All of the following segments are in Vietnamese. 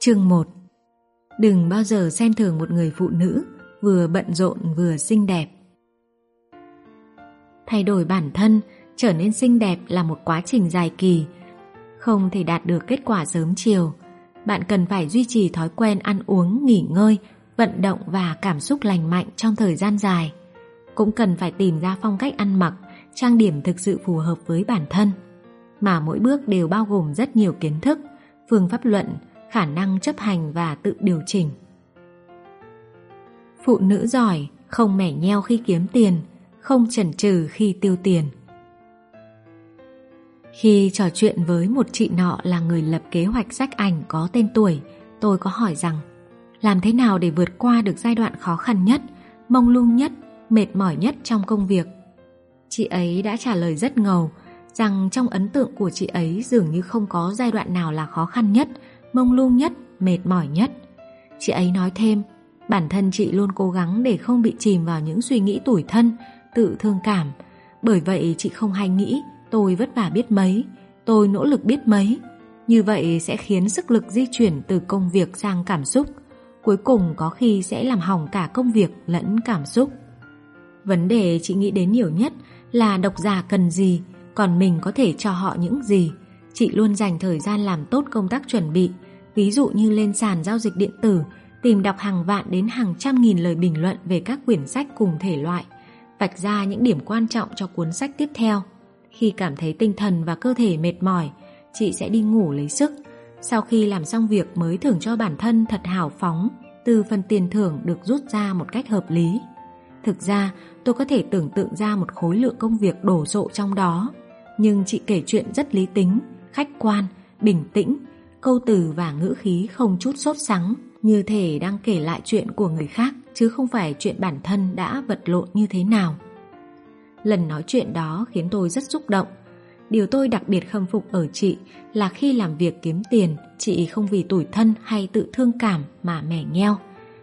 Chương 1 Đừng bao giờ xem thường một người phụ nữ vừa bận rộn vừa xinh đẹp. Thay đổi bản thân, trở nên xinh đẹp là một quá trình dài kỳ, không thể đạt được kết quả sớm chiều. Bạn cần phải duy trì thói quen ăn uống, nghỉ ngơi, vận động và cảm xúc lành mạnh trong thời gian dài. Cũng cần phải tìm ra phong cách ăn mặc, trang điểm thực sự phù hợp với bản thân. Mà mỗi bước đều bao gồm rất nhiều kiến thức, phương pháp luận, khả năng chấp hành và tự điều chỉnh. Phụ nữ giỏi, không mẻ nheo khi kiếm tiền, không chần chừ khi tiêu tiền. Khi trò chuyện với một chị nọ là người lập kế hoạch sách ảnh có tên tuổi, tôi có hỏi rằng làm thế nào để vượt qua được giai đoạn khó khăn nhất, mông lung nhất, mệt mỏi nhất trong công việc. Chị ấy đã trả lời rất ngầu rằng trong ấn tượng của chị ấy dường như không có giai đoạn nào là khó khăn nhất, mông lung nhất, mệt mỏi nhất. Chị ấy nói thêm, bản thân chị luôn cố gắng để không bị chìm vào những suy nghĩ tủi thân, tự thương cảm. Bởi vậy chị không hay nghĩ tôi vất vả biết mấy, tôi nỗ lực biết mấy. Như vậy sẽ khiến sức lực di chuyển từ công việc sang cảm xúc. Cuối cùng có khi sẽ làm hỏng cả công việc lẫn cảm xúc. Vấn đề chị nghĩ đến nhiều nhất là độc giả cần gì, còn mình có thể cho họ những gì. Chị luôn dành thời gian làm tốt công tác chuẩn bị, ví dụ như lên sàn giao dịch điện tử, tìm đọc hàng vạn đến hàng trăm nghìn lời bình luận về các quyển sách cùng thể loại, vạch ra những điểm quan trọng cho cuốn sách tiếp theo. Khi cảm thấy tinh thần và cơ thể mệt mỏi, chị sẽ đi ngủ lấy sức. Sau khi làm xong việc mới thưởng cho bản thân thật hào phóng, từ phần tiền thưởng được rút ra một cách hợp lý. Thực ra, tôi có thể tưởng tượng ra một khối lượng công việc đổ rộ trong đó, nhưng chị kể chuyện rất lý tính, khách quan, bình tĩnh, câu từ và ngữ khí không chút sốt sắng, như thể đang kể lại chuyện của người khác chứ không phải chuyện bản thân đã vật lộn như thế nào. Lần nói chuyện đó khiến tôi rất xúc động. Điều tôi đặc biệt khâm phục ở chị là khi làm việc kiếm tiền, chị không vì tủi thân hay tự thương cảm mà mẻ nheo.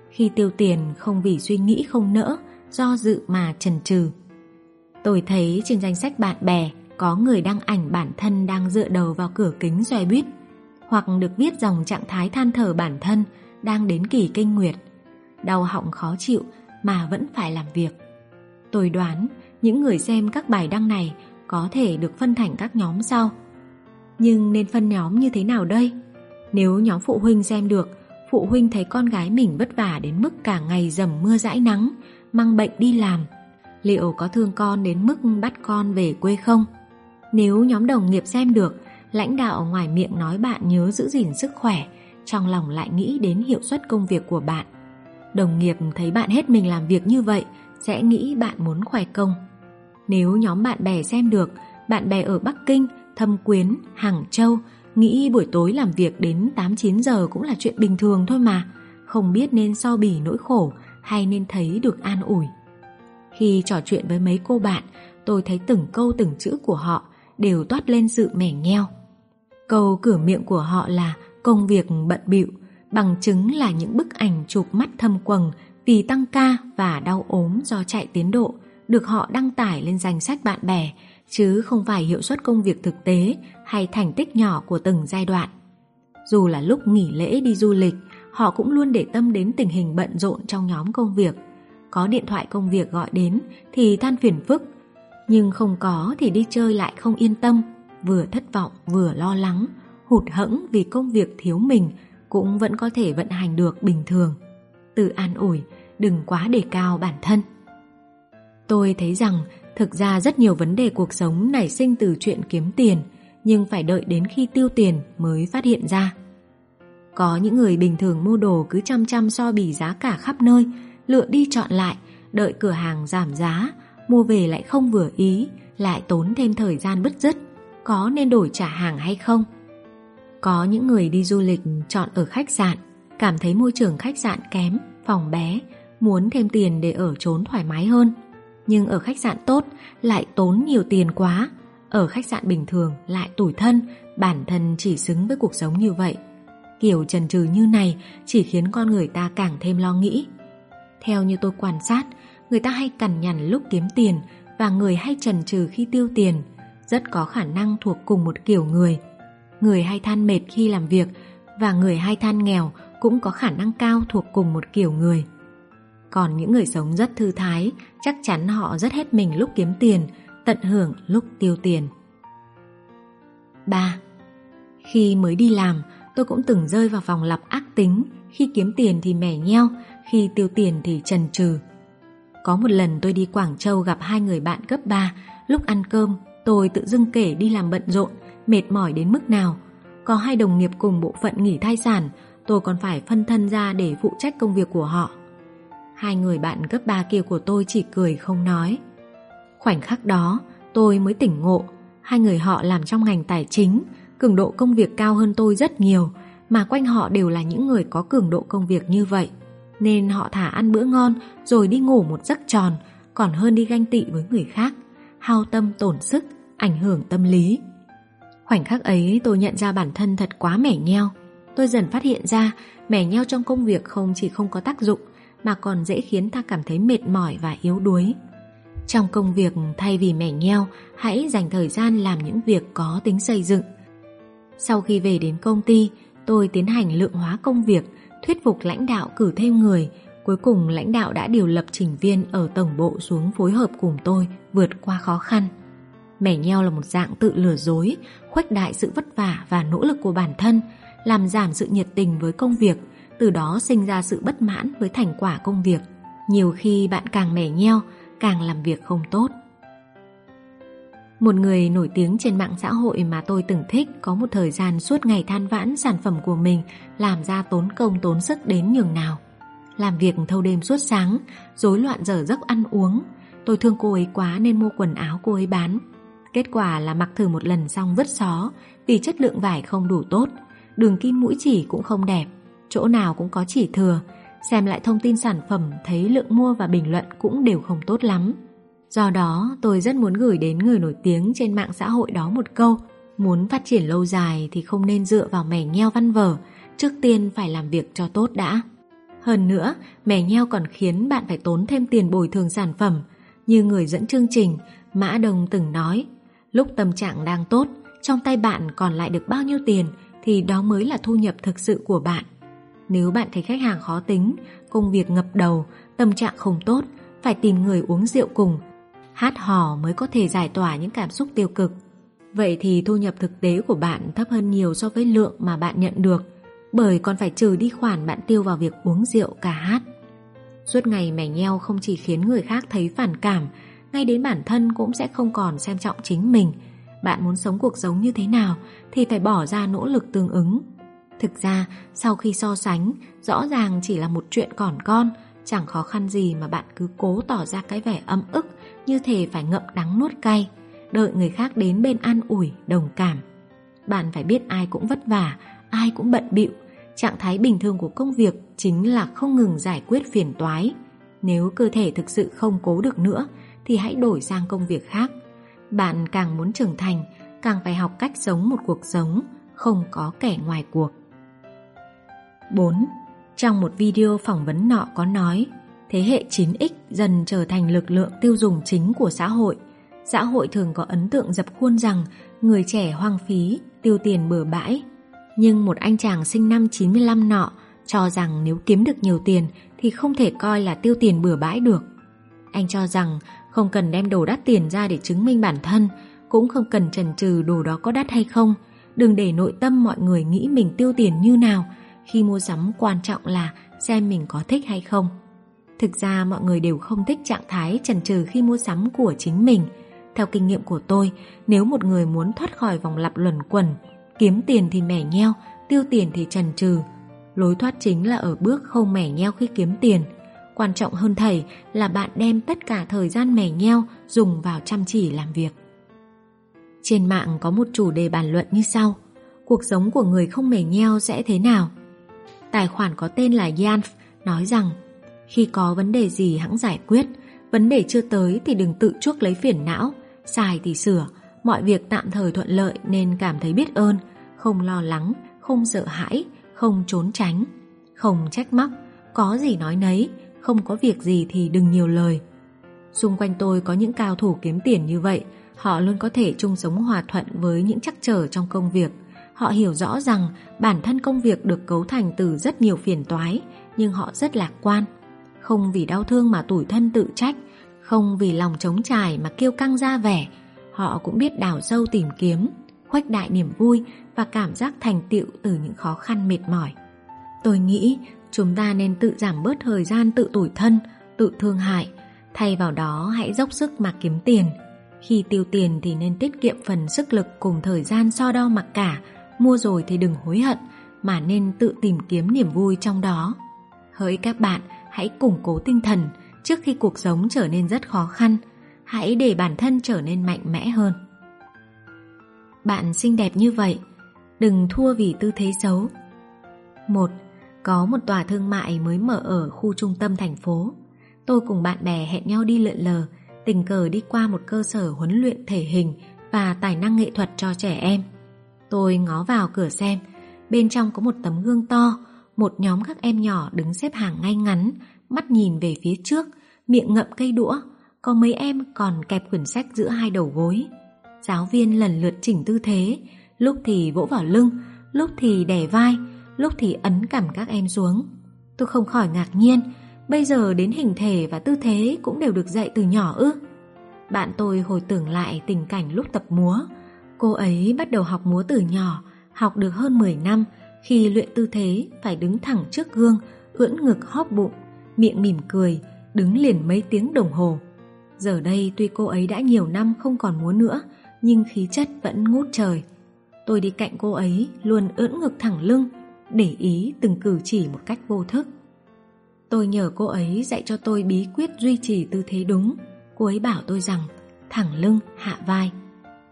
Khi tiêu tiền không vì suy nghĩ không nỡ, do dự mà chần chừ. Tôi thấy trên danh sách bạn bè có người đăng ảnh bản thân đang dựa đầu vào cửa kính xoay buýt hoặc được viết dòng trạng thái than thở bản thân đang đến kỳ kinh nguyệt. Đau họng khó chịu mà vẫn phải làm việc. Tôi đoán những người xem các bài đăng này có thể được phân thành các nhóm sau. Nhưng nên phân nhóm như thế nào đây? Nếu nhóm phụ huynh xem được, phụ huynh thấy con gái mình vất vả đến mức cả ngày dầm mưa dãi nắng, mang bệnh đi làm, liệu có thương con đến mức bắt con về quê không? Nếu nhóm đồng nghiệp xem được, lãnh đạo ngoài miệng nói bạn nhớ giữ gìn sức khỏe, trong lòng lại nghĩ đến hiệu suất công việc của bạn. Đồng nghiệp thấy bạn hết mình làm việc như vậy, sẽ nghĩ bạn muốn khỏe công. Nếu nhóm bạn bè xem được, bạn bè ở Bắc Kinh, Thâm Quyến, Hàng Châu nghĩ buổi tối làm việc đến 8-9 giờ cũng là chuyện bình thường thôi mà, không biết nên so bì nỗi khổ hay nên thấy được an ủi. Khi trò chuyện với mấy cô bạn, tôi thấy từng câu từng chữ của họ đều toát lên sự mẻ nheo. Câu cửa miệng của họ là công việc bận bịu, bằng chứng là những bức ảnh chụp mắt thâm quầng vì tăng ca và đau ốm do chạy tiến độ được họ đăng tải lên danh sách bạn bè, chứ không phải hiệu suất công việc thực tế hay thành tích nhỏ của từng giai đoạn. Dù là lúc nghỉ lễ đi du lịch, họ cũng luôn để tâm đến tình hình bận rộn trong nhóm công việc. Có điện thoại công việc gọi đến thì than phiền phức, nhưng không có thì đi chơi lại không yên tâm, vừa thất vọng vừa lo lắng, hụt hẫng vì công việc thiếu mình cũng vẫn có thể vận hành được bình thường. Tự an ủi, đừng quá đề cao bản thân. Tôi thấy rằng thực ra rất nhiều vấn đề cuộc sống nảy sinh từ chuyện kiếm tiền, nhưng phải đợi đến khi tiêu tiền mới phát hiện ra. Có những người bình thường mua đồ cứ chăm chăm so bì giá cả khắp nơi, lựa đi chọn lại, đợi cửa hàng giảm giá, mua về lại không vừa ý, lại tốn thêm thời gian bứt rứt, có nên đổi trả hàng hay không? Có những người đi du lịch chọn ở khách sạn, cảm thấy môi trường khách sạn kém, phòng bé, muốn thêm tiền để ở trốn thoải mái hơn. Nhưng ở khách sạn tốt lại tốn nhiều tiền quá, ở khách sạn bình thường lại tủi thân, bản thân chỉ xứng với cuộc sống như vậy. Kiểu trần trừ như này chỉ khiến con người ta càng thêm lo nghĩ. Theo như tôi quan sát, người ta hay cằn nhằn lúc kiếm tiền và người hay trần trừ khi tiêu tiền, rất có khả năng thuộc cùng một kiểu người. Người hay than mệt khi làm việc và người hay than nghèo cũng có khả năng cao thuộc cùng một kiểu người. Còn những người sống rất thư thái, chắc chắn họ rất hết mình lúc kiếm tiền, tận hưởng lúc tiêu tiền. 3. Khi mới đi làm, tôi cũng từng rơi vào vòng lặp ác tính, khi kiếm tiền thì mẻ nheo, khi tiêu tiền thì trần trừ. Có một lần tôi đi Quảng Châu gặp hai người bạn cấp 3, lúc ăn cơm tôi tự dưng kể đi làm bận rộn, mệt mỏi đến mức nào. Có hai đồng nghiệp cùng bộ phận nghỉ thai sản, tôi còn phải phân thân ra để phụ trách công việc của họ. Hai người bạn cấp 3 kia của tôi chỉ cười không nói. Khoảnh khắc đó, tôi mới tỉnh ngộ, hai người họ làm trong ngành tài chính, cường độ công việc cao hơn tôi rất nhiều, mà quanh họ đều là những người có cường độ công việc như vậy. Nên họ thả ăn bữa ngon rồi đi ngủ một giấc tròn, còn hơn đi ganh tị với người khác, hao tâm tổn sức, ảnh hưởng tâm lý. Khoảnh khắc ấy tôi nhận ra bản thân thật quá mẻ nheo. Tôi dần phát hiện ra mẻ nheo trong công việc không chỉ không có tác dụng mà còn dễ khiến ta cảm thấy mệt mỏi và yếu đuối. Trong công việc thay vì mẻ nheo, hãy dành thời gian làm những việc có tính xây dựng. Sau khi về đến công ty, tôi tiến hành lượng hóa công việc, thuyết phục lãnh đạo cử thêm người. Cuối cùng lãnh đạo đã điều lập trình viên ở tổng bộ xuống phối hợp cùng tôi vượt qua khó khăn. Mẻ nheo là một dạng tự lừa dối, khuếch đại sự vất vả và nỗ lực của bản thân, làm giảm sự nhiệt tình với công việc, từ đó sinh ra sự bất mãn với thành quả công việc. Nhiều khi bạn càng mẻ nheo, càng làm việc không tốt. Một người nổi tiếng trên mạng xã hội mà tôi từng thích có một thời gian suốt ngày than vãn sản phẩm của mình làm ra tốn công tốn sức đến nhường nào. Làm việc thâu đêm suốt sáng, rối loạn giờ giấc ăn uống. Tôi thương cô ấy quá nên mua quần áo cô ấy bán. Kết quả là mặc thử một lần xong vứt xó vì chất lượng vải không đủ tốt, đường kim mũi chỉ cũng không đẹp, chỗ nào cũng có chỉ thừa. Xem lại thông tin sản phẩm thấy lượng mua và bình luận cũng đều không tốt lắm. Do đó tôi rất muốn gửi đến người nổi tiếng trên mạng xã hội đó một câu Muốn phát triển lâu dài thì không nên dựa vào mẻ nheo văn vở Trước tiên phải làm việc cho tốt đã Hơn nữa, mẻ nheo còn khiến bạn phải tốn thêm tiền bồi thường sản phẩm Như người dẫn chương trình, Mã Đồng từng nói Lúc tâm trạng đang tốt, trong tay bạn còn lại được bao nhiêu tiền thì đó mới là thu nhập thực sự của bạn. Nếu bạn thấy khách hàng khó tính, công việc ngập đầu, tâm trạng không tốt, phải tìm người uống rượu cùng, hát hò mới có thể giải tỏa những cảm xúc tiêu cực. Vậy thì thu nhập thực tế của bạn thấp hơn nhiều so với lượng mà bạn nhận được, bởi còn phải trừ đi khoản bạn tiêu vào việc uống rượu cả hát. Suốt ngày mẻ nheo không chỉ khiến người khác thấy phản cảm ngay đến bản thân cũng sẽ không còn xem trọng chính mình. Bạn muốn sống cuộc sống như thế nào thì phải bỏ ra nỗ lực tương ứng. Thực ra, sau khi so sánh, rõ ràng chỉ là một chuyện còn con, chẳng khó khăn gì mà bạn cứ cố tỏ ra cái vẻ âm ức, như thể phải ngậm đắng nuốt cay, đợi người khác đến bên an ủi, đồng cảm. Bạn phải biết ai cũng vất vả, ai cũng bận bịu, trạng thái bình thường của công việc chính là không ngừng giải quyết phiền toái. Nếu cơ thể thực sự không cố được nữa thì hãy đổi sang công việc khác. Bạn càng muốn trưởng thành, càng phải học cách sống một cuộc sống không có kẻ ngoài cuộc. 4. Trong một video phỏng vấn nọ có nói, thế hệ 9X dần trở thành lực lượng tiêu dùng chính của xã hội. Xã hội thường có ấn tượng dập khuôn rằng người trẻ hoang phí, tiêu tiền bừa bãi. Nhưng một anh chàng sinh năm 95 nọ cho rằng nếu kiếm được nhiều tiền thì không thể coi là tiêu tiền bừa bãi được. Anh cho rằng không cần đem đồ đắt tiền ra để chứng minh bản thân, cũng không cần chần chừ đồ đó có đắt hay không. Đừng để nội tâm mọi người nghĩ mình tiêu tiền như nào, khi mua sắm quan trọng là xem mình có thích hay không. Thực ra mọi người đều không thích trạng thái chần chừ khi mua sắm của chính mình. Theo kinh nghiệm của tôi, nếu một người muốn thoát khỏi vòng lặp luẩn quẩn, kiếm tiền thì mẻ nheo, tiêu tiền thì chần chừ. Lối thoát chính là ở bước không mẻ nheo khi kiếm tiền, Quan trọng hơn thầy là bạn đem tất cả thời gian mẻ nheo dùng vào chăm chỉ làm việc. Trên mạng có một chủ đề bàn luận như sau. Cuộc sống của người không mẻ nheo sẽ thế nào? Tài khoản có tên là Yanf nói rằng khi có vấn đề gì hãng giải quyết, vấn đề chưa tới thì đừng tự chuốc lấy phiền não, xài thì sửa, mọi việc tạm thời thuận lợi nên cảm thấy biết ơn, không lo lắng, không sợ hãi, không trốn tránh, không trách móc, có gì nói nấy, không có việc gì thì đừng nhiều lời. Xung quanh tôi có những cao thủ kiếm tiền như vậy, họ luôn có thể chung sống hòa thuận với những trắc trở trong công việc. Họ hiểu rõ rằng bản thân công việc được cấu thành từ rất nhiều phiền toái, nhưng họ rất lạc quan. Không vì đau thương mà tủi thân tự trách, không vì lòng trống trải mà kêu căng ra vẻ. Họ cũng biết đào sâu tìm kiếm, khuếch đại niềm vui và cảm giác thành tựu từ những khó khăn mệt mỏi. Tôi nghĩ chúng ta nên tự giảm bớt thời gian tự tủi thân, tự thương hại. Thay vào đó hãy dốc sức mà kiếm tiền. Khi tiêu tiền thì nên tiết kiệm phần sức lực cùng thời gian so đo mặc cả, mua rồi thì đừng hối hận, mà nên tự tìm kiếm niềm vui trong đó. Hỡi các bạn, hãy củng cố tinh thần trước khi cuộc sống trở nên rất khó khăn. Hãy để bản thân trở nên mạnh mẽ hơn. Bạn xinh đẹp như vậy, đừng thua vì tư thế xấu. Một, có một tòa thương mại mới mở ở khu trung tâm thành phố. Tôi cùng bạn bè hẹn nhau đi lượn lờ, tình cờ đi qua một cơ sở huấn luyện thể hình và tài năng nghệ thuật cho trẻ em. Tôi ngó vào cửa xem, bên trong có một tấm gương to, một nhóm các em nhỏ đứng xếp hàng ngay ngắn, mắt nhìn về phía trước, miệng ngậm cây đũa, có mấy em còn kẹp quyển sách giữa hai đầu gối. Giáo viên lần lượt chỉnh tư thế, lúc thì vỗ vào lưng, lúc thì đè vai, lúc thì ấn cằm các em xuống. Tôi không khỏi ngạc nhiên, bây giờ đến hình thể và tư thế cũng đều được dạy từ nhỏ ư. Bạn tôi hồi tưởng lại tình cảnh lúc tập múa. Cô ấy bắt đầu học múa từ nhỏ, học được hơn 10 năm, khi luyện tư thế phải đứng thẳng trước gương, ưỡn ngực hóp bụng, miệng mỉm cười, đứng liền mấy tiếng đồng hồ. Giờ đây tuy cô ấy đã nhiều năm không còn múa nữa, nhưng khí chất vẫn ngút trời. Tôi đi cạnh cô ấy luôn ưỡn ngực thẳng lưng, để ý từng cử chỉ một cách vô thức. Tôi nhờ cô ấy dạy cho tôi bí quyết duy trì tư thế đúng. Cô ấy bảo tôi rằng thẳng lưng, hạ vai.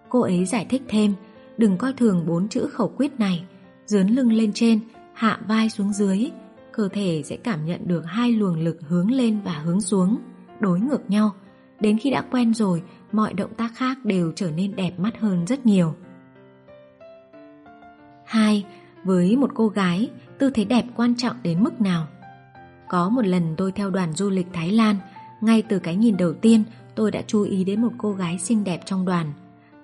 Cô ấy giải thích thêm, đừng coi thường bốn chữ khẩu quyết này, dướn lưng lên trên, hạ vai xuống dưới, cơ thể sẽ cảm nhận được hai luồng lực hướng lên và hướng xuống, đối ngược nhau. Đến khi đã quen rồi, mọi động tác khác đều trở nên đẹp mắt hơn rất nhiều. 2. Với một cô gái, tư thế đẹp quan trọng đến mức nào? Có một lần tôi theo đoàn du lịch Thái Lan, ngay từ cái nhìn đầu tiên tôi đã chú ý đến một cô gái xinh đẹp trong đoàn.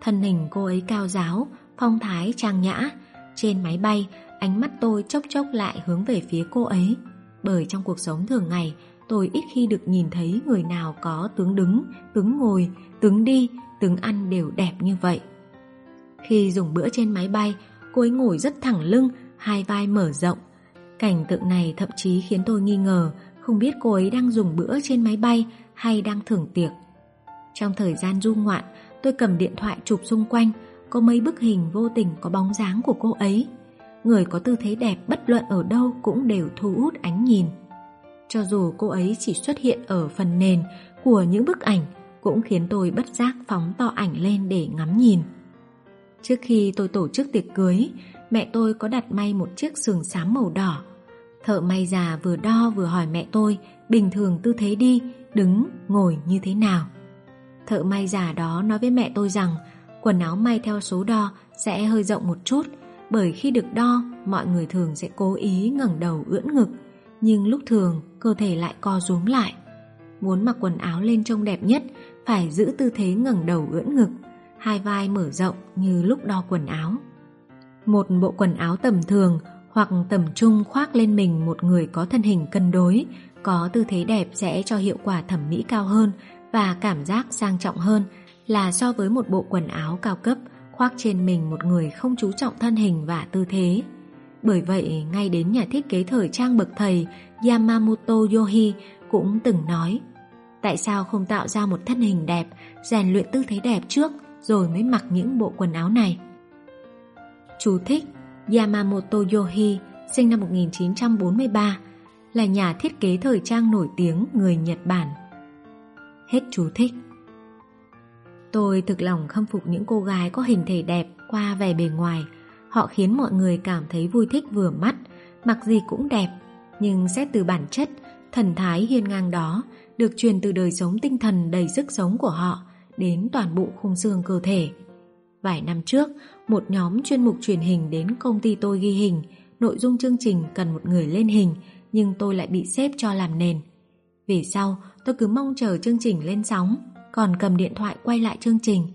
Thân hình cô ấy cao giáo, phong thái trang nhã. Trên máy bay, ánh mắt tôi chốc chốc lại hướng về phía cô ấy. Bởi trong cuộc sống thường ngày, tôi ít khi được nhìn thấy người nào có tướng đứng, tướng ngồi, tướng đi, tướng ăn đều đẹp như vậy. Khi dùng bữa trên máy bay, cô ấy ngồi rất thẳng lưng, hai vai mở rộng. Cảnh tượng này thậm chí khiến tôi nghi ngờ không biết cô ấy đang dùng bữa trên máy bay hay đang thưởng tiệc. Trong thời gian du ngoạn, tôi cầm điện thoại chụp xung quanh, có mấy bức hình vô tình có bóng dáng của cô ấy. Người có tư thế đẹp bất luận ở đâu cũng đều thu hút ánh nhìn. Cho dù cô ấy chỉ xuất hiện ở phần nền của những bức ảnh cũng khiến tôi bất giác phóng to ảnh lên để ngắm nhìn. Trước khi tôi tổ chức tiệc cưới, mẹ tôi có đặt may một chiếc sườn xám màu đỏ. Thợ may già vừa đo vừa hỏi mẹ tôi bình thường tư thế đi, đứng, ngồi như thế nào. Thợ may già đó nói với mẹ tôi rằng quần áo may theo số đo sẽ hơi rộng một chút bởi khi được đo mọi người thường sẽ cố ý ngẩng đầu ưỡn ngực nhưng lúc thường cơ thể lại co rúm lại. Muốn mặc quần áo lên trông đẹp nhất phải giữ tư thế ngẩng đầu ưỡn ngực, hai vai mở rộng như lúc đo quần áo. Một bộ quần áo tầm thường hoặc tầm trung khoác lên mình một người có thân hình cân đối, có tư thế đẹp sẽ cho hiệu quả thẩm mỹ cao hơn và cảm giác sang trọng hơn là so với một bộ quần áo cao cấp khoác trên mình một người không chú trọng thân hình và tư thế. Bởi vậy, ngay đến nhà thiết kế thời trang bậc thầy Yamamoto Yohi cũng từng nói Tại sao không tạo ra một thân hình đẹp, rèn luyện tư thế đẹp trước rồi mới mặc những bộ quần áo này? Chú thích Yamamoto Yohi sinh năm 1943 là nhà thiết kế thời trang nổi tiếng người Nhật Bản. Hết chú thích. Tôi thực lòng khâm phục những cô gái có hình thể đẹp qua vẻ bề ngoài. Họ khiến mọi người cảm thấy vui thích vừa mắt, mặc gì cũng đẹp. Nhưng xét từ bản chất, thần thái hiên ngang đó được truyền từ đời sống tinh thần đầy sức sống của họ đến toàn bộ khung xương cơ thể. Vài năm trước, một nhóm chuyên mục truyền hình đến công ty tôi ghi hình, nội dung chương trình cần một người lên hình, nhưng tôi lại bị xếp cho làm nền. Về sau, tôi cứ mong chờ chương trình lên sóng, còn cầm điện thoại quay lại chương trình.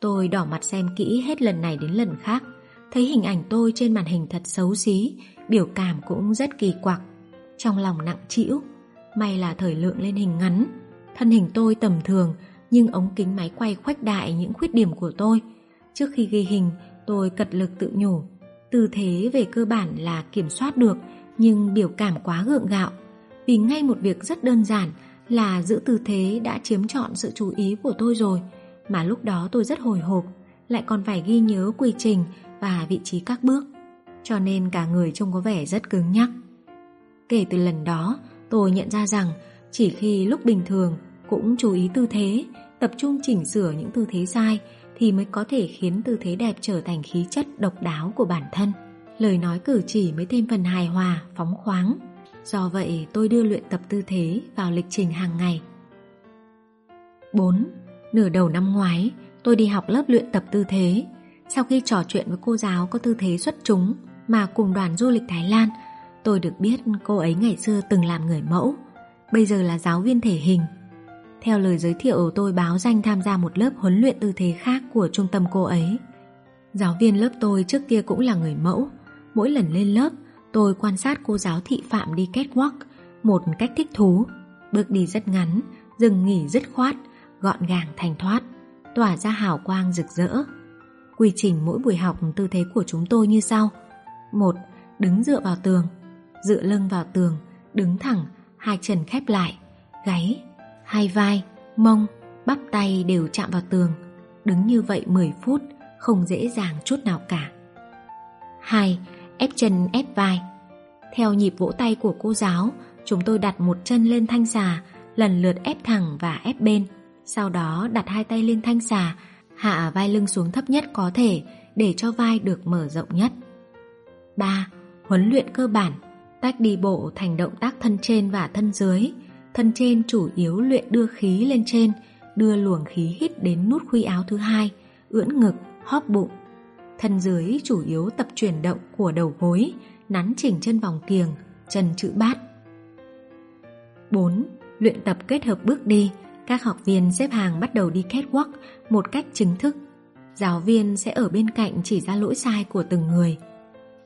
Tôi đỏ mặt xem kỹ hết lần này đến lần khác. thấy hình ảnh tôi trên màn hình thật xấu xí, biểu cảm cũng rất kỳ quặc. Trong lòng nặng trĩu, may là thời lượng lên hình ngắn. Thân hình tôi tầm thường, nhưng ống kính máy quay khoách đại những khuyết điểm của tôi. Trước khi ghi hình, tôi cật lực tự nhủ. Tư thế về cơ bản là kiểm soát được, nhưng biểu cảm quá gượng gạo. Vì ngay một việc rất đơn giản là giữ tư thế đã chiếm trọn sự chú ý của tôi rồi, mà lúc đó tôi rất hồi hộp, lại còn phải ghi nhớ quy trình và vị trí các bước, cho nên cả người trông có vẻ rất cứng nhắc. Kể từ lần đó, tôi nhận ra rằng chỉ khi lúc bình thường cũng chú ý tư thế, tập trung chỉnh sửa những tư thế sai thì mới có thể khiến tư thế đẹp trở thành khí chất độc đáo của bản thân. Lời nói cử chỉ mới thêm phần hài hòa, phóng khoáng. Do vậy tôi đưa luyện tập tư thế vào lịch trình hàng ngày. 4. Nửa đầu năm ngoái, tôi đi học lớp luyện tập tư thế. Sau khi trò chuyện với cô giáo có tư thế xuất chúng mà cùng đoàn du lịch Thái Lan, tôi được biết cô ấy ngày xưa từng làm người mẫu, bây giờ là giáo viên thể hình. Theo lời giới thiệu tôi báo danh tham gia một lớp huấn luyện tư thế khác của trung tâm cô ấy. Giáo viên lớp tôi trước kia cũng là người mẫu. Mỗi lần lên lớp, tôi quan sát cô giáo thị phạm đi catwalk một cách thích thú. Bước đi rất ngắn, dừng nghỉ dứt khoát, gọn gàng thành thoát, tỏa ra hào quang rực rỡ. Quy trình mỗi buổi học tư thế của chúng tôi như sau. một Đứng dựa vào tường, dựa lưng vào tường, đứng thẳng, hai chân khép lại, gáy, hai vai, mông, bắp tay đều chạm vào tường. Đứng như vậy 10 phút, không dễ dàng chút nào cả. 2. Ép chân ép vai Theo nhịp vỗ tay của cô giáo, chúng tôi đặt một chân lên thanh xà, lần lượt ép thẳng và ép bên. Sau đó đặt hai tay lên thanh xà, hạ vai lưng xuống thấp nhất có thể để cho vai được mở rộng nhất. 3. Huấn luyện cơ bản Tách đi bộ thành động tác thân trên và thân dưới. Thân trên chủ yếu luyện đưa khí lên trên, đưa luồng khí hít đến nút khuy áo thứ hai, ưỡn ngực, hóp bụng. Thân dưới chủ yếu tập chuyển động của đầu gối, nắn chỉnh chân vòng kiềng, chân chữ bát. 4. Luyện tập kết hợp bước đi, các học viên xếp hàng bắt đầu đi catwalk một cách chính thức. Giáo viên sẽ ở bên cạnh chỉ ra lỗi sai của từng người.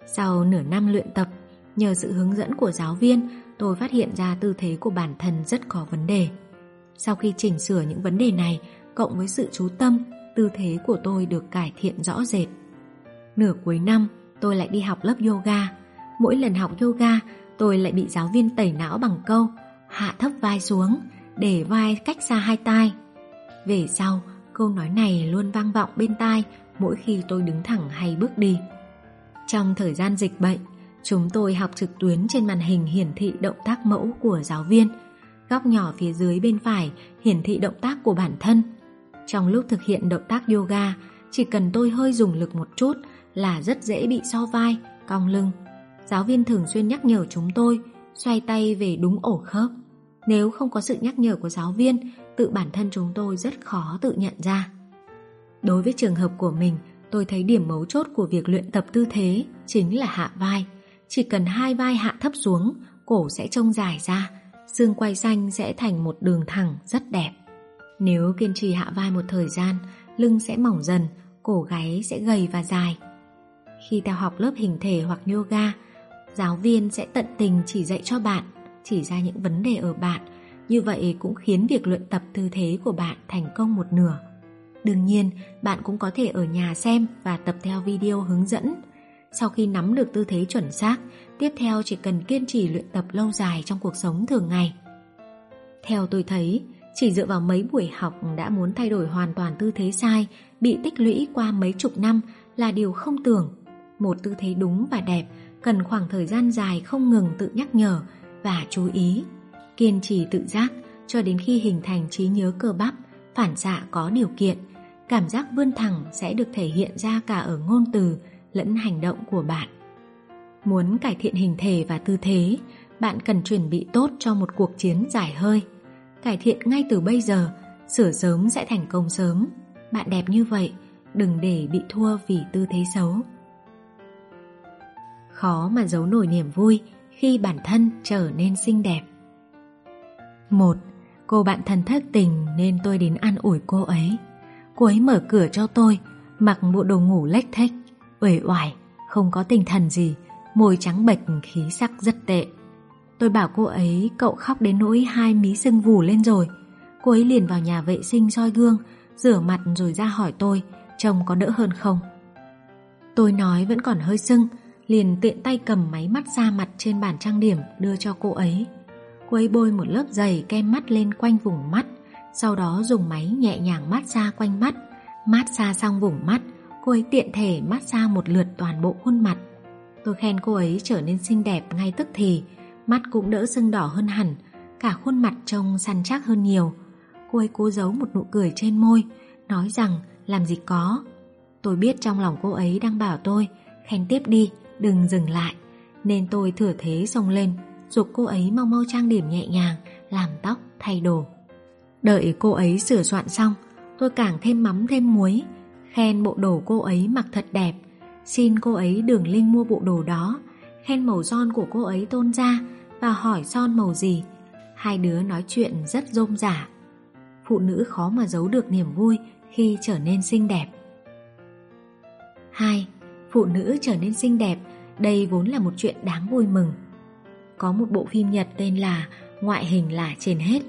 Sau nửa năm luyện tập, nhờ sự hướng dẫn của giáo viên, tôi phát hiện ra tư thế của bản thân rất có vấn đề. Sau khi chỉnh sửa những vấn đề này, cộng với sự chú tâm, tư thế của tôi được cải thiện rõ rệt. Nửa cuối năm, tôi lại đi học lớp yoga. Mỗi lần học yoga, tôi lại bị giáo viên tẩy não bằng câu hạ thấp vai xuống, để vai cách xa hai tai. Về sau, câu nói này luôn vang vọng bên tai mỗi khi tôi đứng thẳng hay bước đi. Trong thời gian dịch bệnh, chúng tôi học trực tuyến trên màn hình hiển thị động tác mẫu của giáo viên. Góc nhỏ phía dưới bên phải hiển thị động tác của bản thân. Trong lúc thực hiện động tác yoga, chỉ cần tôi hơi dùng lực một chút là rất dễ bị so vai, cong lưng. Giáo viên thường xuyên nhắc nhở chúng tôi xoay tay về đúng ổ khớp. Nếu không có sự nhắc nhở của giáo viên, tự bản thân chúng tôi rất khó tự nhận ra. Đối với trường hợp của mình, tôi thấy điểm mấu chốt của việc luyện tập tư thế chính là hạ vai. Chỉ cần hai vai hạ thấp xuống, cổ sẽ trông dài ra, xương quay xanh sẽ thành một đường thẳng rất đẹp. Nếu kiên trì hạ vai một thời gian, lưng sẽ mỏng dần, cổ gáy sẽ gầy và dài. Khi theo học lớp hình thể hoặc yoga, giáo viên sẽ tận tình chỉ dạy cho bạn chỉ ra những vấn đề ở bạn, như vậy cũng khiến việc luyện tập tư thế của bạn thành công một nửa. Đương nhiên, bạn cũng có thể ở nhà xem và tập theo video hướng dẫn. Sau khi nắm được tư thế chuẩn xác, tiếp theo chỉ cần kiên trì luyện tập lâu dài trong cuộc sống thường ngày. Theo tôi thấy, chỉ dựa vào mấy buổi học đã muốn thay đổi hoàn toàn tư thế sai, bị tích lũy qua mấy chục năm là điều không tưởng. Một tư thế đúng và đẹp cần khoảng thời gian dài không ngừng tự nhắc nhở, và chú ý, kiên trì tự giác cho đến khi hình thành trí nhớ cơ bắp, phản xạ có điều kiện, cảm giác vươn thẳng sẽ được thể hiện ra cả ở ngôn từ lẫn hành động của bạn. Muốn cải thiện hình thể và tư thế, bạn cần chuẩn bị tốt cho một cuộc chiến dài hơi. Cải thiện ngay từ bây giờ, sửa sớm sẽ thành công sớm. Bạn đẹp như vậy, đừng để bị thua vì tư thế xấu. Khó mà giấu nổi niềm vui khi bản thân trở nên xinh đẹp. Một, cô bạn thân thất tình nên tôi đến an ủi cô ấy. Cô ấy mở cửa cho tôi, mặc bộ đồ ngủ lách thách, uể oải, không có tinh thần gì, môi trắng bệch khí sắc rất tệ. Tôi bảo cô ấy cậu khóc đến nỗi hai mí sưng vù lên rồi. Cô ấy liền vào nhà vệ sinh soi gương, rửa mặt rồi ra hỏi tôi chồng có đỡ hơn không. Tôi nói vẫn còn hơi sưng, liền tiện tay cầm máy mắt ra mặt trên bàn trang điểm đưa cho cô ấy. Cô ấy bôi một lớp dày kem mắt lên quanh vùng mắt, sau đó dùng máy nhẹ nhàng mát xa quanh mắt. Mát xa xong vùng mắt, cô ấy tiện thể mát xa một lượt toàn bộ khuôn mặt. Tôi khen cô ấy trở nên xinh đẹp ngay tức thì, mắt cũng đỡ sưng đỏ hơn hẳn, cả khuôn mặt trông săn chắc hơn nhiều. Cô ấy cố giấu một nụ cười trên môi, nói rằng làm gì có. Tôi biết trong lòng cô ấy đang bảo tôi, khen tiếp đi, đừng dừng lại. Nên tôi thừa thế xông lên, dục cô ấy mau mau trang điểm nhẹ nhàng, làm tóc, thay đồ. Đợi cô ấy sửa soạn xong, tôi càng thêm mắm thêm muối, khen bộ đồ cô ấy mặc thật đẹp, xin cô ấy đường link mua bộ đồ đó, khen màu son của cô ấy tôn ra và hỏi son màu gì. Hai đứa nói chuyện rất rôm rả. Phụ nữ khó mà giấu được niềm vui khi trở nên xinh đẹp. 2. Phụ nữ trở nên xinh đẹp, đây vốn là một chuyện đáng vui mừng. Có một bộ phim Nhật tên là Ngoại hình là trên hết.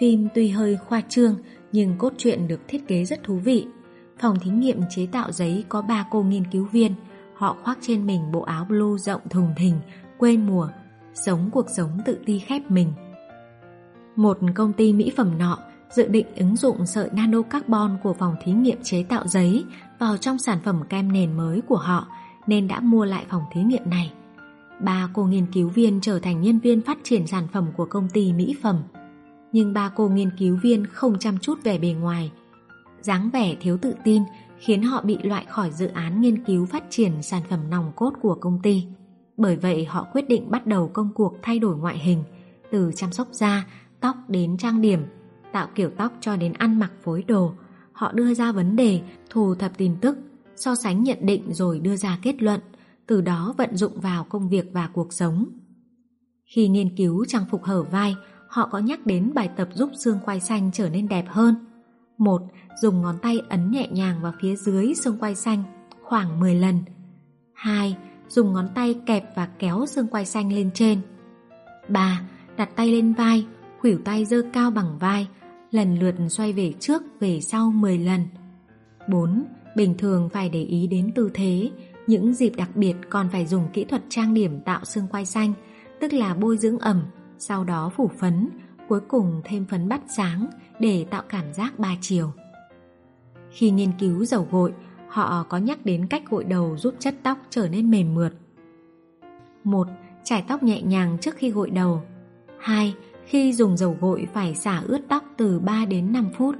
Phim tuy hơi khoa trương nhưng cốt truyện được thiết kế rất thú vị. Phòng thí nghiệm chế tạo giấy có ba cô nghiên cứu viên, họ khoác trên mình bộ áo blue rộng thùng thình, quê mùa, sống cuộc sống tự ti khép mình. Một công ty mỹ phẩm nọ dự định ứng dụng sợi nano carbon của phòng thí nghiệm chế tạo giấy vào trong sản phẩm kem nền mới của họ nên đã mua lại phòng thí nghiệm này. Ba cô nghiên cứu viên trở thành nhân viên phát triển sản phẩm của công ty mỹ phẩm. Nhưng ba cô nghiên cứu viên không chăm chút về bề ngoài dáng vẻ thiếu tự tin khiến họ bị loại khỏi dự án nghiên cứu phát triển sản phẩm nòng cốt của công ty. Bởi vậy họ quyết định bắt đầu công cuộc thay đổi ngoại hình, từ chăm sóc da, tóc đến trang điểm, tạo kiểu tóc cho đến ăn mặc phối đồ. Họ đưa ra vấn đề, thu thập tin tức, so sánh nhận định rồi đưa ra kết luận, từ đó vận dụng vào công việc và cuộc sống. Khi nghiên cứu trang phục hở vai, họ có nhắc đến bài tập giúp xương quai xanh trở nên đẹp hơn. Một, dùng ngón tay ấn nhẹ nhàng vào phía dưới xương quai xanh khoảng 10 lần. 2. Dùng ngón tay kẹp và kéo xương quai xanh lên trên. 3. Đặt tay lên vai, khuỷu tay dơ cao bằng vai, lần lượt xoay về trước về sau 10 lần. 4. Bình thường phải để ý đến tư thế, những dịp đặc biệt còn phải dùng kỹ thuật trang điểm tạo xương quai xanh, tức là bôi dưỡng ẩm, sau đó phủ phấn, cuối cùng thêm phấn bắt sáng để tạo cảm giác ba chiều. Khi nghiên cứu dầu gội, họ có nhắc đến cách gội đầu giúp chất tóc trở nên mềm mượt. 1. Chải tóc nhẹ nhàng trước khi gội đầu 2. Khi dùng dầu gội phải xả ướt tóc từ 3 đến 5 phút.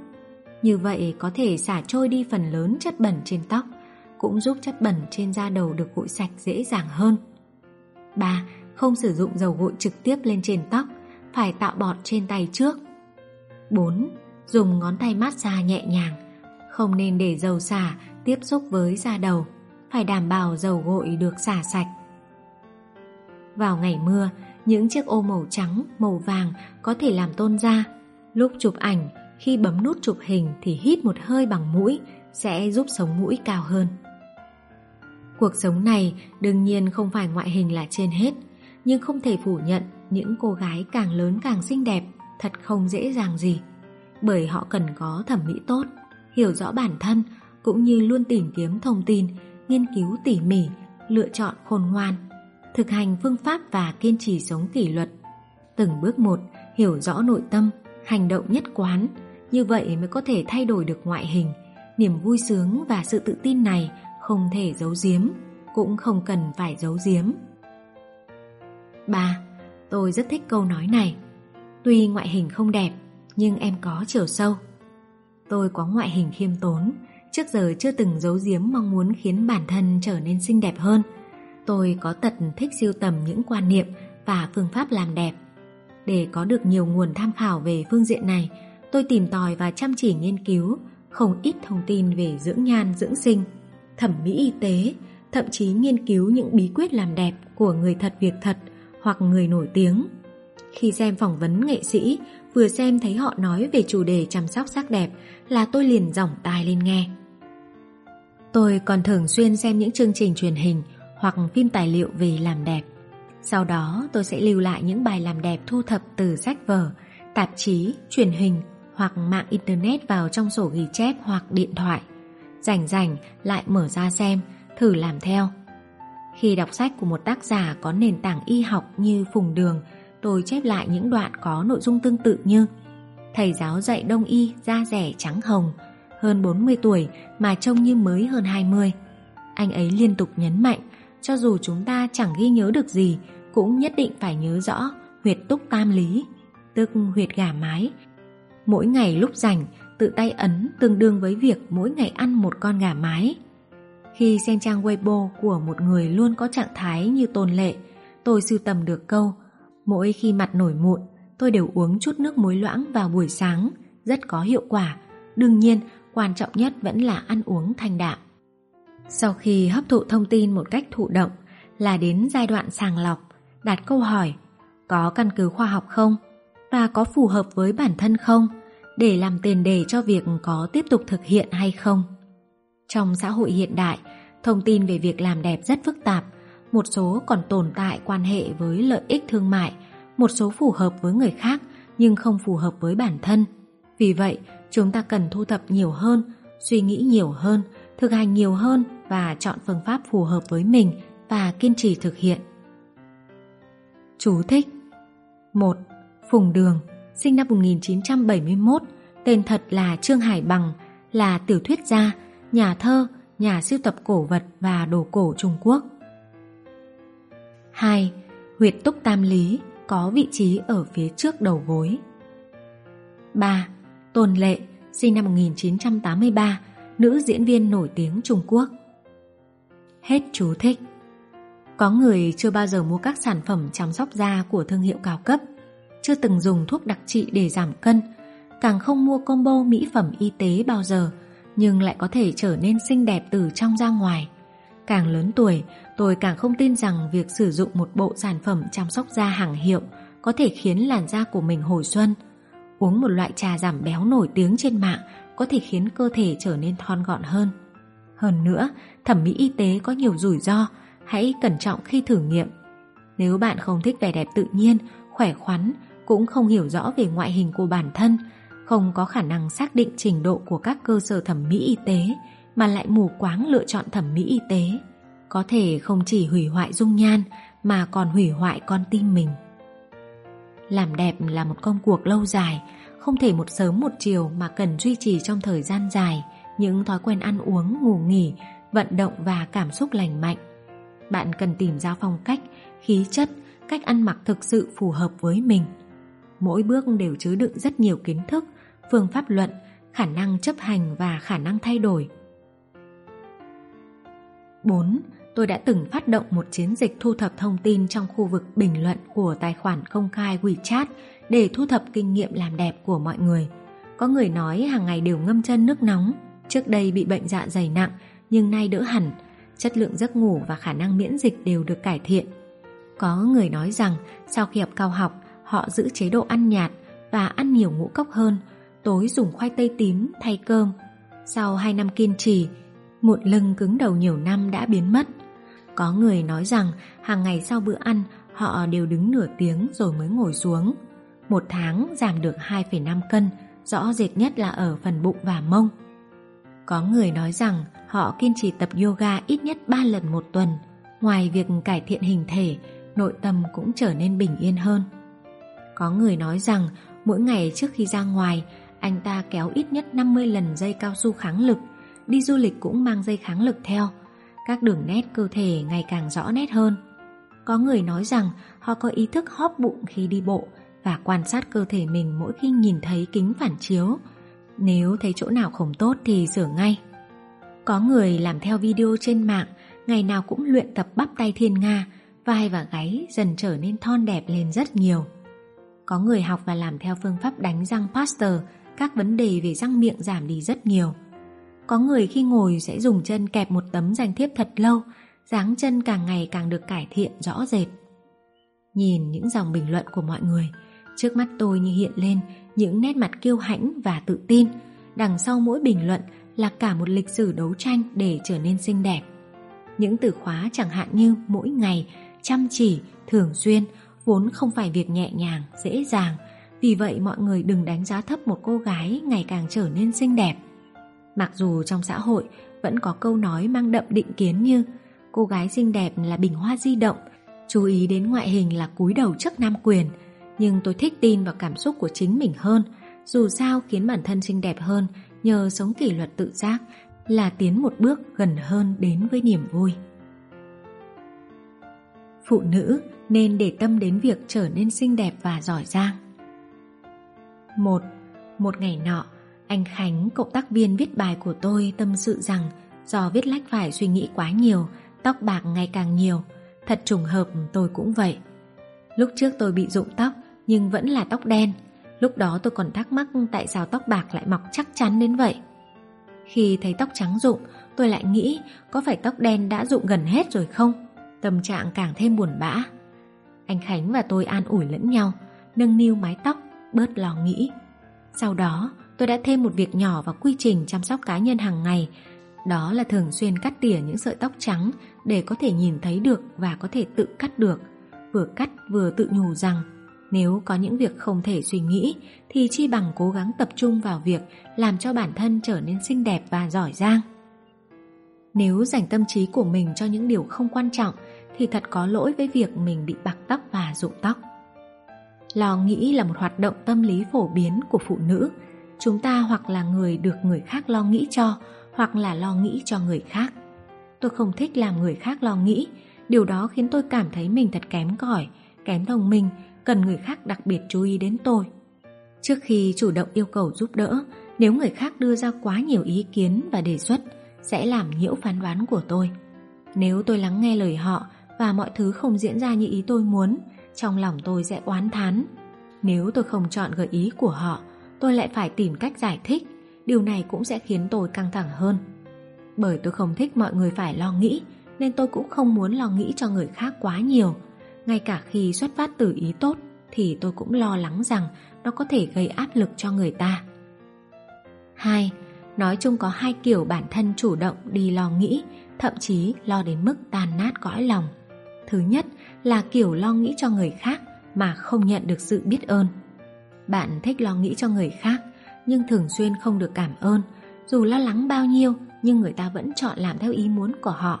Như vậy có thể xả trôi đi phần lớn chất bẩn trên tóc, cũng giúp chất bẩn trên da đầu được gội sạch dễ dàng hơn. 3. Không sử dụng dầu gội trực tiếp lên trên tóc, phải tạo bọt trên tay trước. 4. Dùng ngón tay mát xa nhẹ nhàng, không nên để dầu xả tiếp xúc với da đầu, phải đảm bảo dầu gội được xả sạch. Vào ngày mưa, những chiếc ô màu trắng, màu vàng có thể làm tôn da. Lúc chụp ảnh, khi bấm nút chụp hình thì hít một hơi bằng mũi sẽ giúp sống mũi cao hơn. Cuộc sống này đương nhiên không phải ngoại hình là trên hết, nhưng không thể phủ nhận những cô gái càng lớn càng xinh đẹp thật không dễ dàng gì. Bởi họ cần có thẩm mỹ tốt, hiểu rõ bản thân cũng như luôn tìm kiếm thông tin, nghiên cứu tỉ mỉ, lựa chọn khôn ngoan thực hành phương pháp và kiên trì sống kỷ luật. Từng bước một, hiểu rõ nội tâm, hành động nhất quán, như vậy mới có thể thay đổi được ngoại hình. Niềm vui sướng và sự tự tin này không thể giấu giếm, cũng không cần phải giấu giếm. 3. Tôi rất thích câu nói này. Tuy ngoại hình không đẹp, nhưng em có chiều sâu. Tôi có ngoại hình khiêm tốn, trước giờ chưa từng giấu giếm mong muốn khiến bản thân trở nên xinh đẹp hơn – Tôi có tật thích siêu tầm những quan niệm và phương pháp làm đẹp. Để có được nhiều nguồn tham khảo về phương diện này, tôi tìm tòi và chăm chỉ nghiên cứu không ít thông tin về dưỡng nhan dưỡng sinh, thẩm mỹ y tế, thậm chí nghiên cứu những bí quyết làm đẹp của người thật việc thật hoặc người nổi tiếng. Khi xem phỏng vấn nghệ sĩ, vừa xem thấy họ nói về chủ đề chăm sóc sắc đẹp là tôi liền giỏng tai lên nghe. Tôi còn thường xuyên xem những chương trình truyền hình hoặc phim tài liệu về làm đẹp. Sau đó tôi sẽ lưu lại những bài làm đẹp thu thập từ sách vở, tạp chí, truyền hình hoặc mạng internet vào trong sổ ghi chép hoặc điện thoại. Rảnh rảnh lại mở ra xem, thử làm theo. Khi đọc sách của một tác giả có nền tảng y học như Phùng Đường, tôi chép lại những đoạn có nội dung tương tự như Thầy giáo dạy đông y da rẻ trắng hồng, hơn 40 tuổi mà trông như mới hơn 20. Anh ấy liên tục nhấn mạnh, cho dù chúng ta chẳng ghi nhớ được gì, cũng nhất định phải nhớ rõ huyệt túc tam lý, tức huyệt gà mái. Mỗi ngày lúc rảnh, tự tay ấn tương đương với việc mỗi ngày ăn một con gà mái. Khi xem trang Weibo của một người luôn có trạng thái như tôn lệ, tôi sưu tầm được câu Mỗi khi mặt nổi mụn, tôi đều uống chút nước muối loãng vào buổi sáng, rất có hiệu quả. Đương nhiên, quan trọng nhất vẫn là ăn uống thanh đạm. Sau khi hấp thụ thông tin một cách thụ động là đến giai đoạn sàng lọc, đặt câu hỏi có căn cứ khoa học không và có phù hợp với bản thân không để làm tiền đề cho việc có tiếp tục thực hiện hay không. Trong xã hội hiện đại, thông tin về việc làm đẹp rất phức tạp, một số còn tồn tại quan hệ với lợi ích thương mại, một số phù hợp với người khác nhưng không phù hợp với bản thân. Vì vậy, chúng ta cần thu thập nhiều hơn, suy nghĩ nhiều hơn, thực hành nhiều hơn và chọn phương pháp phù hợp với mình và kiên trì thực hiện. Chú thích 1. Phùng Đường, sinh năm 1971, tên thật là Trương Hải Bằng, là tiểu thuyết gia, nhà thơ, nhà sưu tập cổ vật và đồ cổ Trung Quốc. 2. Huyệt túc tam lý có vị trí ở phía trước đầu gối. 3. Tôn Lệ, sinh năm 1983, nữ diễn viên nổi tiếng Trung Quốc. Hết chú thích. Có người chưa bao giờ mua các sản phẩm chăm sóc da của thương hiệu cao cấp, chưa từng dùng thuốc đặc trị để giảm cân, càng không mua combo mỹ phẩm y tế bao giờ, nhưng lại có thể trở nên xinh đẹp từ trong ra ngoài. Càng lớn tuổi, tôi càng không tin rằng việc sử dụng một bộ sản phẩm chăm sóc da hàng hiệu có thể khiến làn da của mình hồi xuân. Uống một loại trà giảm béo nổi tiếng trên mạng có thể khiến cơ thể trở nên thon gọn hơn. Hơn nữa, thẩm mỹ y tế có nhiều rủi ro, hãy cẩn trọng khi thử nghiệm. Nếu bạn không thích vẻ đẹp tự nhiên, khỏe khoắn, cũng không hiểu rõ về ngoại hình của bản thân, không có khả năng xác định trình độ của các cơ sở thẩm mỹ y tế, mà lại mù quáng lựa chọn thẩm mỹ y tế, có thể không chỉ hủy hoại dung nhan mà còn hủy hoại con tim mình. Làm đẹp là một công cuộc lâu dài, không thể một sớm một chiều mà cần duy trì trong thời gian dài những thói quen ăn uống, ngủ nghỉ, vận động và cảm xúc lành mạnh. Bạn cần tìm ra phong cách, khí chất, cách ăn mặc thực sự phù hợp với mình. Mỗi bước đều chứa đựng rất nhiều kiến thức, phương pháp luận, khả năng chấp hành và khả năng thay đổi. 4. Tôi đã từng phát động một chiến dịch thu thập thông tin trong khu vực bình luận của tài khoản công khai WeChat để thu thập kinh nghiệm làm đẹp của mọi người. Có người nói hàng ngày đều ngâm chân nước nóng, trước đây bị bệnh dạ dày nặng nhưng nay đỡ hẳn, chất lượng giấc ngủ và khả năng miễn dịch đều được cải thiện. Có người nói rằng sau khi học cao học, họ giữ chế độ ăn nhạt và ăn nhiều ngũ cốc hơn, tối dùng khoai tây tím thay cơm. Sau 2 năm kiên trì, một lưng cứng đầu nhiều năm đã biến mất. Có người nói rằng hàng ngày sau bữa ăn Họ đều đứng nửa tiếng rồi mới ngồi xuống. Một tháng giảm được 2,5 cân Rõ rệt nhất là ở phần bụng và mông. Có người nói rằng họ kiên trì tập yoga ít nhất 3 lần một tuần. Ngoài việc cải thiện hình thể Nội tâm cũng trở nên bình yên hơn. Có người nói rằng mỗi ngày trước khi ra ngoài Anh ta kéo ít nhất 50 lần dây cao su kháng lực đi du lịch cũng mang dây kháng lực theo. Các đường nét cơ thể ngày càng rõ nét hơn. Có người nói rằng họ có ý thức hóp bụng khi đi bộ và quan sát cơ thể mình mỗi khi nhìn thấy kính phản chiếu. Nếu thấy chỗ nào không tốt thì sửa ngay. Có người làm theo video trên mạng, ngày nào cũng luyện tập bắp tay thiên nga, vai và gáy dần trở nên thon đẹp lên rất nhiều. Có người học và làm theo phương pháp đánh răng Pasteur, các vấn đề về răng miệng giảm đi rất nhiều. Có người khi ngồi sẽ dùng chân kẹp một tấm danh thiếp thật lâu, dáng chân càng ngày càng được cải thiện rõ rệt. Nhìn những dòng bình luận của mọi người, trước mắt tôi như hiện lên những nét mặt kiêu hãnh và tự tin. Đằng sau mỗi bình luận là cả một lịch sử đấu tranh để trở nên xinh đẹp. Những từ khóa chẳng hạn như mỗi ngày, chăm chỉ, thường xuyên vốn không phải việc nhẹ nhàng, dễ dàng. Vì vậy mọi người đừng đánh giá thấp một cô gái ngày càng trở nên xinh đẹp. Mặc dù trong xã hội vẫn có câu nói mang đậm định kiến như cô gái xinh đẹp là bình hoa di động, chú ý đến ngoại hình là cúi đầu trước nam quyền. Nhưng tôi thích tin vào cảm xúc của chính mình hơn, dù sao khiến bản thân xinh đẹp hơn nhờ sống kỷ luật tự giác là tiến một bước gần hơn đến với niềm vui. Phụ nữ nên để tâm đến việc trở nên xinh đẹp và giỏi giang. Một, một ngày nọ, anh Khánh, cộng tác viên viết bài của tôi tâm sự rằng do viết lách phải suy nghĩ quá nhiều, tóc bạc ngày càng nhiều. Thật trùng hợp tôi cũng vậy. Lúc trước tôi bị rụng tóc nhưng vẫn là tóc đen. Lúc đó tôi còn thắc mắc tại sao tóc bạc lại mọc chắc chắn đến vậy. Khi thấy tóc trắng rụng, tôi lại nghĩ có phải tóc đen đã rụng gần hết rồi không? Tâm trạng càng thêm buồn bã. Anh Khánh và tôi an ủi lẫn nhau, nâng niu mái tóc, bớt lo nghĩ. Sau đó, tôi đã thêm một việc nhỏ vào quy trình chăm sóc cá nhân hàng ngày, đó là thường xuyên cắt tỉa những sợi tóc trắng để có thể nhìn thấy được và có thể tự cắt được. Vừa cắt vừa tự nhủ rằng nếu có những việc không thể suy nghĩ thì chi bằng cố gắng tập trung vào việc làm cho bản thân trở nên xinh đẹp và giỏi giang. Nếu dành tâm trí của mình cho những điều không quan trọng thì thật có lỗi với việc mình bị bạc tóc và rụng tóc. Lo nghĩ là một hoạt động tâm lý phổ biến của phụ nữ. Chúng ta hoặc là người được người khác lo nghĩ cho, hoặc là lo nghĩ cho người khác. Tôi không thích làm người khác lo nghĩ, điều đó khiến tôi cảm thấy mình thật kém cỏi, kém thông minh, cần người khác đặc biệt chú ý đến tôi. Trước khi chủ động yêu cầu giúp đỡ, nếu người khác đưa ra quá nhiều ý kiến và đề xuất, sẽ làm nhiễu phán đoán của tôi. Nếu tôi lắng nghe lời họ và mọi thứ không diễn ra như ý tôi muốn, trong lòng tôi sẽ oán thán. Nếu tôi không chọn gợi ý của họ, tôi lại phải tìm cách giải thích, điều này cũng sẽ khiến tôi căng thẳng hơn. Bởi tôi không thích mọi người phải lo nghĩ, nên tôi cũng không muốn lo nghĩ cho người khác quá nhiều. Ngay cả khi xuất phát từ ý tốt, thì tôi cũng lo lắng rằng nó có thể gây áp lực cho người ta. hai Nói chung có hai kiểu bản thân chủ động đi lo nghĩ, thậm chí lo đến mức tan nát cõi lòng. Thứ nhất là kiểu lo nghĩ cho người khác mà không nhận được sự biết ơn. Bạn thích lo nghĩ cho người khác nhưng thường xuyên không được cảm ơn. Dù lo lắng bao nhiêu nhưng người ta vẫn chọn làm theo ý muốn của họ.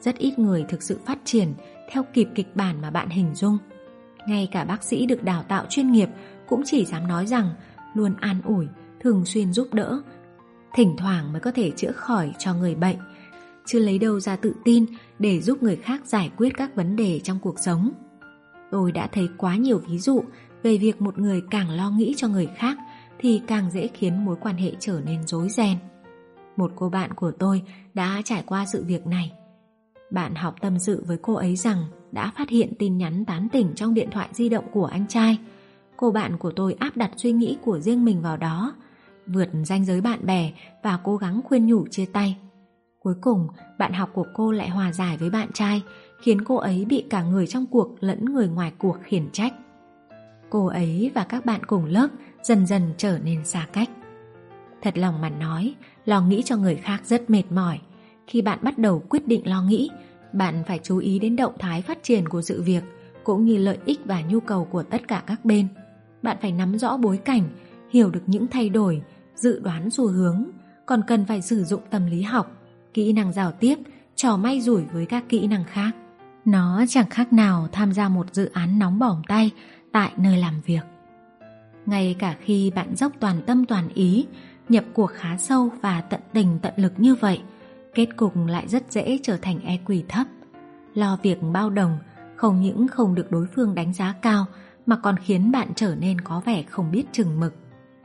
Rất ít người thực sự phát triển theo kịp kịch bản mà bạn hình dung. Ngay cả bác sĩ được đào tạo chuyên nghiệp cũng chỉ dám nói rằng luôn an ủi, thường xuyên giúp đỡ. Thỉnh thoảng mới có thể chữa khỏi cho người bệnh chưa lấy đâu ra tự tin để giúp người khác giải quyết các vấn đề trong cuộc sống. Tôi đã thấy quá nhiều ví dụ về việc một người càng lo nghĩ cho người khác thì càng dễ khiến mối quan hệ trở nên rối ren. Một cô bạn của tôi đã trải qua sự việc này. Bạn học tâm sự với cô ấy rằng đã phát hiện tin nhắn tán tỉnh trong điện thoại di động của anh trai. Cô bạn của tôi áp đặt suy nghĩ của riêng mình vào đó, vượt ranh giới bạn bè và cố gắng khuyên nhủ chia tay. Cuối cùng, bạn học của cô lại hòa giải với bạn trai, khiến cô ấy bị cả người trong cuộc lẫn người ngoài cuộc khiển trách. Cô ấy và các bạn cùng lớp dần dần trở nên xa cách. Thật lòng mà nói, lo nghĩ cho người khác rất mệt mỏi. Khi bạn bắt đầu quyết định lo nghĩ, bạn phải chú ý đến động thái phát triển của sự việc, cũng như lợi ích và nhu cầu của tất cả các bên. Bạn phải nắm rõ bối cảnh, hiểu được những thay đổi, dự đoán xu hướng, còn cần phải sử dụng tâm lý học kỹ năng giao tiếp, trò may rủi với các kỹ năng khác. Nó chẳng khác nào tham gia một dự án nóng bỏng tay tại nơi làm việc. Ngay cả khi bạn dốc toàn tâm toàn ý, nhập cuộc khá sâu và tận tình tận lực như vậy, kết cục lại rất dễ trở thành e quỷ thấp. Lo việc bao đồng không những không được đối phương đánh giá cao mà còn khiến bạn trở nên có vẻ không biết chừng mực.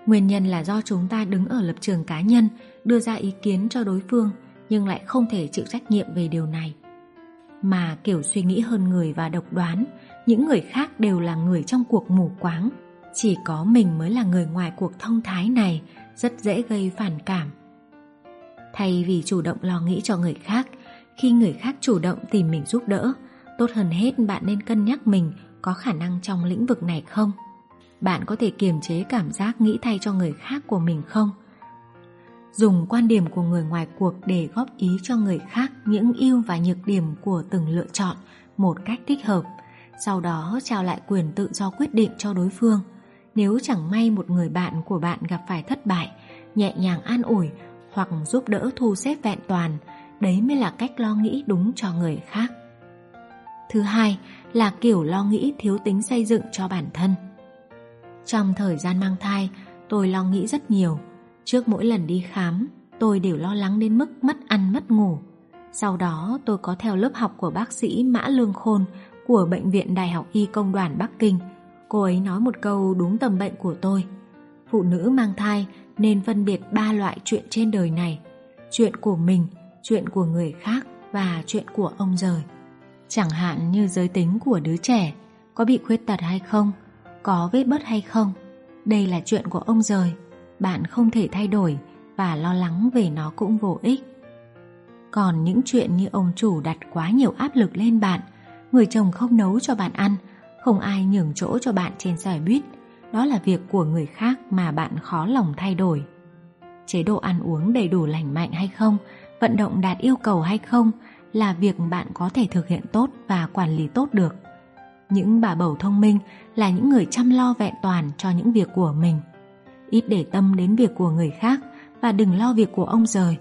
Nguyên nhân là do chúng ta đứng ở lập trường cá nhân, đưa ra ý kiến cho đối phương nhưng lại không thể chịu trách nhiệm về điều này. Mà kiểu suy nghĩ hơn người và độc đoán, những người khác đều là người trong cuộc mù quáng. Chỉ có mình mới là người ngoài cuộc thông thái này, rất dễ gây phản cảm. Thay vì chủ động lo nghĩ cho người khác, khi người khác chủ động tìm mình giúp đỡ, tốt hơn hết bạn nên cân nhắc mình có khả năng trong lĩnh vực này không. Bạn có thể kiềm chế cảm giác nghĩ thay cho người khác của mình không? dùng quan điểm của người ngoài cuộc để góp ý cho người khác những ưu và nhược điểm của từng lựa chọn một cách thích hợp, sau đó trao lại quyền tự do quyết định cho đối phương. Nếu chẳng may một người bạn của bạn gặp phải thất bại, nhẹ nhàng an ủi hoặc giúp đỡ thu xếp vẹn toàn, đấy mới là cách lo nghĩ đúng cho người khác. Thứ hai là kiểu lo nghĩ thiếu tính xây dựng cho bản thân. Trong thời gian mang thai, tôi lo nghĩ rất nhiều. Trước mỗi lần đi khám, tôi đều lo lắng đến mức mất ăn mất ngủ. Sau đó tôi có theo lớp học của bác sĩ Mã Lương Khôn của Bệnh viện Đại học Y Công đoàn Bắc Kinh. Cô ấy nói một câu đúng tầm bệnh của tôi. Phụ nữ mang thai nên phân biệt ba loại chuyện trên đời này. Chuyện của mình, chuyện của người khác và chuyện của ông rời. Chẳng hạn như giới tính của đứa trẻ, có bị khuyết tật hay không, có vết bớt hay không. Đây là chuyện của ông rời, bạn không thể thay đổi và lo lắng về nó cũng vô ích. Còn những chuyện như ông chủ đặt quá nhiều áp lực lên bạn, người chồng không nấu cho bạn ăn, không ai nhường chỗ cho bạn trên xe buýt, đó là việc của người khác mà bạn khó lòng thay đổi. Chế độ ăn uống đầy đủ lành mạnh hay không, vận động đạt yêu cầu hay không là việc bạn có thể thực hiện tốt và quản lý tốt được. Những bà bầu thông minh là những người chăm lo vẹn toàn cho những việc của mình. Ít để tâm đến việc của người khác và đừng lo việc của ông rời.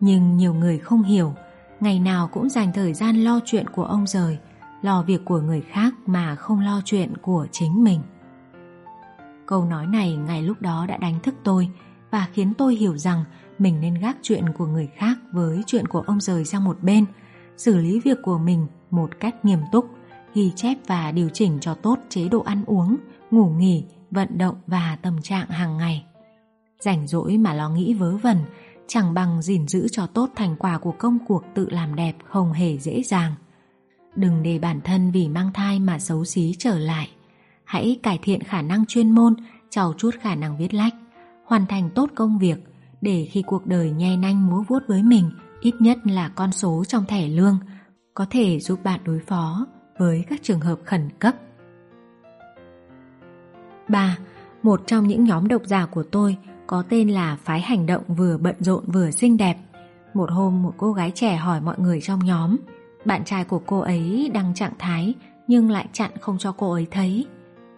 Nhưng nhiều người không hiểu, ngày nào cũng dành thời gian lo chuyện của ông rời, lo việc của người khác mà không lo chuyện của chính mình. Câu nói này ngày lúc đó đã đánh thức tôi và khiến tôi hiểu rằng mình nên gác chuyện của người khác với chuyện của ông rời sang một bên, xử lý việc của mình một cách nghiêm túc, ghi chép và điều chỉnh cho tốt chế độ ăn uống, ngủ nghỉ, vận động và tâm trạng hàng ngày. Rảnh rỗi mà lo nghĩ vớ vẩn, chẳng bằng gìn giữ cho tốt thành quả của công cuộc tự làm đẹp không hề dễ dàng. Đừng để bản thân vì mang thai mà xấu xí trở lại. Hãy cải thiện khả năng chuyên môn, trau chuốt khả năng viết lách, hoàn thành tốt công việc, để khi cuộc đời nhe nanh múa vuốt với mình ít nhất là con số trong thẻ lương có thể giúp bạn đối phó với các trường hợp khẩn cấp. 3. Một trong những nhóm độc giả của tôi có tên là Phái Hành Động vừa bận rộn vừa xinh đẹp. Một hôm một cô gái trẻ hỏi mọi người trong nhóm bạn trai của cô ấy đăng trạng thái nhưng lại chặn không cho cô ấy thấy.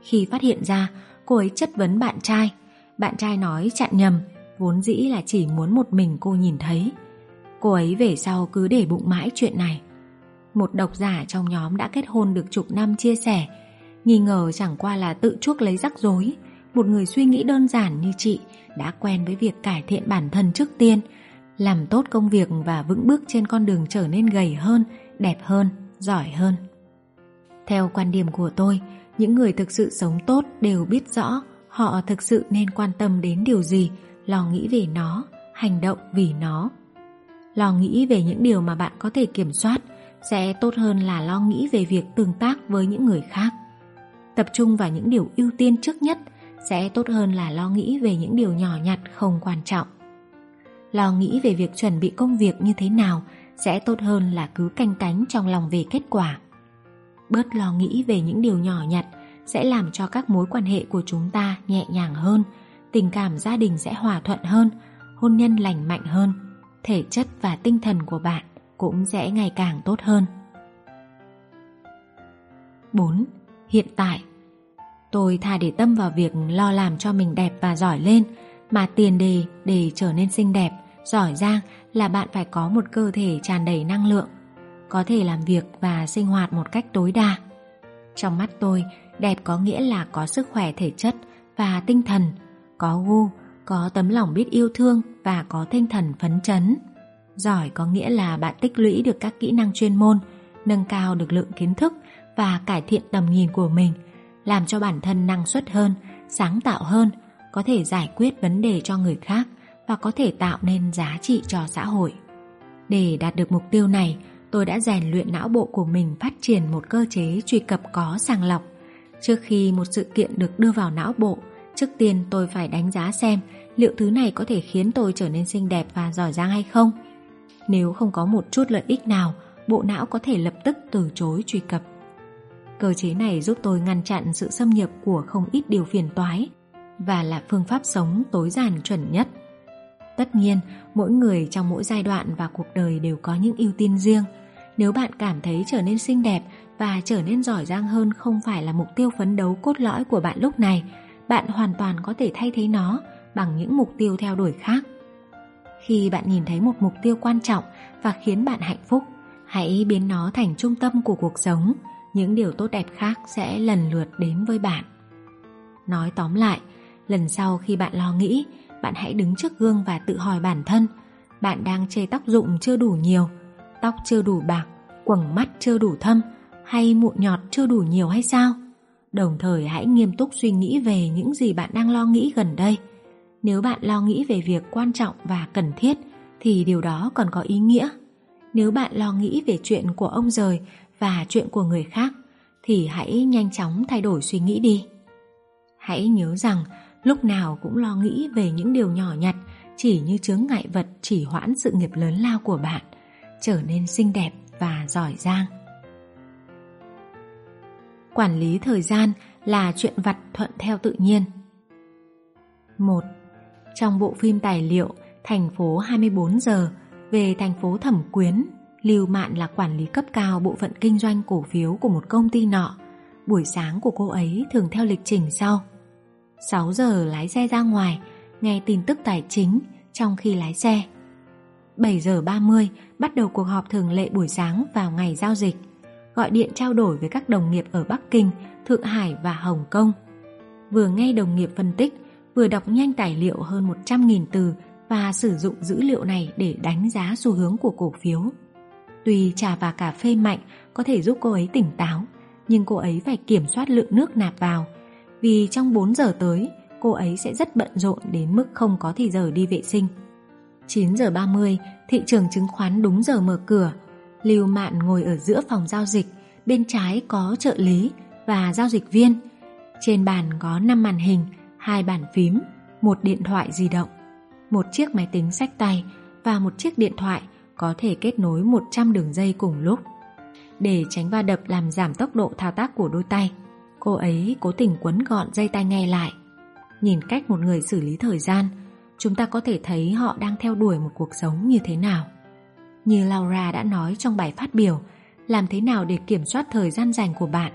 Khi phát hiện ra, cô ấy chất vấn bạn trai. Bạn trai nói chặn nhầm vốn dĩ là chỉ muốn một mình cô nhìn thấy. Cô ấy về sau cứ để bụng mãi chuyện này. Một độc giả trong nhóm đã kết hôn được chục năm chia sẻ, nghi ngờ chẳng qua là tự chuốc lấy rắc rối. Một người suy nghĩ đơn giản như chị đã quen với việc cải thiện bản thân trước tiên, làm tốt công việc và vững bước trên con đường trở nên gầy hơn, đẹp hơn, giỏi hơn. Theo quan điểm của tôi, những người thực sự sống tốt đều biết rõ họ thực sự nên quan tâm đến điều gì lo nghĩ về nó, hành động vì nó. Lo nghĩ về những điều mà bạn có thể kiểm soát sẽ tốt hơn là lo nghĩ về việc tương tác với những người khác. Tập trung vào những điều ưu tiên trước nhất sẽ tốt hơn là lo nghĩ về những điều nhỏ nhặt không quan trọng. Lo nghĩ về việc chuẩn bị công việc như thế nào sẽ tốt hơn là cứ canh cánh trong lòng về kết quả. Bớt lo nghĩ về những điều nhỏ nhặt sẽ làm cho các mối quan hệ của chúng ta nhẹ nhàng hơn tình cảm gia đình sẽ hòa thuận hơn, hôn nhân lành mạnh hơn, thể chất và tinh thần của bạn cũng sẽ ngày càng tốt hơn. 4. Hiện tại Tôi thà để tâm vào việc lo làm cho mình đẹp và giỏi lên mà tiền đề để trở nên xinh đẹp, giỏi giang là bạn phải có một cơ thể tràn đầy năng lượng, có thể làm việc và sinh hoạt một cách tối đa. Trong mắt tôi, đẹp có nghĩa là có sức khỏe thể chất và tinh thần, có gu, có tấm lòng biết yêu thương và có tinh thần phấn chấn. Giỏi có nghĩa là bạn tích lũy được các kỹ năng chuyên môn, nâng cao được lượng kiến thức và cải thiện tầm nhìn của mình, làm cho bản thân năng suất hơn, sáng tạo hơn, có thể giải quyết vấn đề cho người khác và có thể tạo nên giá trị cho xã hội. Để đạt được mục tiêu này, tôi đã rèn luyện não bộ của mình phát triển một cơ chế truy cập có sàng lọc. Trước khi một sự kiện được đưa vào não bộ, Trước tiên tôi phải đánh giá xem liệu thứ này có thể khiến tôi trở nên xinh đẹp và giỏi giang hay không. Nếu không có một chút lợi ích nào, bộ não có thể lập tức từ chối truy cập. Cơ chế này giúp tôi ngăn chặn sự xâm nhập của không ít điều phiền toái và là phương pháp sống tối giản chuẩn nhất. Tất nhiên, mỗi người trong mỗi giai đoạn và cuộc đời đều có những ưu tiên riêng. Nếu bạn cảm thấy trở nên xinh đẹp và trở nên giỏi giang hơn không phải là mục tiêu phấn đấu cốt lõi của bạn lúc này, bạn hoàn toàn có thể thay thế nó bằng những mục tiêu theo đuổi khác. Khi bạn nhìn thấy một mục tiêu quan trọng và khiến bạn hạnh phúc, hãy biến nó thành trung tâm của cuộc sống. Những điều tốt đẹp khác sẽ lần lượt đến với bạn. Nói tóm lại, lần sau khi bạn lo nghĩ, bạn hãy đứng trước gương và tự hỏi bản thân bạn đang chê tóc rụng chưa đủ nhiều, tóc chưa đủ bạc, quầng mắt chưa đủ thâm hay mụn nhọt chưa đủ nhiều hay sao? Đồng thời hãy nghiêm túc suy nghĩ về những gì bạn đang lo nghĩ gần đây. Nếu bạn lo nghĩ về việc quan trọng và cần thiết thì điều đó còn có ý nghĩa. Nếu bạn lo nghĩ về chuyện của ông rời và chuyện của người khác thì hãy nhanh chóng thay đổi suy nghĩ đi. Hãy nhớ rằng lúc nào cũng lo nghĩ về những điều nhỏ nhặt chỉ như chướng ngại vật chỉ hoãn sự nghiệp lớn lao của bạn trở nên xinh đẹp và giỏi giang. Quản lý thời gian là chuyện vặt thuận theo tự nhiên. 1. Trong bộ phim tài liệu Thành phố 24 giờ về thành phố Thẩm Quyến, Lưu Mạn là quản lý cấp cao bộ phận kinh doanh cổ phiếu của một công ty nọ. Buổi sáng của cô ấy thường theo lịch trình sau. 6 giờ lái xe ra ngoài, nghe tin tức tài chính trong khi lái xe. 7 giờ 30 bắt đầu cuộc họp thường lệ buổi sáng vào ngày giao dịch, gọi điện trao đổi với các đồng nghiệp ở Bắc Kinh, Thượng Hải và Hồng Kông. Vừa nghe đồng nghiệp phân tích, vừa đọc nhanh tài liệu hơn 100.000 từ và sử dụng dữ liệu này để đánh giá xu hướng của cổ phiếu. Tuy trà và cà phê mạnh có thể giúp cô ấy tỉnh táo, nhưng cô ấy phải kiểm soát lượng nước nạp vào, vì trong 4 giờ tới, cô ấy sẽ rất bận rộn đến mức không có thì giờ đi vệ sinh. 9 giờ 30, thị trường chứng khoán đúng giờ mở cửa. Lưu Mạn ngồi ở giữa phòng giao dịch, bên trái có trợ lý và giao dịch viên. Trên bàn có 5 màn hình, hai bàn phím, một điện thoại di động, một chiếc máy tính sách tay và một chiếc điện thoại có thể kết nối 100 đường dây cùng lúc. Để tránh va đập làm giảm tốc độ thao tác của đôi tay, cô ấy cố tình quấn gọn dây tai nghe lại. Nhìn cách một người xử lý thời gian, chúng ta có thể thấy họ đang theo đuổi một cuộc sống như thế nào. Như Laura đã nói trong bài phát biểu, làm thế nào để kiểm soát thời gian dành của bạn.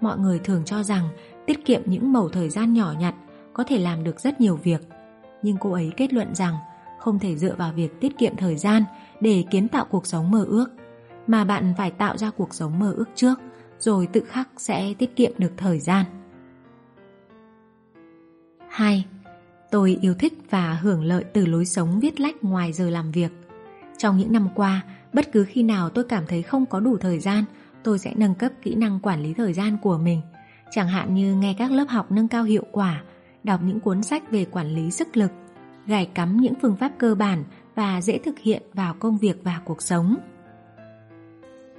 Mọi người thường cho rằng tiết kiệm những mẩu thời gian nhỏ nhặt có thể làm được rất nhiều việc. Nhưng cô ấy kết luận rằng không thể dựa vào việc tiết kiệm thời gian để kiến tạo cuộc sống mơ ước, mà bạn phải tạo ra cuộc sống mơ ước trước, rồi tự khắc sẽ tiết kiệm được thời gian. 2. Tôi yêu thích và hưởng lợi từ lối sống viết lách ngoài giờ làm việc. Trong những năm qua, bất cứ khi nào tôi cảm thấy không có đủ thời gian, tôi sẽ nâng cấp kỹ năng quản lý thời gian của mình. Chẳng hạn như nghe các lớp học nâng cao hiệu quả, đọc những cuốn sách về quản lý sức lực, gài cắm những phương pháp cơ bản và dễ thực hiện vào công việc và cuộc sống.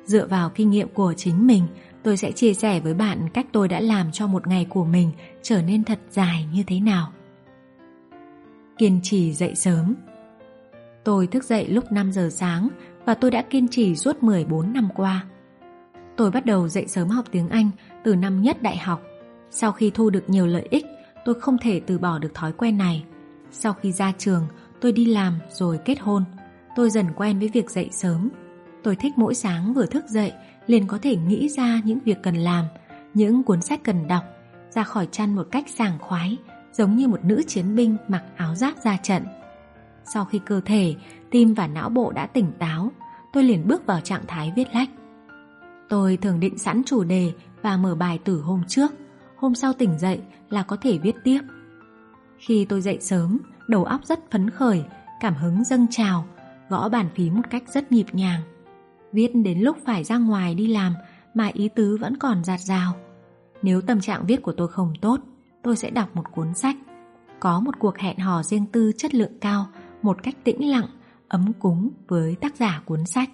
Dựa vào kinh nghiệm của chính mình, tôi sẽ chia sẻ với bạn cách tôi đã làm cho một ngày của mình trở nên thật dài như thế nào. Kiên trì dậy sớm Tôi thức dậy lúc 5 giờ sáng và tôi đã kiên trì suốt 14 năm qua. Tôi bắt đầu dậy sớm học tiếng Anh từ năm nhất đại học. Sau khi thu được nhiều lợi ích, tôi không thể từ bỏ được thói quen này. Sau khi ra trường, tôi đi làm rồi kết hôn. Tôi dần quen với việc dậy sớm. Tôi thích mỗi sáng vừa thức dậy liền có thể nghĩ ra những việc cần làm, những cuốn sách cần đọc, ra khỏi chăn một cách sảng khoái, giống như một nữ chiến binh mặc áo giáp ra trận. Sau khi cơ thể, tim và não bộ đã tỉnh táo, tôi liền bước vào trạng thái viết lách. Tôi thường định sẵn chủ đề và mở bài từ hôm trước, hôm sau tỉnh dậy là có thể viết tiếp. Khi tôi dậy sớm, đầu óc rất phấn khởi, cảm hứng dâng trào, gõ bàn phím một cách rất nhịp nhàng. Viết đến lúc phải ra ngoài đi làm mà ý tứ vẫn còn giạt rào. Nếu tâm trạng viết của tôi không tốt, tôi sẽ đọc một cuốn sách. Có một cuộc hẹn hò riêng tư chất lượng cao, một cách tĩnh lặng, ấm cúng với tác giả cuốn sách.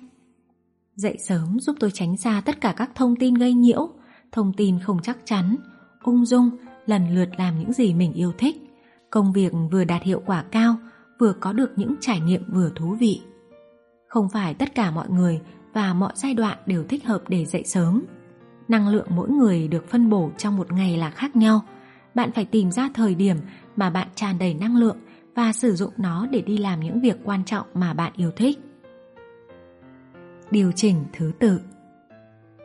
Dậy sớm giúp tôi tránh xa tất cả các thông tin gây nhiễu, thông tin không chắc chắn, ung dung, lần lượt làm những gì mình yêu thích. Công việc vừa đạt hiệu quả cao, vừa có được những trải nghiệm vừa thú vị. Không phải tất cả mọi người và mọi giai đoạn đều thích hợp để dậy sớm. Năng lượng mỗi người được phân bổ trong một ngày là khác nhau. Bạn phải tìm ra thời điểm mà bạn tràn đầy năng lượng và sử dụng nó để đi làm những việc quan trọng mà bạn yêu thích. Điều chỉnh thứ tự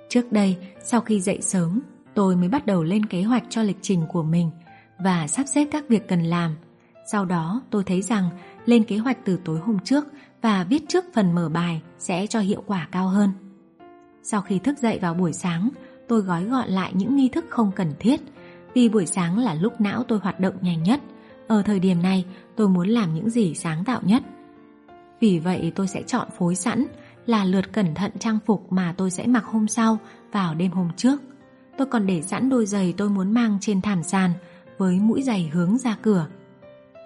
Trước đây, sau khi dậy sớm, tôi mới bắt đầu lên kế hoạch cho lịch trình của mình và sắp xếp các việc cần làm. Sau đó, tôi thấy rằng lên kế hoạch từ tối hôm trước và viết trước phần mở bài sẽ cho hiệu quả cao hơn. Sau khi thức dậy vào buổi sáng, tôi gói gọn lại những nghi thức không cần thiết vì buổi sáng là lúc não tôi hoạt động nhanh nhất. Ở thời điểm này, tôi muốn làm những gì sáng tạo nhất. Vì vậy tôi sẽ chọn phối sẵn là lượt cẩn thận trang phục mà tôi sẽ mặc hôm sau vào đêm hôm trước. Tôi còn để sẵn đôi giày tôi muốn mang trên thảm sàn với mũi giày hướng ra cửa.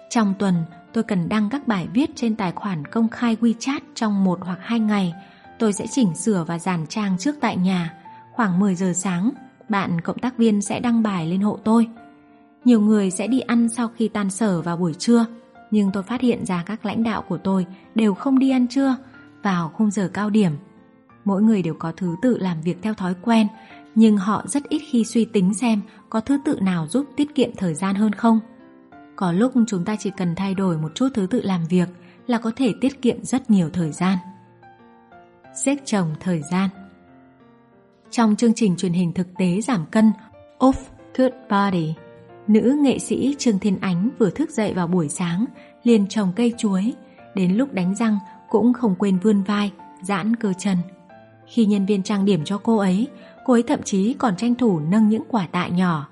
Trong tuần, tôi cần đăng các bài viết trên tài khoản công khai WeChat trong một hoặc hai ngày. Tôi sẽ chỉnh sửa và dàn trang trước tại nhà. Khoảng 10 giờ sáng, bạn cộng tác viên sẽ đăng bài lên hộ tôi. Nhiều người sẽ đi ăn sau khi tan sở vào buổi trưa, nhưng tôi phát hiện ra các lãnh đạo của tôi đều không đi ăn trưa vào khung giờ cao điểm. Mỗi người đều có thứ tự làm việc theo thói quen, nhưng họ rất ít khi suy tính xem có thứ tự nào giúp tiết kiệm thời gian hơn không. Có lúc chúng ta chỉ cần thay đổi một chút thứ tự làm việc là có thể tiết kiệm rất nhiều thời gian. Xếp chồng thời gian Trong chương trình truyền hình thực tế giảm cân Off Good Body, nữ nghệ sĩ Trương Thiên Ánh vừa thức dậy vào buổi sáng liền trồng cây chuối. Đến lúc đánh răng cũng không quên vươn vai, giãn cơ chân. Khi nhân viên trang điểm cho cô ấy, cô ấy thậm chí còn tranh thủ nâng những quả tạ nhỏ.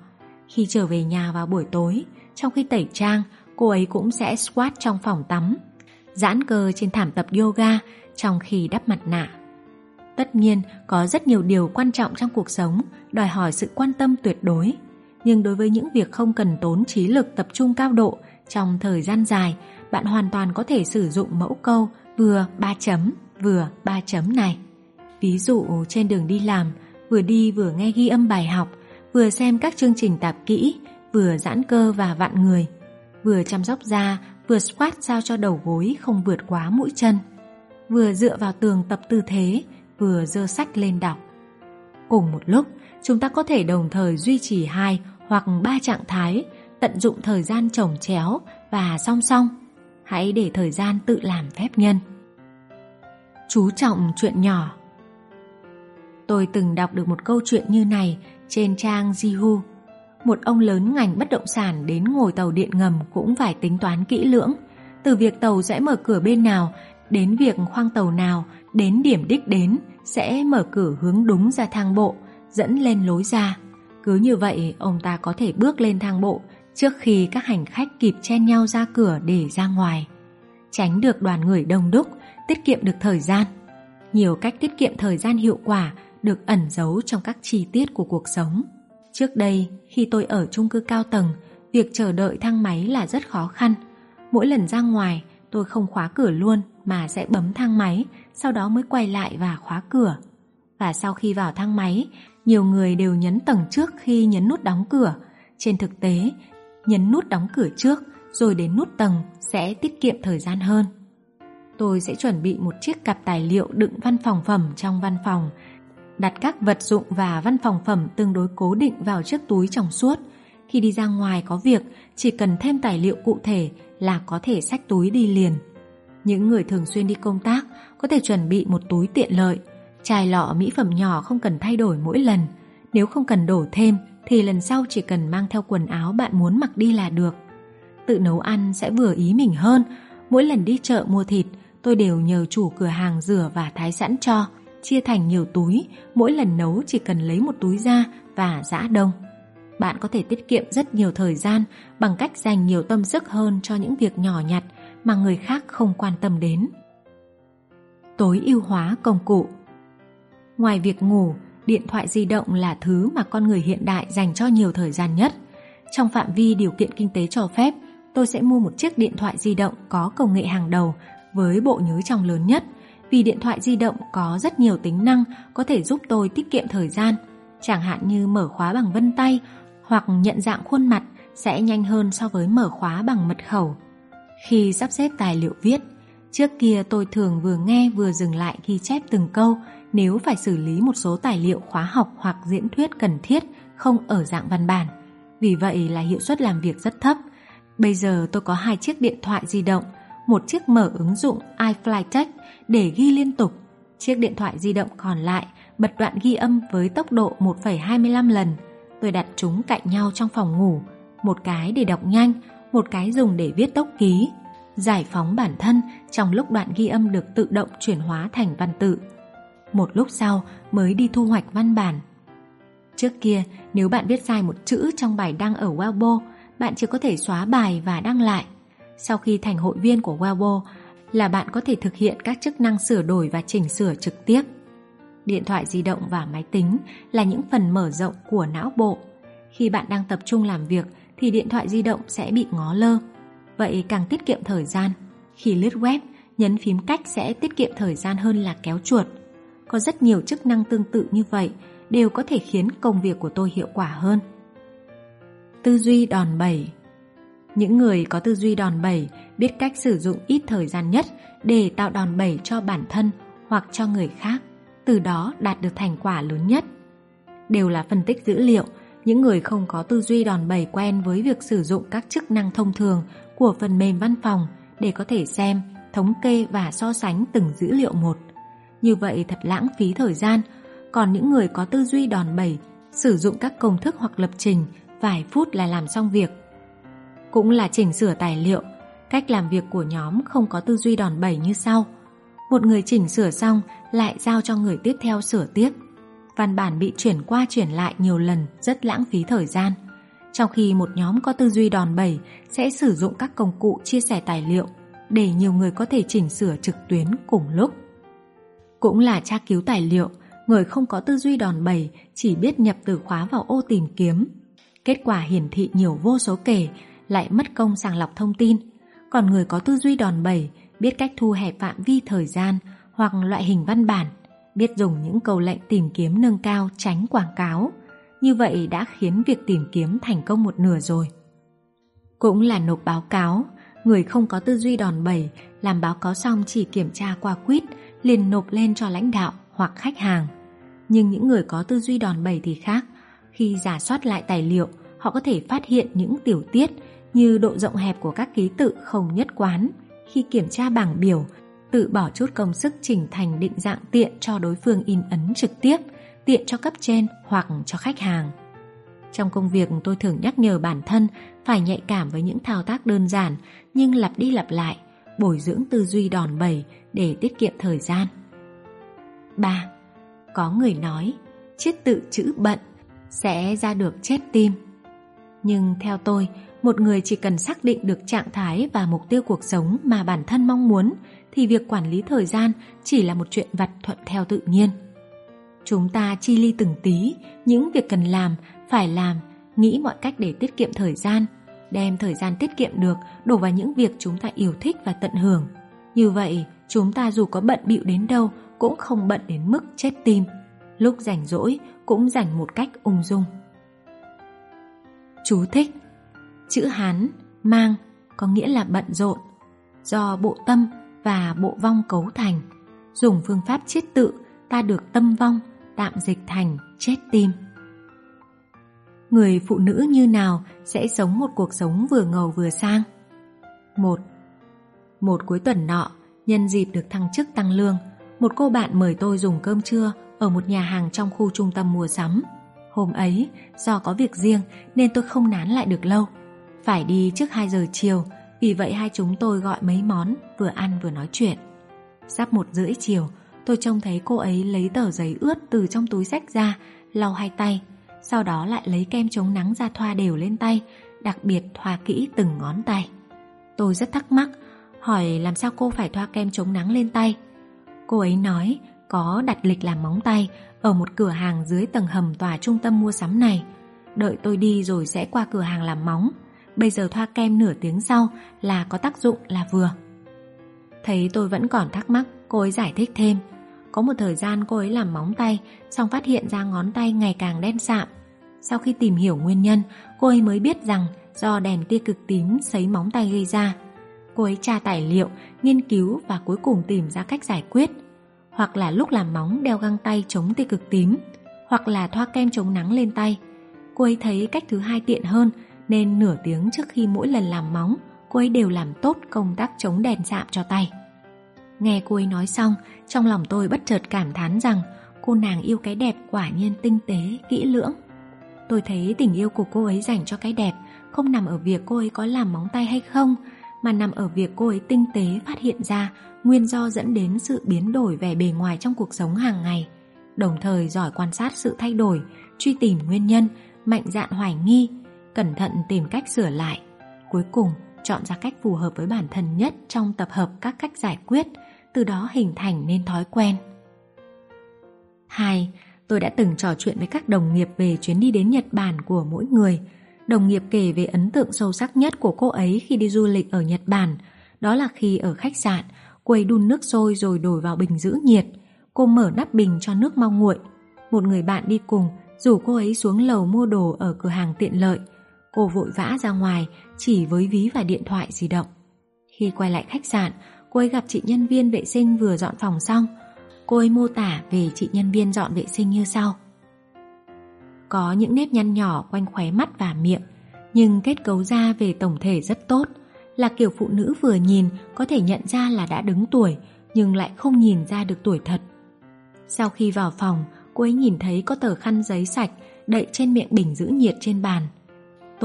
Khi trở về nhà vào buổi tối, trong khi tẩy trang, cô ấy cũng sẽ squat trong phòng tắm, giãn cơ trên thảm tập yoga trong khi đắp mặt nạ. Tất nhiên, có rất nhiều điều quan trọng trong cuộc sống đòi hỏi sự quan tâm tuyệt đối. Nhưng đối với những việc không cần tốn trí lực tập trung cao độ trong thời gian dài, bạn hoàn toàn có thể sử dụng mẫu câu vừa ba chấm, vừa ba chấm này. Ví dụ trên đường đi làm, vừa đi vừa nghe ghi âm bài học, vừa xem các chương trình tạp kỹ, vừa giãn cơ và vặn người, vừa chăm sóc da, vừa squat sao cho đầu gối không vượt quá mũi chân, vừa dựa vào tường tập tư thế, vừa dơ sách lên đọc. Cùng một lúc, chúng ta có thể đồng thời duy trì hai hoặc ba trạng thái, tận dụng thời gian chồng chéo và song song. Hãy để thời gian tự làm phép nhân. Chú trọng chuyện nhỏ Tôi từng đọc được một câu chuyện như này trên trang Jihu. Một ông lớn ngành bất động sản đến ngồi tàu điện ngầm cũng phải tính toán kỹ lưỡng. Từ việc tàu sẽ mở cửa bên nào, đến việc khoang tàu nào, đến điểm đích đến, sẽ mở cửa hướng đúng ra thang bộ, dẫn lên lối ra. Cứ như vậy, ông ta có thể bước lên thang bộ trước khi các hành khách kịp chen nhau ra cửa để ra ngoài. Tránh được đoàn người đông đúc, tiết kiệm được thời gian. Nhiều cách tiết kiệm thời gian hiệu quả được ẩn giấu trong các chi tiết của cuộc sống. Trước đây, khi tôi ở chung cư cao tầng, việc chờ đợi thang máy là rất khó khăn. Mỗi lần ra ngoài, tôi không khóa cửa luôn mà sẽ bấm thang máy, sau đó mới quay lại và khóa cửa. Và sau khi vào thang máy, nhiều người đều nhấn tầng trước khi nhấn nút đóng cửa. Trên thực tế, nhấn nút đóng cửa trước rồi đến nút tầng sẽ tiết kiệm thời gian hơn. Tôi sẽ chuẩn bị một chiếc cặp tài liệu đựng văn phòng phẩm trong văn phòng đặt các vật dụng và văn phòng phẩm tương đối cố định vào chiếc túi trong suốt. Khi đi ra ngoài có việc, chỉ cần thêm tài liệu cụ thể là có thể xách túi đi liền. Những người thường xuyên đi công tác có thể chuẩn bị một túi tiện lợi. Chai lọ mỹ phẩm nhỏ không cần thay đổi mỗi lần. Nếu không cần đổ thêm thì lần sau chỉ cần mang theo quần áo bạn muốn mặc đi là được. Tự nấu ăn sẽ vừa ý mình hơn. Mỗi lần đi chợ mua thịt, tôi đều nhờ chủ cửa hàng rửa và thái sẵn cho chia thành nhiều túi, mỗi lần nấu chỉ cần lấy một túi ra và giã đông. Bạn có thể tiết kiệm rất nhiều thời gian bằng cách dành nhiều tâm sức hơn cho những việc nhỏ nhặt mà người khác không quan tâm đến. Tối ưu hóa công cụ Ngoài việc ngủ, điện thoại di động là thứ mà con người hiện đại dành cho nhiều thời gian nhất. Trong phạm vi điều kiện kinh tế cho phép, tôi sẽ mua một chiếc điện thoại di động có công nghệ hàng đầu với bộ nhớ trong lớn nhất vì điện thoại di động có rất nhiều tính năng có thể giúp tôi tiết kiệm thời gian, chẳng hạn như mở khóa bằng vân tay hoặc nhận dạng khuôn mặt sẽ nhanh hơn so với mở khóa bằng mật khẩu. Khi sắp xếp tài liệu viết, trước kia tôi thường vừa nghe vừa dừng lại ghi chép từng câu nếu phải xử lý một số tài liệu khóa học hoặc diễn thuyết cần thiết không ở dạng văn bản. Vì vậy là hiệu suất làm việc rất thấp. Bây giờ tôi có hai chiếc điện thoại di động, một chiếc mở ứng dụng iFlyTech để ghi liên tục. Chiếc điện thoại di động còn lại bật đoạn ghi âm với tốc độ 1,25 lần. Tôi đặt chúng cạnh nhau trong phòng ngủ, một cái để đọc nhanh, một cái dùng để viết tốc ký. Giải phóng bản thân trong lúc đoạn ghi âm được tự động chuyển hóa thành văn tự. Một lúc sau mới đi thu hoạch văn bản. Trước kia, nếu bạn viết sai một chữ trong bài đăng ở Weibo, bạn chỉ có thể xóa bài và đăng lại. Sau khi thành hội viên của Weibo là bạn có thể thực hiện các chức năng sửa đổi và chỉnh sửa trực tiếp. Điện thoại di động và máy tính là những phần mở rộng của não bộ. Khi bạn đang tập trung làm việc thì điện thoại di động sẽ bị ngó lơ. Vậy càng tiết kiệm thời gian. Khi lướt web, nhấn phím cách sẽ tiết kiệm thời gian hơn là kéo chuột. Có rất nhiều chức năng tương tự như vậy đều có thể khiến công việc của tôi hiệu quả hơn. Tư duy đòn bẩy những người có tư duy đòn bẩy biết cách sử dụng ít thời gian nhất để tạo đòn bẩy cho bản thân hoặc cho người khác, từ đó đạt được thành quả lớn nhất. Đều là phân tích dữ liệu, những người không có tư duy đòn bẩy quen với việc sử dụng các chức năng thông thường của phần mềm văn phòng để có thể xem, thống kê và so sánh từng dữ liệu một. Như vậy thật lãng phí thời gian, còn những người có tư duy đòn bẩy sử dụng các công thức hoặc lập trình vài phút là làm xong việc. Cũng là chỉnh sửa tài liệu, cách làm việc của nhóm không có tư duy đòn bẩy như sau. Một người chỉnh sửa xong lại giao cho người tiếp theo sửa tiếp. Văn bản bị chuyển qua chuyển lại nhiều lần rất lãng phí thời gian. Trong khi một nhóm có tư duy đòn bẩy sẽ sử dụng các công cụ chia sẻ tài liệu để nhiều người có thể chỉnh sửa trực tuyến cùng lúc. Cũng là tra cứu tài liệu, người không có tư duy đòn bẩy chỉ biết nhập từ khóa vào ô tìm kiếm. Kết quả hiển thị nhiều vô số kể, lại mất công sàng lọc thông tin. Còn người có tư duy đòn bẩy biết cách thu hẹp phạm vi thời gian hoặc loại hình văn bản, biết dùng những câu lệnh tìm kiếm nâng cao tránh quảng cáo. Như vậy đã khiến việc tìm kiếm thành công một nửa rồi. Cũng là nộp báo cáo, người không có tư duy đòn bẩy làm báo cáo xong chỉ kiểm tra qua quýt liền nộp lên cho lãnh đạo hoặc khách hàng. Nhưng những người có tư duy đòn bẩy thì khác. Khi giả soát lại tài liệu, họ có thể phát hiện những tiểu tiết như độ rộng hẹp của các ký tự không nhất quán. Khi kiểm tra bảng biểu, tự bỏ chút công sức chỉnh thành định dạng tiện cho đối phương in ấn trực tiếp, tiện cho cấp trên hoặc cho khách hàng. Trong công việc tôi thường nhắc nhở bản thân phải nhạy cảm với những thao tác đơn giản nhưng lặp đi lặp lại, bồi dưỡng tư duy đòn bẩy để tiết kiệm thời gian. 3. Có người nói, chết tự chữ bận sẽ ra được chết tim. Nhưng theo tôi, một người chỉ cần xác định được trạng thái và mục tiêu cuộc sống mà bản thân mong muốn thì việc quản lý thời gian chỉ là một chuyện vặt thuận theo tự nhiên. Chúng ta chi ly từng tí, những việc cần làm, phải làm, nghĩ mọi cách để tiết kiệm thời gian, đem thời gian tiết kiệm được đổ vào những việc chúng ta yêu thích và tận hưởng. Như vậy, chúng ta dù có bận bịu đến đâu cũng không bận đến mức chết tim. Lúc rảnh rỗi cũng rảnh một cách ung dung. Chú thích Chữ Hán mang có nghĩa là bận rộn do bộ tâm và bộ vong cấu thành. Dùng phương pháp chiết tự ta được tâm vong tạm dịch thành chết tim. Người phụ nữ như nào sẽ sống một cuộc sống vừa ngầu vừa sang? Một Một cuối tuần nọ, nhân dịp được thăng chức tăng lương, một cô bạn mời tôi dùng cơm trưa ở một nhà hàng trong khu trung tâm mua sắm. Hôm ấy, do có việc riêng nên tôi không nán lại được lâu. Phải đi trước 2 giờ chiều, vì vậy hai chúng tôi gọi mấy món, vừa ăn vừa nói chuyện. Sắp một rưỡi chiều, tôi trông thấy cô ấy lấy tờ giấy ướt từ trong túi sách ra, lau hai tay, sau đó lại lấy kem chống nắng ra thoa đều lên tay, đặc biệt thoa kỹ từng ngón tay. Tôi rất thắc mắc, hỏi làm sao cô phải thoa kem chống nắng lên tay. Cô ấy nói có đặt lịch làm móng tay ở một cửa hàng dưới tầng hầm tòa trung tâm mua sắm này. Đợi tôi đi rồi sẽ qua cửa hàng làm móng. Bây giờ thoa kem nửa tiếng sau là có tác dụng là vừa. Thấy tôi vẫn còn thắc mắc, cô ấy giải thích thêm. Có một thời gian cô ấy làm móng tay, xong phát hiện ra ngón tay ngày càng đen sạm. Sau khi tìm hiểu nguyên nhân, cô ấy mới biết rằng do đèn tia cực tím sấy móng tay gây ra. Cô ấy tra tài liệu, nghiên cứu và cuối cùng tìm ra cách giải quyết. Hoặc là lúc làm móng đeo găng tay chống tia cực tím, hoặc là thoa kem chống nắng lên tay. Cô ấy thấy cách thứ hai tiện hơn nên nửa tiếng trước khi mỗi lần làm móng, cô ấy đều làm tốt công tác chống đèn sạm cho tay. Nghe cô ấy nói xong, trong lòng tôi bất chợt cảm thán rằng cô nàng yêu cái đẹp quả nhiên tinh tế, kỹ lưỡng. Tôi thấy tình yêu của cô ấy dành cho cái đẹp không nằm ở việc cô ấy có làm móng tay hay không, mà nằm ở việc cô ấy tinh tế phát hiện ra nguyên do dẫn đến sự biến đổi vẻ bề ngoài trong cuộc sống hàng ngày, đồng thời giỏi quan sát sự thay đổi, truy tìm nguyên nhân, mạnh dạn hoài nghi, cẩn thận tìm cách sửa lại. Cuối cùng, chọn ra cách phù hợp với bản thân nhất trong tập hợp các cách giải quyết, từ đó hình thành nên thói quen. 2. Tôi đã từng trò chuyện với các đồng nghiệp về chuyến đi đến Nhật Bản của mỗi người. Đồng nghiệp kể về ấn tượng sâu sắc nhất của cô ấy khi đi du lịch ở Nhật Bản. Đó là khi ở khách sạn, cô ấy đun nước sôi rồi đổ vào bình giữ nhiệt. Cô mở nắp bình cho nước mau nguội. Một người bạn đi cùng rủ cô ấy xuống lầu mua đồ ở cửa hàng tiện lợi. Cô vội vã ra ngoài chỉ với ví và điện thoại di động. Khi quay lại khách sạn, cô ấy gặp chị nhân viên vệ sinh vừa dọn phòng xong. Cô ấy mô tả về chị nhân viên dọn vệ sinh như sau. Có những nếp nhăn nhỏ quanh khóe mắt và miệng, nhưng kết cấu da về tổng thể rất tốt, là kiểu phụ nữ vừa nhìn có thể nhận ra là đã đứng tuổi, nhưng lại không nhìn ra được tuổi thật. Sau khi vào phòng, cô ấy nhìn thấy có tờ khăn giấy sạch đậy trên miệng bình giữ nhiệt trên bàn.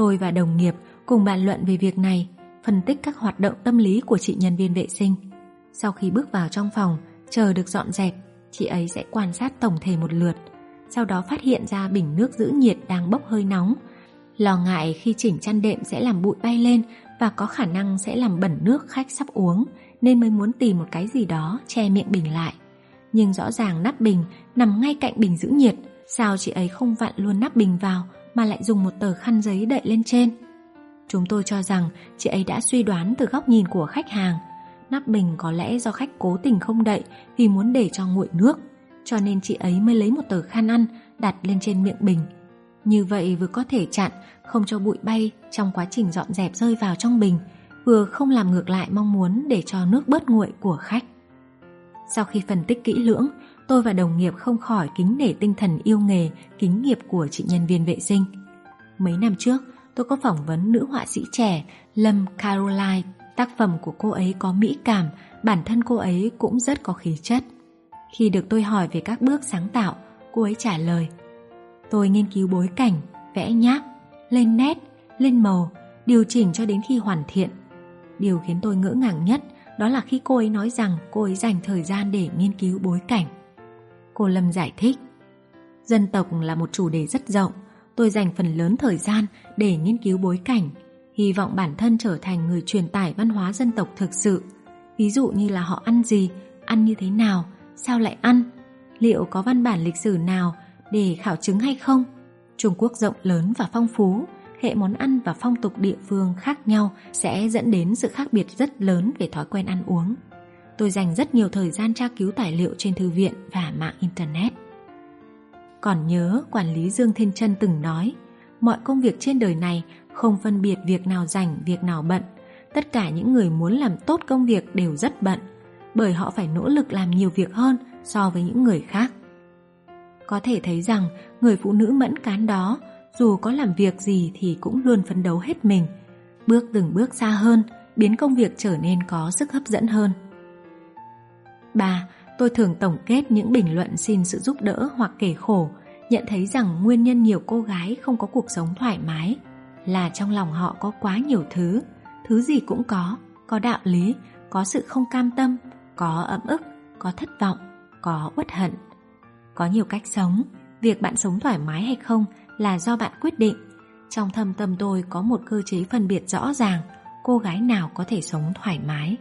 Tôi và đồng nghiệp cùng bàn luận về việc này, phân tích các hoạt động tâm lý của chị nhân viên vệ sinh. Sau khi bước vào trong phòng, chờ được dọn dẹp, chị ấy sẽ quan sát tổng thể một lượt, sau đó phát hiện ra bình nước giữ nhiệt đang bốc hơi nóng. Lo ngại khi chỉnh chăn đệm sẽ làm bụi bay lên và có khả năng sẽ làm bẩn nước khách sắp uống, nên mới muốn tìm một cái gì đó che miệng bình lại. Nhưng rõ ràng nắp bình nằm ngay cạnh bình giữ nhiệt, sao chị ấy không vặn luôn nắp bình vào mà lại dùng một tờ khăn giấy đậy lên trên? Chúng tôi cho rằng chị ấy đã suy đoán từ góc nhìn của khách hàng. Nắp bình có lẽ do khách cố tình không đậy vì muốn để cho nguội nước, cho nên chị ấy mới lấy một tờ khăn ăn đặt lên trên miệng bình. Như vậy vừa có thể chặn không cho bụi bay trong quá trình dọn dẹp rơi vào trong bình, vừa không làm ngược lại mong muốn để cho nước bớt nguội của khách. Sau khi phân tích kỹ lưỡng, tôi và đồng nghiệp không khỏi kính nể tinh thần yêu nghề, kính nghiệp của chị nhân viên vệ sinh. Mấy năm trước, tôi có phỏng vấn nữ họa sĩ trẻ Lâm Caroline. Tác phẩm của cô ấy có mỹ cảm, bản thân cô ấy cũng rất có khí chất. Khi được tôi hỏi về các bước sáng tạo, cô ấy trả lời Tôi nghiên cứu bối cảnh, vẽ nháp, lên nét, lên màu, điều chỉnh cho đến khi hoàn thiện. Điều khiến tôi ngỡ ngàng nhất đó là khi cô ấy nói rằng cô ấy dành thời gian để nghiên cứu bối cảnh. Cô Lâm giải thích Dân tộc là một chủ đề rất rộng, tôi dành phần lớn thời gian để nghiên cứu bối cảnh, hy vọng bản thân trở thành người truyền tải văn hóa dân tộc thực sự. Ví dụ như là họ ăn gì, ăn như thế nào, sao lại ăn, liệu có văn bản lịch sử nào để khảo chứng hay không? Trung Quốc rộng lớn và phong phú, hệ món ăn và phong tục địa phương khác nhau sẽ dẫn đến sự khác biệt rất lớn về thói quen ăn uống. Tôi dành rất nhiều thời gian tra cứu tài liệu trên thư viện và mạng Internet. Còn nhớ quản lý Dương Thiên Trân từng nói, mọi công việc trên đời này không phân biệt việc nào rảnh, việc nào bận. Tất cả những người muốn làm tốt công việc đều rất bận, bởi họ phải nỗ lực làm nhiều việc hơn so với những người khác. Có thể thấy rằng người phụ nữ mẫn cán đó dù có làm việc gì thì cũng luôn phấn đấu hết mình, bước từng bước xa hơn, biến công việc trở nên có sức hấp dẫn hơn. 3. Tôi thường tổng kết những bình luận xin sự giúp đỡ hoặc kể khổ, nhận thấy rằng nguyên nhân nhiều cô gái không có cuộc sống thoải mái là trong lòng họ có quá nhiều thứ, thứ gì cũng có, có đạo lý, có sự không cam tâm, có ấm ức, có thất vọng, có uất hận. Có nhiều cách sống, việc bạn sống thoải mái hay không là do bạn quyết định. Trong thâm tâm tôi có một cơ chế phân biệt rõ ràng cô gái nào có thể sống thoải mái.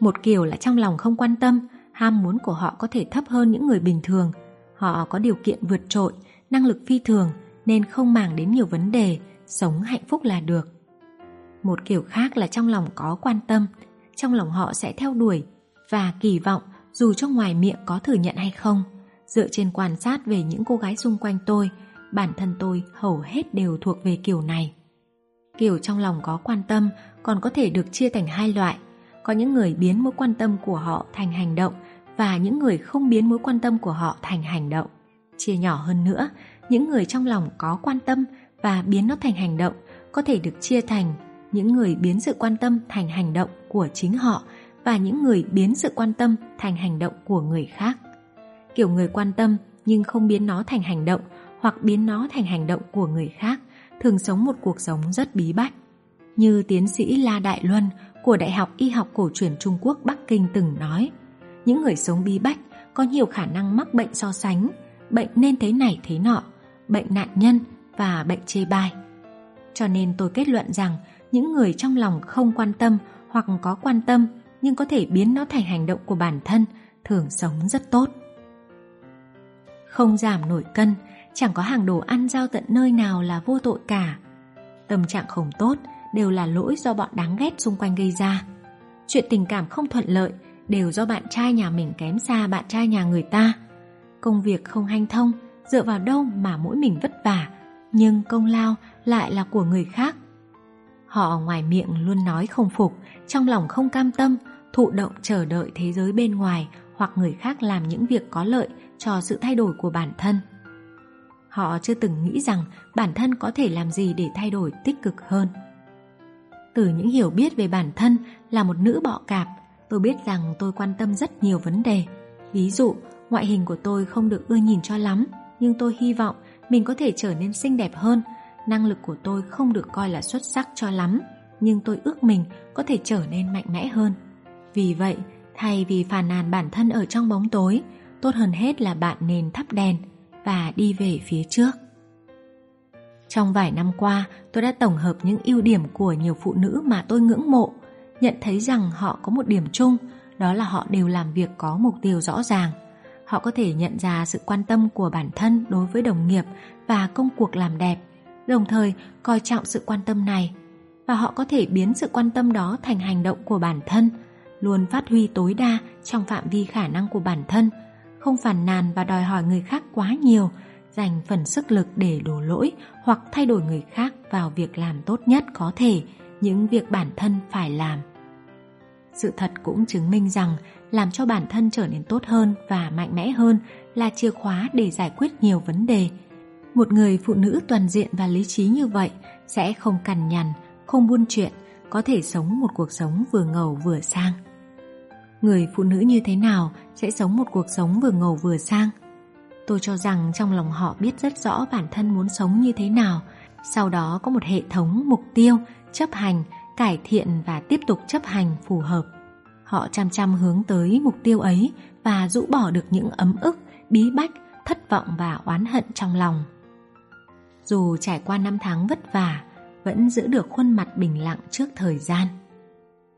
Một kiểu là trong lòng không quan tâm, ham muốn của họ có thể thấp hơn những người bình thường. Họ có điều kiện vượt trội, năng lực phi thường nên không màng đến nhiều vấn đề, sống hạnh phúc là được. Một kiểu khác là trong lòng có quan tâm, trong lòng họ sẽ theo đuổi và kỳ vọng dù trong ngoài miệng có thừa nhận hay không. Dựa trên quan sát về những cô gái xung quanh tôi, bản thân tôi hầu hết đều thuộc về kiểu này. Kiểu trong lòng có quan tâm còn có thể được chia thành hai loại. Có những người biến mối quan tâm của họ thành hành động và những người không biến mối quan tâm của họ thành hành động. Chia nhỏ hơn nữa, những người trong lòng có quan tâm và biến nó thành hành động có thể được chia thành những người biến sự quan tâm thành hành động của chính họ và những người biến sự quan tâm thành hành động của người khác. Kiểu người quan tâm nhưng không biến nó thành hành động hoặc biến nó thành hành động của người khác thường sống một cuộc sống rất bí bách. Như tiến sĩ La Đại Luân của Đại học Y học Cổ truyền Trung Quốc Bắc Kinh từng nói, những người sống bí bách có nhiều khả năng mắc bệnh so sánh, bệnh nên thế này thế nọ, bệnh nạn nhân và bệnh chê bai. Cho nên tôi kết luận rằng những người trong lòng không quan tâm hoặc có quan tâm nhưng có thể biến nó thành hành động của bản thân thường sống rất tốt. Không giảm nổi cân, chẳng có hàng đồ ăn giao tận nơi nào là vô tội cả. Tâm trạng không tốt đều là lỗi do bọn đáng ghét xung quanh gây ra. Chuyện tình cảm không thuận lợi đều do bạn trai nhà mình kém xa bạn trai nhà người ta. Công việc không hanh thông, dựa vào đâu mà mỗi mình vất vả, nhưng công lao lại là của người khác. Họ ngoài miệng luôn nói không phục, trong lòng không cam tâm, thụ động chờ đợi thế giới bên ngoài hoặc người khác làm những việc có lợi cho sự thay đổi của bản thân. Họ chưa từng nghĩ rằng bản thân có thể làm gì để thay đổi tích cực hơn. Từ những hiểu biết về bản thân là một nữ bọ cạp, tôi biết rằng tôi quan tâm rất nhiều vấn đề. Ví dụ, ngoại hình của tôi không được ưa nhìn cho lắm, nhưng tôi hy vọng mình có thể trở nên xinh đẹp hơn. Năng lực của tôi không được coi là xuất sắc cho lắm, nhưng tôi ước mình có thể trở nên mạnh mẽ hơn. Vì vậy, thay vì phàn nàn bản thân ở trong bóng tối, tốt hơn hết là bạn nên thắp đèn và đi về phía trước. Trong vài năm qua, tôi đã tổng hợp những ưu điểm của nhiều phụ nữ mà tôi ngưỡng mộ, nhận thấy rằng họ có một điểm chung, đó là họ đều làm việc có mục tiêu rõ ràng. Họ có thể nhận ra sự quan tâm của bản thân đối với đồng nghiệp và công cuộc làm đẹp, đồng thời coi trọng sự quan tâm này. Và họ có thể biến sự quan tâm đó thành hành động của bản thân, luôn phát huy tối đa trong phạm vi khả năng của bản thân, không phản nàn và đòi hỏi người khác quá nhiều, dành phần sức lực để đổ lỗi hoặc thay đổi người khác vào việc làm tốt nhất có thể những việc bản thân phải làm. Sự thật cũng chứng minh rằng làm cho bản thân trở nên tốt hơn và mạnh mẽ hơn là chìa khóa để giải quyết nhiều vấn đề. Một người phụ nữ toàn diện và lý trí như vậy sẽ không cằn nhằn, không buôn chuyện, có thể sống một cuộc sống vừa ngầu vừa sang. Người phụ nữ như thế nào sẽ sống một cuộc sống vừa ngầu vừa sang? Tôi cho rằng trong lòng họ biết rất rõ bản thân muốn sống như thế nào, sau đó có một hệ thống mục tiêu, chấp hành, cải thiện và tiếp tục chấp hành phù hợp. Họ chăm chăm hướng tới mục tiêu ấy và rũ bỏ được những ấm ức, bí bách, thất vọng và oán hận trong lòng. Dù trải qua năm tháng vất vả, vẫn giữ được khuôn mặt bình lặng trước thời gian.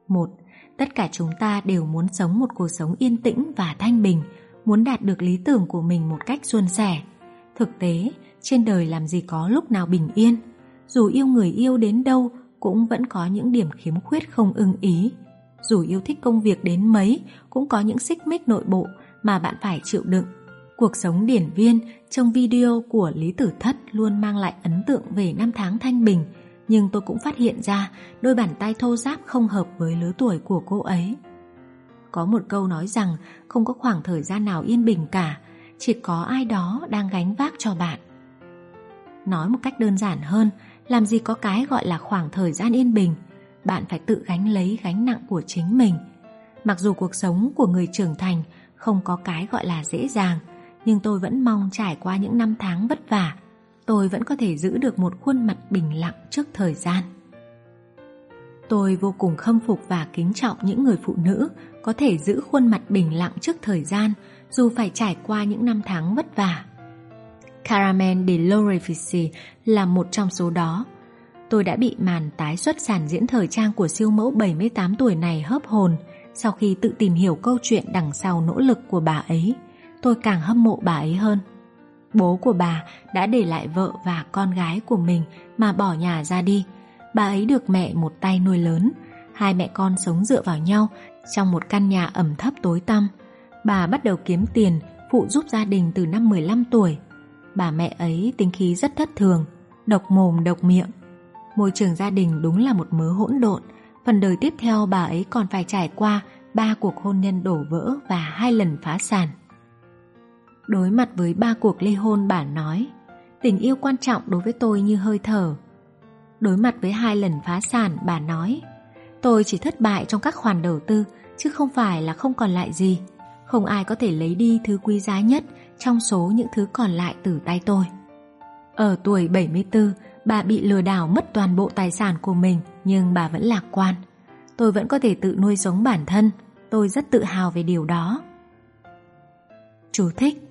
Một, tất cả chúng ta đều muốn sống một cuộc sống yên tĩnh và thanh bình, muốn đạt được lý tưởng của mình một cách suôn sẻ. Thực tế, trên đời làm gì có lúc nào bình yên, dù yêu người yêu đến đâu cũng vẫn có những điểm khiếm khuyết không ưng ý. Dù yêu thích công việc đến mấy cũng có những xích mích nội bộ mà bạn phải chịu đựng. Cuộc sống điển viên trong video của Lý Tử Thất luôn mang lại ấn tượng về năm tháng thanh bình, nhưng tôi cũng phát hiện ra đôi bàn tay thô ráp không hợp với lứa tuổi của cô ấy. Có một câu nói rằng không có khoảng thời gian nào yên bình cả, chỉ có ai đó đang gánh vác cho bạn. Nói một cách đơn giản hơn, làm gì có cái gọi là khoảng thời gian yên bình, bạn phải tự gánh lấy gánh nặng của chính mình. Mặc dù cuộc sống của người trưởng thành không có cái gọi là dễ dàng, nhưng tôi vẫn mong trải qua những năm tháng vất vả, tôi vẫn có thể giữ được một khuôn mặt bình lặng trước thời gian. Tôi vô cùng khâm phục và kính trọng những người phụ nữ có thể giữ khuôn mặt bình lặng trước thời gian, dù phải trải qua những năm tháng vất vả. Caramel de Lorefici là một trong số đó. Tôi đã bị màn tái xuất sản diễn thời trang của siêu mẫu 78 tuổi này hớp hồn sau khi tự tìm hiểu câu chuyện đằng sau nỗ lực của bà ấy. Tôi càng hâm mộ bà ấy hơn. Bố của bà đã để lại vợ và con gái của mình mà bỏ nhà ra đi. Bà ấy được mẹ một tay nuôi lớn. Hai mẹ con sống dựa vào nhau trong một căn nhà ẩm thấp tối tăm. Bà bắt đầu kiếm tiền phụ giúp gia đình từ năm 15 tuổi. Bà mẹ ấy tính khí rất thất thường, độc mồm độc miệng. Môi trường gia đình đúng là một mớ hỗn độn. Phần đời tiếp theo bà ấy còn phải trải qua ba cuộc hôn nhân đổ vỡ và hai lần phá sản. Đối mặt với ba cuộc ly hôn bà nói Tình yêu quan trọng đối với tôi như hơi thở. Đối mặt với hai lần phá sản, bà nói Tôi chỉ thất bại trong các khoản đầu tư chứ không phải là không còn lại gì. Không ai có thể lấy đi thứ quý giá nhất trong số những thứ còn lại từ tay tôi. Ở tuổi 74, bà bị lừa đảo mất toàn bộ tài sản của mình nhưng bà vẫn lạc quan. Tôi vẫn có thể tự nuôi sống bản thân, tôi rất tự hào về điều đó. Chú thích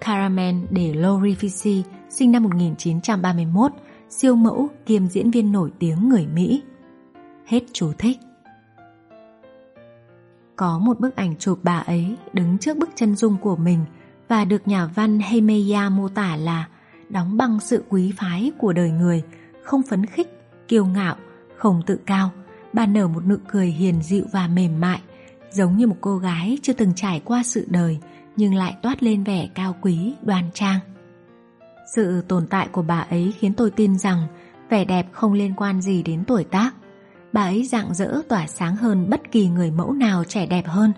Caramel lori Lorifici sinh năm 1931, siêu mẫu kiêm diễn viên nổi tiếng người Mỹ. Hết chú thích. Có một bức ảnh chụp bà ấy đứng trước bức chân dung của mình và được nhà văn Heimeya mô tả là đóng băng sự quý phái của đời người, không phấn khích, kiêu ngạo, không tự cao. Bà nở một nụ cười hiền dịu và mềm mại, giống như một cô gái chưa từng trải qua sự đời nhưng lại toát lên vẻ cao quý, đoan trang. Sự tồn tại của bà ấy khiến tôi tin rằng vẻ đẹp không liên quan gì đến tuổi tác. Bà ấy rạng rỡ tỏa sáng hơn bất kỳ người mẫu nào trẻ đẹp hơn.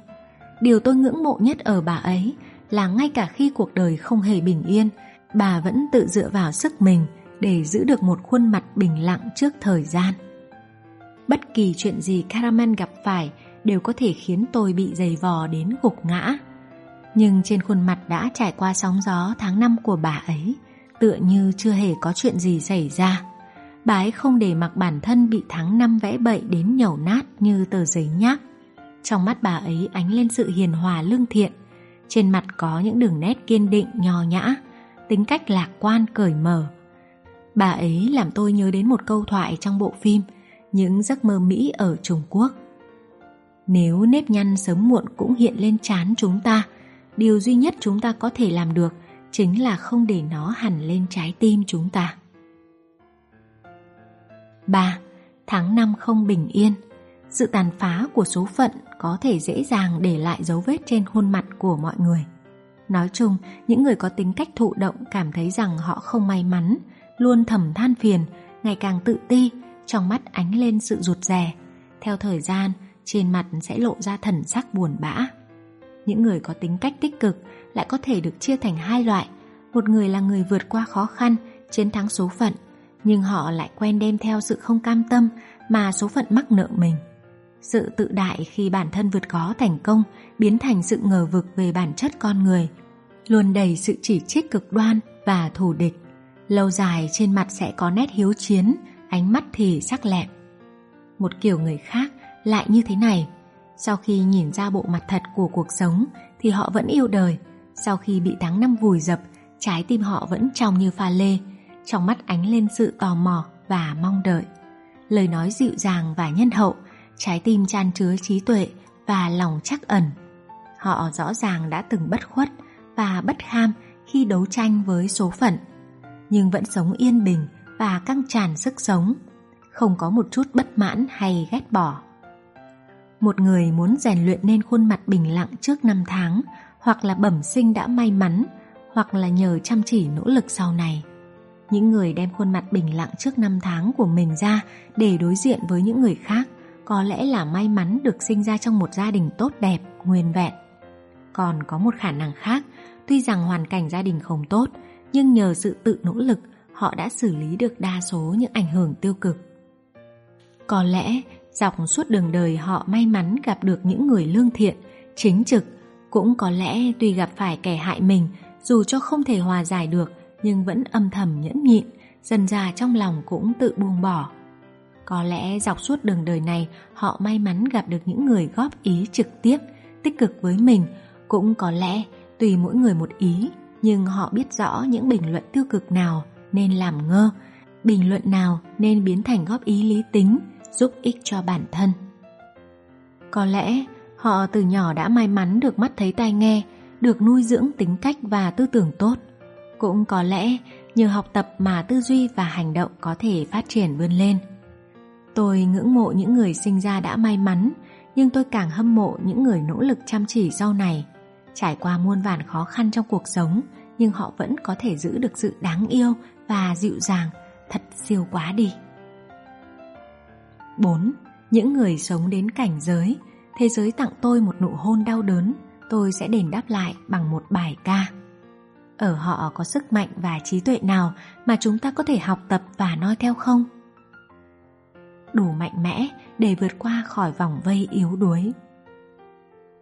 Điều tôi ngưỡng mộ nhất ở bà ấy là ngay cả khi cuộc đời không hề bình yên, bà vẫn tự dựa vào sức mình để giữ được một khuôn mặt bình lặng trước thời gian. Bất kỳ chuyện gì Caramel gặp phải đều có thể khiến tôi bị dày vò đến gục ngã. Nhưng trên khuôn mặt đã trải qua sóng gió tháng năm của bà ấy, tựa như chưa hề có chuyện gì xảy ra. Bà ấy không để mặc bản thân bị tháng năm vẽ bậy đến nhẩu nát như tờ giấy nháp. Trong mắt bà ấy ánh lên sự hiền hòa lương thiện, trên mặt có những đường nét kiên định nho nhã, tính cách lạc quan cởi mở. Bà ấy làm tôi nhớ đến một câu thoại trong bộ phim Những giấc mơ Mỹ ở Trung Quốc. Nếu nếp nhăn sớm muộn cũng hiện lên chán chúng ta, điều duy nhất chúng ta có thể làm được chính là không để nó hẳn lên trái tim chúng ta. 3. Tháng năm không bình yên Sự tàn phá của số phận có thể dễ dàng để lại dấu vết trên khuôn mặt của mọi người. Nói chung, những người có tính cách thụ động cảm thấy rằng họ không may mắn, luôn thầm than phiền, ngày càng tự ti, trong mắt ánh lên sự rụt rè. Theo thời gian, trên mặt sẽ lộ ra thần sắc buồn bã. Những người có tính cách tích cực lại có thể được chia thành hai loại. Một người là người vượt qua khó khăn, chiến thắng số phận, nhưng họ lại quen đem theo sự không cam tâm mà số phận mắc nợ mình. Sự tự đại khi bản thân vượt khó thành công biến thành sự ngờ vực về bản chất con người, luôn đầy sự chỉ trích cực đoan và thù địch. Lâu dài trên mặt sẽ có nét hiếu chiến, ánh mắt thì sắc lẹm. Một kiểu người khác lại như thế này, sau khi nhìn ra bộ mặt thật của cuộc sống thì họ vẫn yêu đời, sau khi bị tháng năm vùi dập, trái tim họ vẫn trong như pha lê, trong mắt ánh lên sự tò mò và mong đợi. Lời nói dịu dàng và nhân hậu, trái tim chan chứa trí tuệ và lòng chắc ẩn. Họ rõ ràng đã từng bất khuất và bất kham khi đấu tranh với số phận, nhưng vẫn sống yên bình và căng tràn sức sống, không có một chút bất mãn hay ghét bỏ. Một người muốn rèn luyện nên khuôn mặt bình lặng trước năm tháng, hoặc là bẩm sinh đã may mắn, hoặc là nhờ chăm chỉ nỗ lực sau này. Những người đem khuôn mặt bình lặng trước năm tháng của mình ra để đối diện với những người khác có lẽ là may mắn được sinh ra trong một gia đình tốt đẹp, nguyên vẹn. Còn có một khả năng khác, tuy rằng hoàn cảnh gia đình không tốt, nhưng nhờ sự tự nỗ lực, họ đã xử lý được đa số những ảnh hưởng tiêu cực. Có lẽ dọc suốt đường đời họ may mắn gặp được những người lương thiện, chính trực, cũng có lẽ tuy gặp phải kẻ hại mình, dù cho không thể hòa giải được, nhưng vẫn âm thầm nhẫn nhịn, dần già trong lòng cũng tự buông bỏ. Có lẽ dọc suốt đường đời này họ may mắn gặp được những người góp ý trực tiếp, tích cực với mình, cũng có lẽ tùy mỗi người một ý, nhưng họ biết rõ những bình luận tiêu cực nào nên làm ngơ, bình luận nào nên biến thành góp ý lý tính, giúp ích cho bản thân. Có lẽ họ từ nhỏ đã may mắn được mắt thấy tai nghe, được nuôi dưỡng tính cách và tư tưởng tốt. Cũng có lẽ nhờ học tập mà tư duy và hành động có thể phát triển vươn lên. Tôi ngưỡng mộ những người sinh ra đã may mắn, nhưng tôi càng hâm mộ những người nỗ lực chăm chỉ sau này. Trải qua muôn vàn khó khăn trong cuộc sống, nhưng họ vẫn có thể giữ được sự đáng yêu và dịu dàng, thật siêu quá đi. 4. Những người sống đến cảnh giới, thế giới tặng tôi một nụ hôn đau đớn, tôi sẽ đền đáp lại bằng một bài ca. Ở họ có sức mạnh và trí tuệ nào mà chúng ta có thể học tập và noi theo không? Đủ mạnh mẽ để vượt qua khỏi vòng vây yếu đuối.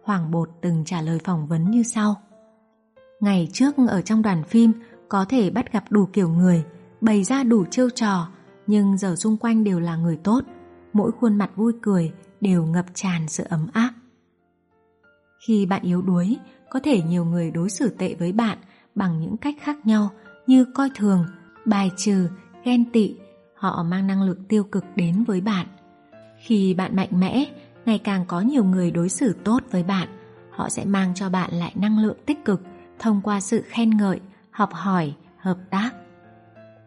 Hoàng Bột từng trả lời phỏng vấn như sau. Ngày trước ở trong đoàn phim có thể bắt gặp đủ kiểu người, bày ra đủ chiêu trò, nhưng giờ xung quanh đều là người tốt, mỗi khuôn mặt vui cười đều ngập tràn sự ấm áp. Khi bạn yếu đuối, có thể nhiều người đối xử tệ với bạn bằng những cách khác nhau như coi thường, bài trừ, ghen tị, họ mang năng lượng tiêu cực đến với bạn. Khi bạn mạnh mẽ, ngày càng có nhiều người đối xử tốt với bạn, họ sẽ mang cho bạn lại năng lượng tích cực thông qua sự khen ngợi, học hỏi, hợp tác.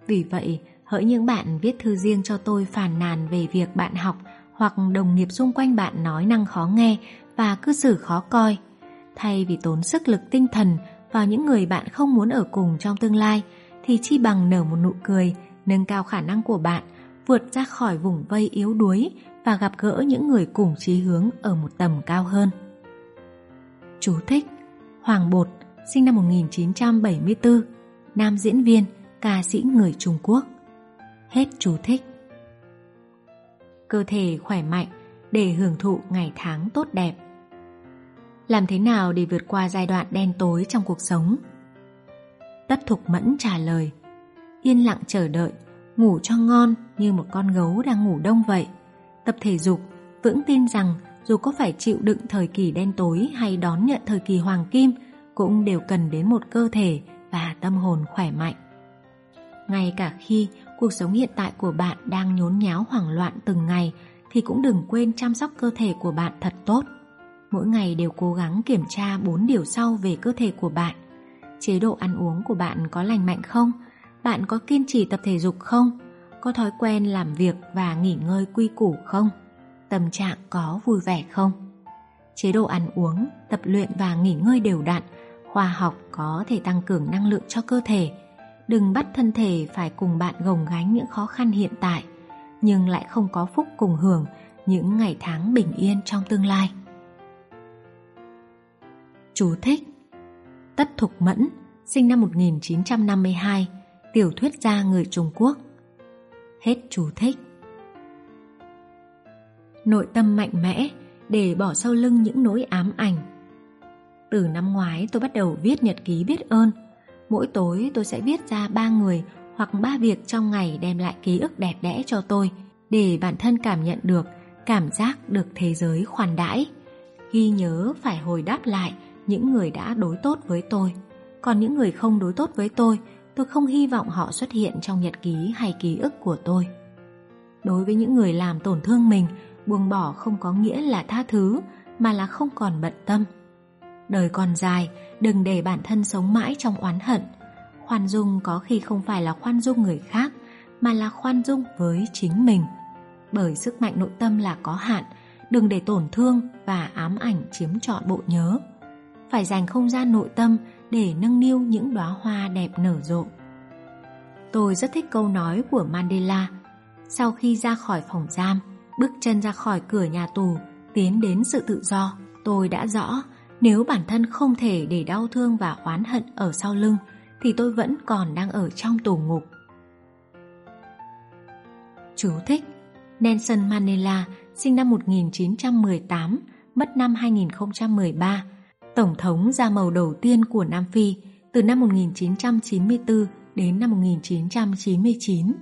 Vì vậy, hỡi những bạn viết thư riêng cho tôi phàn nàn về việc bạn học hoặc đồng nghiệp xung quanh bạn nói năng khó nghe và cư xử khó coi, thay vì tốn sức lực tinh thần vào những người bạn không muốn ở cùng trong tương lai, thì chi bằng nở một nụ cười, nâng cao khả năng của bạn, vượt ra khỏi vùng vây yếu đuối và gặp gỡ những người cùng chí hướng ở một tầm cao hơn. Chú thích Hoàng Bột, sinh năm 1974, nam diễn viên, ca sĩ người Trung Quốc. Hết chú thích. Cơ thể khỏe mạnh để hưởng thụ ngày tháng tốt đẹp. Làm thế nào để vượt qua giai đoạn đen tối trong cuộc sống? Tất Thục Mẫn trả lời Yên lặng chờ đợi, ngủ cho ngon như một con gấu đang ngủ đông vậy. Tập thể dục, vững tin rằng dù có phải chịu đựng thời kỳ đen tối hay đón nhận thời kỳ hoàng kim cũng đều cần đến một cơ thể và tâm hồn khỏe mạnh. Ngay cả khi cuộc sống hiện tại của bạn đang nhốn nháo hoảng loạn từng ngày thì cũng đừng quên chăm sóc cơ thể của bạn thật tốt. Mỗi ngày đều cố gắng kiểm tra 4 điều sau về cơ thể của bạn. Chế độ ăn uống của bạn có lành mạnh không? Bạn có kiên trì tập thể dục không? Có thói quen làm việc và nghỉ ngơi quy củ không? Tâm trạng có vui vẻ không? Chế độ ăn uống, tập luyện và nghỉ ngơi đều đặn, khoa học có thể tăng cường năng lượng cho cơ thể. Đừng bắt thân thể phải cùng bạn gồng gánh những khó khăn hiện tại, nhưng lại không có phúc cùng hưởng những ngày tháng bình yên trong tương lai. Chú thích Tất Thục Mẫn, sinh năm 1952, tiểu thuyết gia người Trung Quốc. Hết chú thích. Nội tâm mạnh mẽ để bỏ sau lưng những nỗi ám ảnh. Từ năm ngoái tôi bắt đầu viết nhật ký biết ơn. Mỗi tối tôi sẽ viết ra ba người hoặc ba việc trong ngày đem lại ký ức đẹp đẽ cho tôi để bản thân cảm nhận được cảm giác được thế giới khoan đãi. Ghi nhớ phải hồi đáp lại những người đã đối tốt với tôi. Còn những người không đối tốt với tôi, tôi không hy vọng họ xuất hiện trong nhật ký hay ký ức của tôi. Đối với những người làm tổn thương mình, buông bỏ không có nghĩa là tha thứ, mà là không còn bận tâm. Đời còn dài, đừng để bản thân sống mãi trong oán hận. Khoan dung có khi không phải là khoan dung người khác, mà là khoan dung với chính mình. Bởi sức mạnh nội tâm là có hạn, đừng để tổn thương và ám ảnh chiếm trọn bộ nhớ phải dành không gian nội tâm để nâng niu những đóa hoa đẹp nở rộ. Tôi rất thích câu nói của Mandela. Sau khi ra khỏi phòng giam, bước chân ra khỏi cửa nhà tù, tiến đến sự tự do, tôi đã rõ nếu bản thân không thể để đau thương và oán hận ở sau lưng thì tôi vẫn còn đang ở trong tù ngục. Chú thích Nelson Mandela sinh năm 1918, mất năm 2013, Tổng thống da màu đầu tiên của Nam Phi từ năm 1994 đến năm 1999.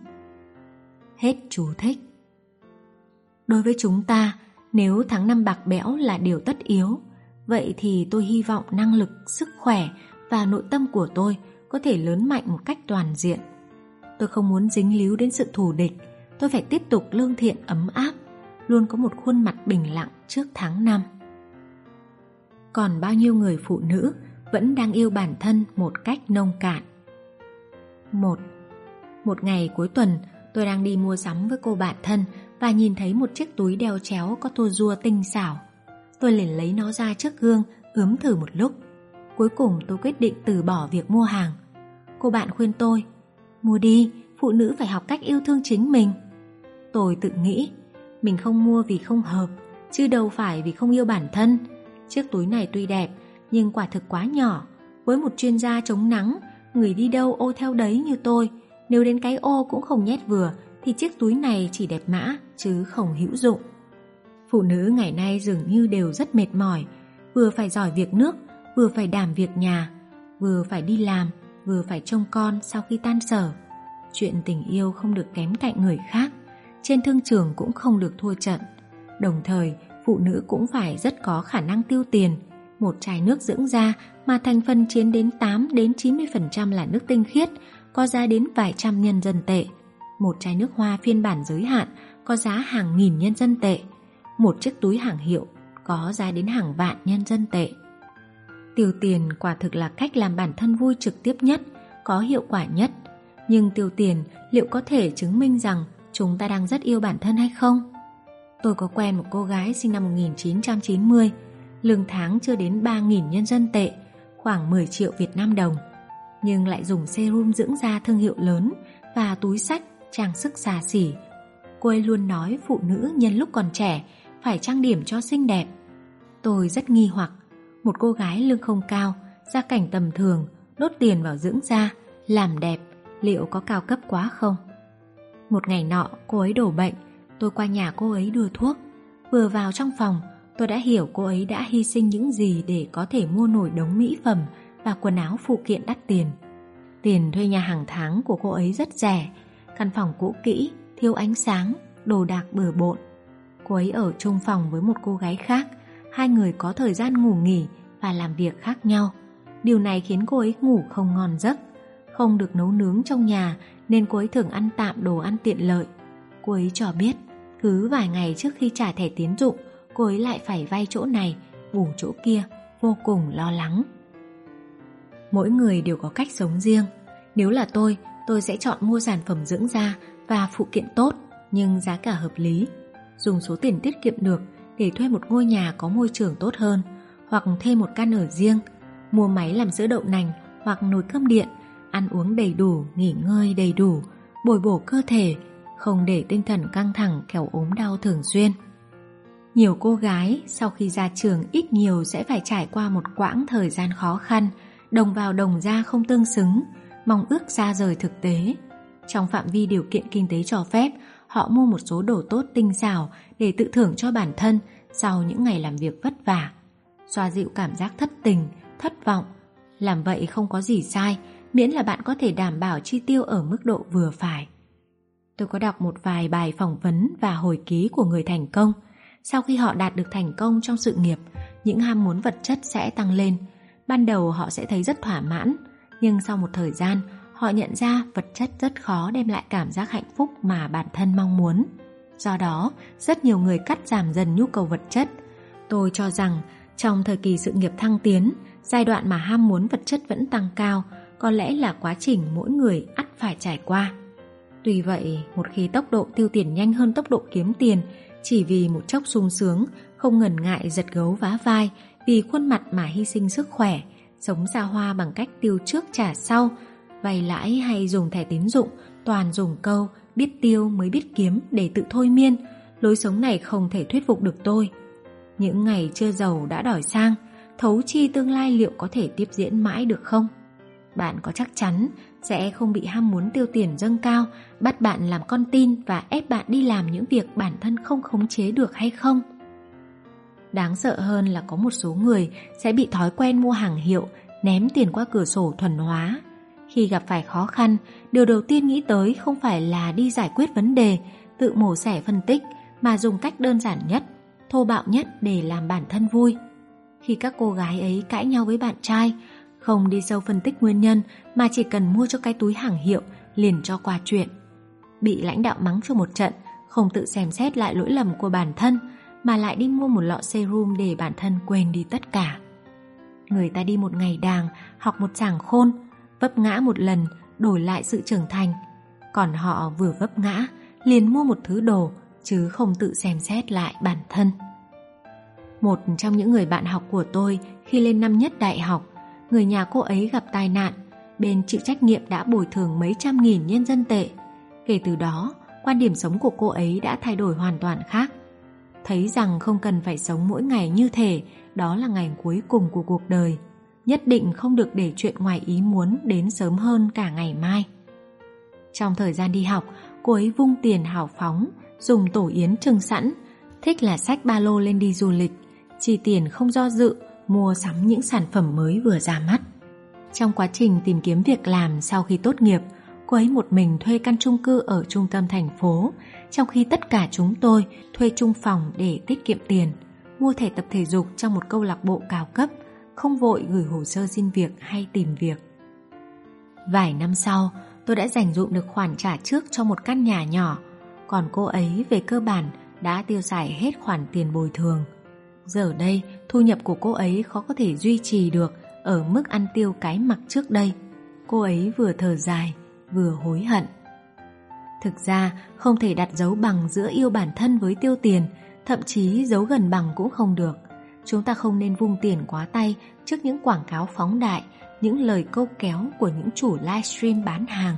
Hết chú thích. Đối với chúng ta, nếu tháng năm bạc bẽo là điều tất yếu, vậy thì tôi hy vọng năng lực, sức khỏe và nội tâm của tôi có thể lớn mạnh một cách toàn diện. Tôi không muốn dính líu đến sự thù địch, tôi phải tiếp tục lương thiện ấm áp, luôn có một khuôn mặt bình lặng trước tháng năm còn bao nhiêu người phụ nữ vẫn đang yêu bản thân một cách nông cạn. Một Một ngày cuối tuần, tôi đang đi mua sắm với cô bạn thân và nhìn thấy một chiếc túi đeo chéo có tô rua tinh xảo. Tôi liền lấy nó ra trước gương, ướm thử một lúc. Cuối cùng tôi quyết định từ bỏ việc mua hàng. Cô bạn khuyên tôi, mua đi, phụ nữ phải học cách yêu thương chính mình. Tôi tự nghĩ, mình không mua vì không hợp, chứ đâu phải vì không yêu bản thân, Chiếc túi này tuy đẹp nhưng quả thực quá nhỏ Với một chuyên gia chống nắng Người đi đâu ô theo đấy như tôi, nếu đến cái ô cũng không nhét vừa thì chiếc túi này chỉ đẹp mã chứ không hữu dụng. Phụ nữ ngày nay dường như đều rất mệt mỏi, vừa phải giỏi việc nước, vừa phải đảm việc nhà, vừa phải đi làm, vừa phải trông con sau khi tan sở. Chuyện tình yêu không được kém cạnh người khác, trên thương trường cũng không được thua trận. Đồng thời, phụ nữ cũng phải rất có khả năng tiêu tiền. Một chai nước dưỡng da mà thành phần chiếm đến 8 đến 90% là nước tinh khiết, có giá đến vài trăm nhân dân tệ. Một chai nước hoa phiên bản giới hạn có giá hàng nghìn nhân dân tệ. Một chiếc túi hàng hiệu có giá đến hàng vạn nhân dân tệ. Tiêu tiền quả thực là cách làm bản thân vui trực tiếp nhất, có hiệu quả nhất. Nhưng tiêu tiền liệu có thể chứng minh rằng chúng ta đang rất yêu bản thân hay không? Tôi có quen một cô gái sinh năm 1990, lương tháng chưa đến 3.000 nhân dân tệ, khoảng 10 triệu Việt Nam đồng. Nhưng lại dùng serum dưỡng da thương hiệu lớn và túi sách, trang sức xa xỉ. Cô ấy luôn nói phụ nữ nhân lúc còn trẻ phải trang điểm cho xinh đẹp. Tôi rất nghi hoặc, một cô gái lương không cao, gia cảnh tầm thường, đốt tiền vào dưỡng da, làm đẹp, liệu có cao cấp quá không? Một ngày nọ, cô ấy đổ bệnh, tôi qua nhà cô ấy đưa thuốc. Vừa vào trong phòng, tôi đã hiểu cô ấy đã hy sinh những gì để có thể mua nổi đống mỹ phẩm và quần áo phụ kiện đắt tiền. Tiền thuê nhà hàng tháng của cô ấy rất rẻ, căn phòng cũ kỹ, thiếu ánh sáng, đồ đạc bừa bộn. Cô ấy ở chung phòng với một cô gái khác, hai người có thời gian ngủ nghỉ và làm việc khác nhau. Điều này khiến cô ấy ngủ không ngon giấc. Không được nấu nướng trong nhà nên cô ấy thường ăn tạm đồ ăn tiện lợi. Cô ấy cho biết, cứ vài ngày trước khi trả thẻ tín dụng, cô ấy lại phải vay chỗ này, bù chỗ kia, vô cùng lo lắng. Mỗi người đều có cách sống riêng. Nếu là tôi, tôi sẽ chọn mua sản phẩm dưỡng da và phụ kiện tốt nhưng giá cả hợp lý. Dùng số tiền tiết kiệm được để thuê một ngôi nhà có môi trường tốt hơn hoặc thêm một căn ở riêng, mua máy làm sữa đậu nành hoặc nồi cơm điện, ăn uống đầy đủ, nghỉ ngơi đầy đủ, bồi bổ cơ thể, không để tinh thần căng thẳng kẻo ốm đau thường xuyên. Nhiều cô gái sau khi ra trường ít nhiều sẽ phải trải qua một quãng thời gian khó khăn, đồng vào đồng ra không tương xứng, mong ước xa rời thực tế. Trong phạm vi điều kiện kinh tế cho phép, họ mua một số đồ tốt tinh xảo để tự thưởng cho bản thân sau những ngày làm việc vất vả. Xoa dịu cảm giác thất tình, thất vọng. Làm vậy không có gì sai, miễn là bạn có thể đảm bảo chi tiêu ở mức độ vừa phải. Tôi có đọc một vài bài phỏng vấn và hồi ký của người thành công. Sau khi họ đạt được thành công trong sự nghiệp, những ham muốn vật chất sẽ tăng lên. Ban đầu họ sẽ thấy rất thỏa mãn, nhưng sau một thời gian, họ nhận ra vật chất rất khó đem lại cảm giác hạnh phúc mà bản thân mong muốn. Do đó, rất nhiều người cắt giảm dần nhu cầu vật chất. Tôi cho rằng, trong thời kỳ sự nghiệp thăng tiến, giai đoạn mà ham muốn vật chất vẫn tăng cao, có lẽ là quá trình mỗi người ắt phải trải qua. Tuy vậy, một khi tốc độ tiêu tiền nhanh hơn tốc độ kiếm tiền, chỉ vì một chốc sung sướng, không ngần ngại giật gấu vá vai, vì khuôn mặt mà hy sinh sức khỏe, sống xa hoa bằng cách tiêu trước trả sau, vay lãi hay dùng thẻ tín dụng, toàn dùng câu biết tiêu mới biết kiếm để tự thôi miên, lối sống này không thể thuyết phục được tôi. Những ngày chưa giàu đã đòi sang, thấu chi tương lai liệu có thể tiếp diễn mãi được không? Bạn có chắc chắn sẽ không bị ham muốn tiêu tiền dâng cao, bắt bạn làm con tin và ép bạn đi làm những việc bản thân không khống chế được hay không? Đáng sợ hơn là có một số người sẽ bị thói quen mua hàng hiệu, ném tiền qua cửa sổ thuần hóa. Khi gặp phải khó khăn, điều đầu tiên nghĩ tới không phải là đi giải quyết vấn đề, tự mổ xẻ phân tích, mà dùng cách đơn giản nhất, thô bạo nhất để làm bản thân vui. Khi các cô gái ấy cãi nhau với bạn trai, không đi sâu phân tích nguyên nhân mà chỉ cần mua cho cái túi hàng hiệu liền cho qua chuyện. Bị lãnh đạo mắng cho một trận, không tự xem xét lại lỗi lầm của bản thân mà lại đi mua một lọ serum để bản thân quên đi tất cả. Người ta đi một ngày đàng, học một chàng khôn, vấp ngã một lần, đổi lại sự trưởng thành. Còn họ vừa vấp ngã, liền mua một thứ đồ, chứ không tự xem xét lại bản thân. Một trong những người bạn học của tôi khi lên năm nhất đại học, người nhà cô ấy gặp tai nạn, bên chịu trách nhiệm đã bồi thường mấy trăm nghìn nhân dân tệ. Kể từ đó, quan điểm sống của cô ấy đã thay đổi hoàn toàn khác thấy rằng không cần phải sống mỗi ngày như thể đó là ngày cuối cùng của cuộc đời. nhất định không được để chuyện ngoài ý muốn đến sớm hơn cả ngày mai. Trong thời gian đi học, cô ấy vung tiền hào phóng, dùng tổ yến trưng sẵn, thích là sách ba lô lên đi du lịch, chi tiền không do dự, mua sắm những sản phẩm mới vừa ra mắt. Trong quá trình tìm kiếm việc làm sau khi tốt nghiệp, cô ấy một mình thuê căn chung cư ở trung tâm thành phố, trong khi tất cả chúng tôi thuê chung phòng để tiết kiệm tiền, mua thẻ tập thể dục trong một câu lạc bộ cao cấp, không vội gửi hồ sơ xin việc hay tìm việc. Vài năm sau, tôi đã dành dụm được khoản trả trước cho một căn nhà nhỏ, còn cô ấy về cơ bản đã tiêu xài hết khoản tiền bồi thường. Giờ đây, thu nhập của cô ấy khó có thể duy trì được ở mức ăn tiêu cái mặc trước đây. Cô ấy vừa thở dài, vừa hối hận. Thực ra, không thể đặt dấu bằng giữa yêu bản thân với tiêu tiền, thậm chí dấu gần bằng cũng không được. Chúng ta không nên vung tiền quá tay trước những quảng cáo phóng đại, những lời câu kéo của những chủ livestream bán hàng.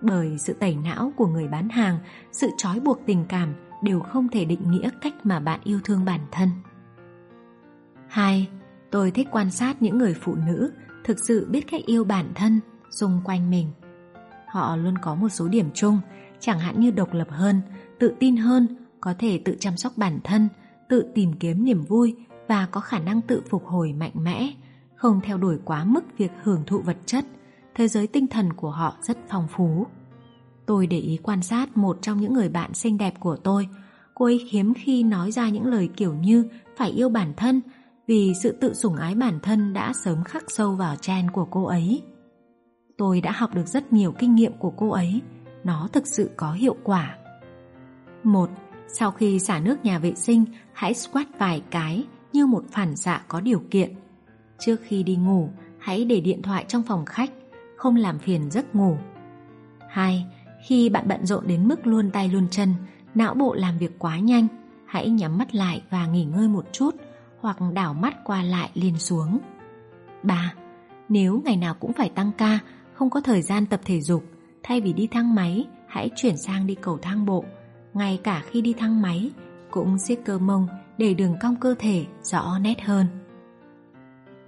Bởi sự tẩy não của người bán hàng, sự trói buộc tình cảm đều không thể định nghĩa cách mà bạn yêu thương bản thân. 2. Tôi thích quan sát những người phụ nữ thực sự biết cách yêu bản thân xung quanh mình. Họ luôn có một số điểm chung, chẳng hạn như độc lập hơn, tự tin hơn, có thể tự chăm sóc bản thân, tự tìm kiếm niềm vui và có khả năng tự phục hồi mạnh mẽ, không theo đuổi quá mức việc hưởng thụ vật chất. Thế giới tinh thần của họ rất phong phú. Tôi để ý quan sát một trong những người bạn xinh đẹp của tôi. Cô ấy hiếm khi nói ra những lời kiểu như phải yêu bản thân vì sự tự sủng ái bản thân đã sớm khắc sâu vào gen của cô ấy. Tôi đã học được rất nhiều kinh nghiệm của cô ấy, nó thực sự có hiệu quả. Một, sau khi xả nước nhà vệ sinh, hãy squat vài cái như một phản xạ có điều kiện. Trước khi đi ngủ, hãy để điện thoại trong phòng khách, không làm phiền giấc ngủ. 2. Khi bạn bận rộn đến mức luôn tay luôn chân, não bộ làm việc quá nhanh, hãy nhắm mắt lại và nghỉ ngơi một chút hoặc đảo mắt qua lại liền xuống. 3. Nếu ngày nào cũng phải tăng ca, không có thời gian tập thể dục, thay vì đi thang máy, hãy chuyển sang đi cầu thang bộ. Ngay cả khi đi thang máy, cũng siết cơ mông để đường cong cơ thể rõ nét hơn.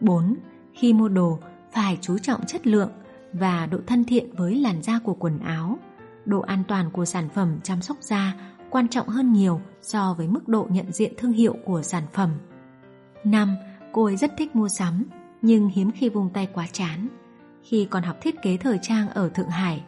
4. Khi mua đồ, phải chú trọng chất lượng và độ thân thiện với làn da của quần áo. Độ an toàn của sản phẩm chăm sóc da quan trọng hơn nhiều so với mức độ nhận diện thương hiệu của sản phẩm. 5. Cô ấy rất thích mua sắm, nhưng hiếm khi vùng tay quá chán. Khi còn học thiết kế thời trang ở Thượng Hải,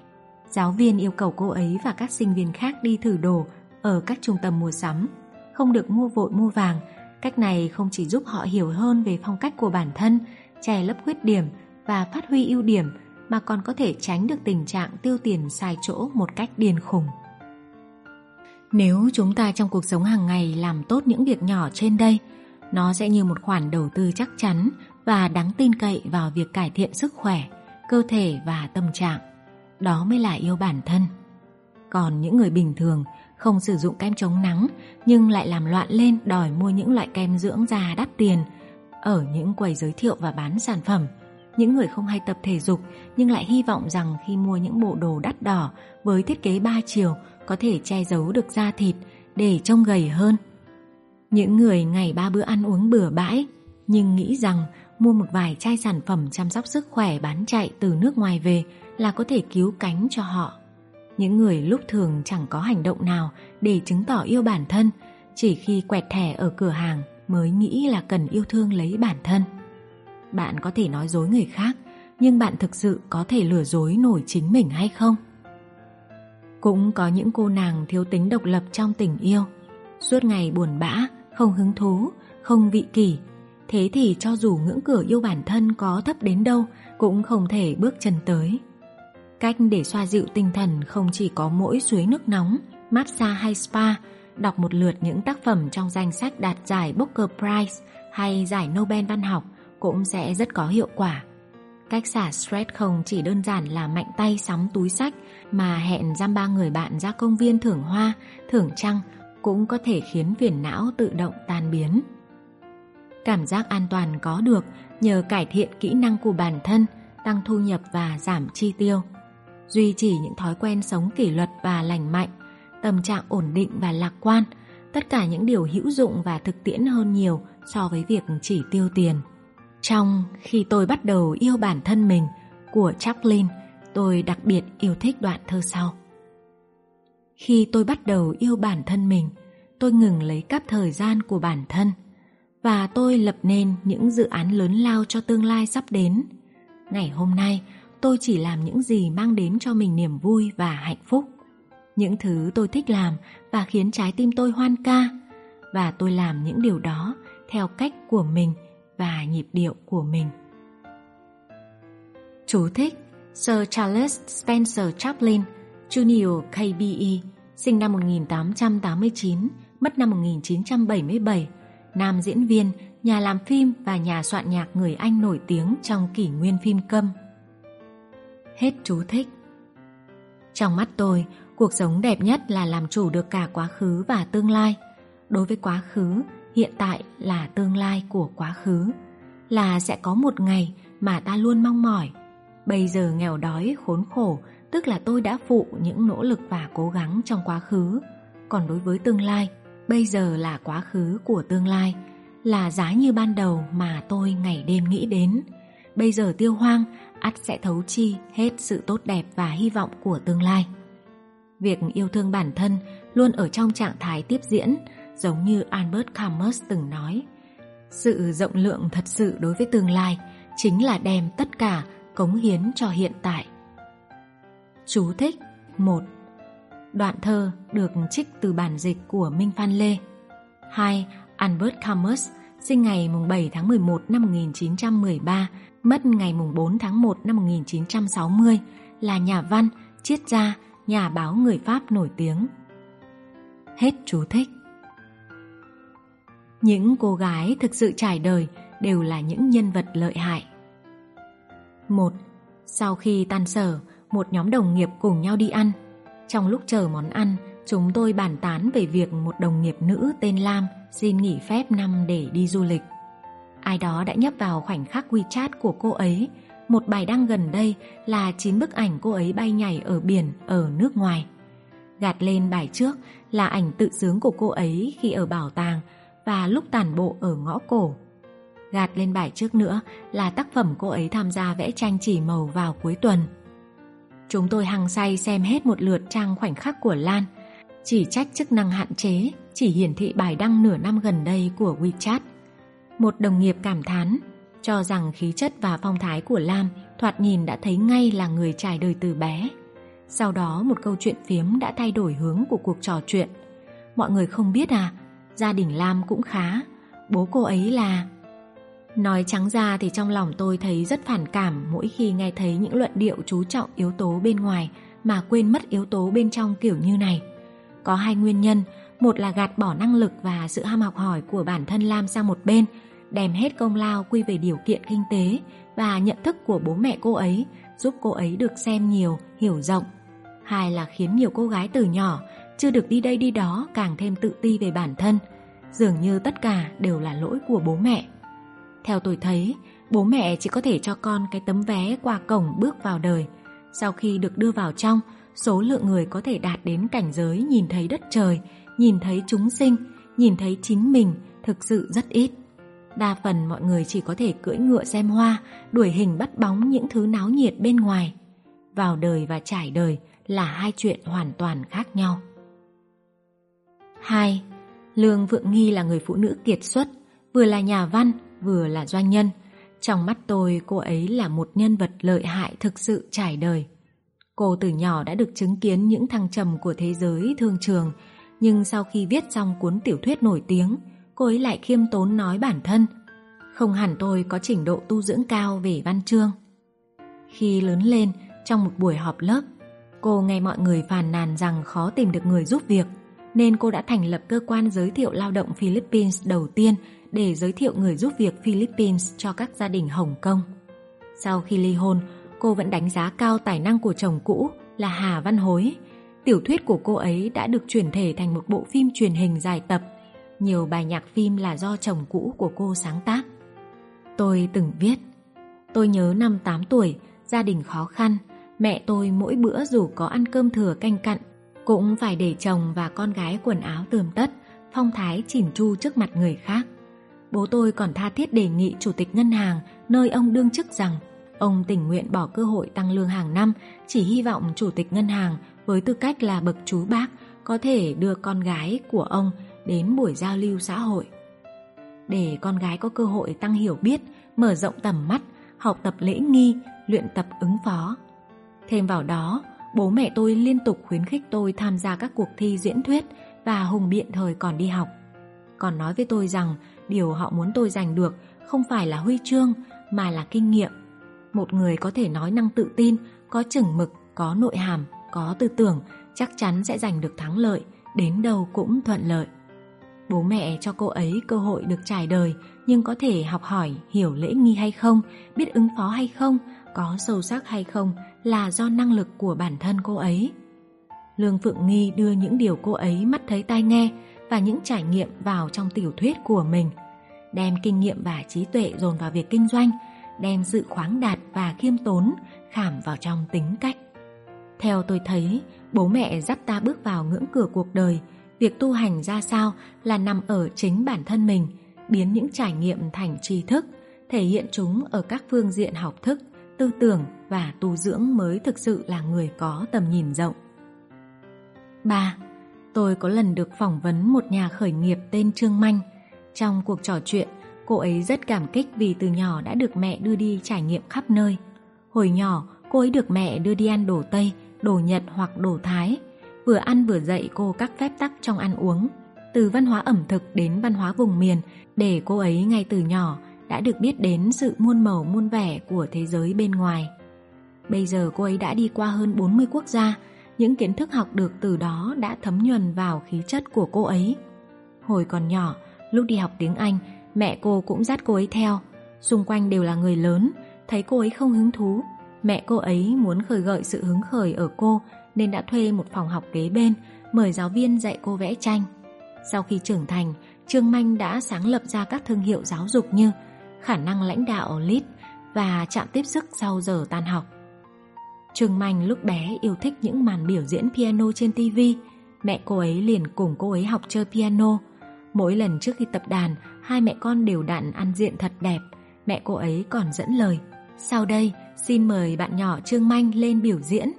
giáo viên yêu cầu cô ấy và các sinh viên khác đi thử đồ ở các trung tâm mua sắm. Không được mua vội mua vàng, cách này không chỉ giúp họ hiểu hơn về phong cách của bản thân, che lấp khuyết điểm và phát huy ưu điểm mà còn có thể tránh được tình trạng tiêu tiền sai chỗ một cách điên khùng. Nếu chúng ta trong cuộc sống hàng ngày làm tốt những việc nhỏ trên đây, nó sẽ như một khoản đầu tư chắc chắn và đáng tin cậy vào việc cải thiện sức khỏe, cơ thể và tâm trạng. Đó mới là yêu bản thân. Còn những người bình thường không sử dụng kem chống nắng nhưng lại làm loạn lên đòi mua những loại kem dưỡng da đắt tiền ở những quầy giới thiệu và bán sản phẩm. Những người không hay tập thể dục nhưng lại hy vọng rằng khi mua những bộ đồ đắt đỏ với thiết kế ba chiều có thể che giấu được da thịt để trông gầy hơn. Những người ngày ba bữa ăn uống bừa bãi nhưng nghĩ rằng mua một vài chai sản phẩm chăm sóc sức khỏe bán chạy từ nước ngoài về là có thể cứu cánh cho họ. Những người lúc thường chẳng có hành động nào để chứng tỏ yêu bản thân, chỉ khi quẹt thẻ ở cửa hàng mới nghĩ là cần yêu thương lấy bản thân. Bạn có thể nói dối người khác, nhưng bạn thực sự có thể lừa dối nổi chính mình hay không? Cũng có những cô nàng thiếu tính độc lập trong tình yêu, suốt ngày buồn bã, không hứng thú, không vị kỷ. Thế thì cho dù ngưỡng cửa yêu bản thân có thấp đến đâu cũng không thể bước chân tới. Cách để xoa dịu tinh thần không chỉ có mỗi suối nước nóng, massage hay spa, đọc một lượt những tác phẩm trong danh sách đạt giải Booker Prize hay giải Nobel văn học cũng sẽ rất có hiệu quả. Cách xả stress không chỉ đơn giản là mạnh tay sắm túi sách mà hẹn giam ba người bạn ra công viên thưởng hoa, thưởng trăng cũng có thể khiến phiền não tự động tan biến. Cảm giác an toàn có được nhờ cải thiện kỹ năng của bản thân, tăng thu nhập và giảm chi tiêu. Duy trì những thói quen sống kỷ luật và lành mạnh, tâm trạng ổn định và lạc quan, tất cả những điều hữu dụng và thực tiễn hơn nhiều so với việc chỉ tiêu tiền. Trong khi tôi bắt đầu yêu bản thân mình của Chaplin, tôi đặc biệt yêu thích đoạn thơ sau. Khi tôi bắt đầu yêu bản thân mình, tôi ngừng lấy cắp thời gian của bản thân và tôi lập nên những dự án lớn lao cho tương lai sắp đến. Ngày hôm nay, tôi chỉ làm những gì mang đến cho mình niềm vui và hạnh phúc. Những thứ tôi thích làm và khiến trái tim tôi hoan ca. Và tôi làm những điều đó theo cách của mình và nhịp điệu của mình. Chú thích Sir Charles Spencer Chaplin, Junio KBE, sinh năm 1889, mất năm 1977, nam diễn viên, nhà làm phim và nhà soạn nhạc người Anh nổi tiếng trong kỷ nguyên phim câm. Hết chú thích. Trong mắt tôi, cuộc sống đẹp nhất là làm chủ được cả quá khứ và tương lai. Đối với quá khứ, hiện tại là tương lai của quá khứ. Là sẽ có một ngày mà ta luôn mong mỏi. Bây giờ nghèo đói, khốn khổ, tức là tôi đã phụ những nỗ lực và cố gắng trong quá khứ. Còn đối với tương lai, bây giờ là quá khứ của tương lai, là giá như ban đầu mà tôi ngày đêm nghĩ đến. Bây giờ tiêu hoang, ắt sẽ thấu chi hết sự tốt đẹp và hy vọng của tương lai. Việc yêu thương bản thân luôn ở trong trạng thái tiếp diễn, giống như Albert Camus từng nói. Sự rộng lượng thật sự đối với tương lai chính là đem tất cả cống hiến cho hiện tại. Chú thích 1. Đoạn thơ được trích từ bản dịch của Minh Phan Lê 2. Albert Camus sinh ngày 7 tháng 11 năm 1913 mất ngày 4 tháng 1 năm 1960 là nhà văn, triết gia, nhà báo người Pháp nổi tiếng. Hết chú thích. Những cô gái thực sự trải đời đều là những nhân vật lợi hại. 1. Sau khi tan sở, một nhóm đồng nghiệp cùng nhau đi ăn. Trong lúc chờ món ăn, chúng tôi bàn tán về việc một đồng nghiệp nữ tên Lam xin nghỉ phép năm để đi du lịch. Ai đó đã nhấp vào khoảnh khắc WeChat của cô ấy. Một bài đăng gần đây là 9 bức ảnh cô ấy bay nhảy ở biển ở nước ngoài. Gạt lên bài trước là ảnh tự sướng của cô ấy khi ở bảo tàng và lúc tản bộ ở ngõ cổ. Gạt lên bài trước nữa là tác phẩm cô ấy tham gia vẽ tranh chỉ màu vào cuối tuần. Chúng tôi hăng say xem hết một lượt trang khoảnh khắc của Lan. Chỉ trách chức năng hạn chế, chỉ hiển thị bài đăng nửa năm gần đây của WeChat. Một đồng nghiệp cảm thán, cho rằng khí chất và phong thái của Lam thoạt nhìn đã thấy ngay là người trải đời từ bé. Sau đó một câu chuyện phiếm đã thay đổi hướng của cuộc trò chuyện. Mọi người không biết à, gia đình Lam cũng khá, bố cô ấy là... Nói trắng ra thì trong lòng tôi thấy rất phản cảm mỗi khi nghe thấy những luận điệu chú trọng yếu tố bên ngoài mà quên mất yếu tố bên trong kiểu như này. Có hai nguyên nhân, một là gạt bỏ năng lực và sự ham học hỏi của bản thân Lam sang một bên, đem hết công lao quy về điều kiện kinh tế và nhận thức của bố mẹ cô ấy, giúp cô ấy được xem nhiều, hiểu rộng. Hai là khiến nhiều cô gái từ nhỏ chưa được đi đây đi đó càng thêm tự ti về bản thân. Dường như tất cả đều là lỗi của bố mẹ. Theo tôi thấy, bố mẹ chỉ có thể cho con cái tấm vé qua cổng bước vào đời. Sau khi được đưa vào trong, số lượng người có thể đạt đến cảnh giới nhìn thấy đất trời, nhìn thấy chúng sinh, nhìn thấy chính mình thực sự rất ít. Đa phần mọi người chỉ có thể cưỡi ngựa xem hoa, đuổi hình bắt bóng những thứ náo nhiệt bên ngoài. Vào đời và trải đời là hai chuyện hoàn toàn khác nhau. 2. Lương Vượng Nghi là người phụ nữ kiệt xuất, vừa là nhà văn, vừa là doanh nhân. Trong mắt tôi, cô ấy là một nhân vật lợi hại thực sự trải đời. Cô từ nhỏ đã được chứng kiến những thăng trầm của thế giới thương trường, nhưng sau khi viết xong cuốn tiểu thuyết nổi tiếng, cô ấy lại khiêm tốn nói bản thân. Không hẳn tôi có trình độ tu dưỡng cao về văn chương. Khi lớn lên, trong một buổi họp lớp, cô nghe mọi người phàn nàn rằng khó tìm được người giúp việc, nên cô đã thành lập cơ quan giới thiệu lao động Philippines đầu tiên để giới thiệu người giúp việc Philippines cho các gia đình Hồng Kông. Sau khi ly hôn, cô vẫn đánh giá cao tài năng của chồng cũ là Hà Văn Hối. Tiểu thuyết của cô ấy đã được chuyển thể thành một bộ phim truyền hình dài tập. Nhiều bài nhạc phim là do chồng cũ của cô sáng tác. Tôi từng viết, tôi nhớ năm 8 tuổi, gia đình khó khăn, mẹ tôi mỗi bữa dù có ăn cơm thừa canh cặn, cũng phải để chồng và con gái quần áo tươm tất, phong thái chỉn chu trước mặt người khác bố tôi còn tha thiết đề nghị chủ tịch ngân hàng nơi ông đương chức rằng ông tình nguyện bỏ cơ hội tăng lương hàng năm chỉ hy vọng chủ tịch ngân hàng với tư cách là bậc chú bác có thể đưa con gái của ông đến buổi giao lưu xã hội. Để con gái có cơ hội tăng hiểu biết, mở rộng tầm mắt, học tập lễ nghi, luyện tập ứng phó. Thêm vào đó, bố mẹ tôi liên tục khuyến khích tôi tham gia các cuộc thi diễn thuyết và hùng biện thời còn đi học. Còn nói với tôi rằng điều họ muốn tôi giành được không phải là huy chương mà là kinh nghiệm. Một người có thể nói năng tự tin, có chừng mực, có nội hàm, có tư tưởng chắc chắn sẽ giành được thắng lợi, đến đâu cũng thuận lợi. Bố mẹ cho cô ấy cơ hội được trải đời nhưng có thể học hỏi, hiểu lễ nghi hay không, biết ứng phó hay không, có sâu sắc hay không là do năng lực của bản thân cô ấy. Lương Phượng Nghi đưa những điều cô ấy mắt thấy tai nghe và những trải nghiệm vào trong tiểu thuyết của mình, đem kinh nghiệm và trí tuệ dồn vào việc kinh doanh, đem sự khoáng đạt và khiêm tốn khảm vào trong tính cách. Theo tôi thấy, bố mẹ dắt ta bước vào ngưỡng cửa cuộc đời, việc tu hành ra sao là nằm ở chính bản thân mình, biến những trải nghiệm thành tri thức, thể hiện chúng ở các phương diện học thức, tư tưởng và tu dưỡng mới thực sự là người có tầm nhìn rộng. 3. Tôi có lần được phỏng vấn một nhà khởi nghiệp tên Trương Manh. Trong cuộc trò chuyện, cô ấy rất cảm kích vì từ nhỏ đã được mẹ đưa đi trải nghiệm khắp nơi. Hồi nhỏ, cô ấy được mẹ đưa đi ăn đồ Tây, đồ Nhật hoặc đồ Thái. Vừa ăn vừa dạy cô các phép tắc trong ăn uống, từ văn hóa ẩm thực đến văn hóa vùng miền để cô ấy ngay từ nhỏ đã được biết đến sự muôn màu muôn vẻ của thế giới bên ngoài. Bây giờ cô ấy đã đi qua hơn 40 quốc gia, những kiến thức học được từ đó đã thấm nhuần vào khí chất của cô ấy. Hồi còn nhỏ, lúc đi học tiếng Anh, mẹ cô cũng dắt cô ấy theo. Xung quanh đều là người lớn, thấy cô ấy không hứng thú. Mẹ cô ấy muốn khởi gợi sự hứng khởi ở cô nên đã thuê một phòng học kế bên, mời giáo viên dạy cô vẽ tranh. Sau khi trưởng thành, Trương Manh đã sáng lập ra các thương hiệu giáo dục như khả năng lãnh đạo Lit và chạm tiếp sức sau giờ tan học. Trương Manh lúc bé yêu thích những màn biểu diễn piano trên TV. Mẹ cô ấy liền cùng cô ấy học chơi piano. Mỗi lần trước khi tập đàn, hai mẹ con đều đặn ăn diện thật đẹp. Mẹ cô ấy còn dẫn lời. Sau đây, xin mời bạn nhỏ Trương Manh lên biểu diễn.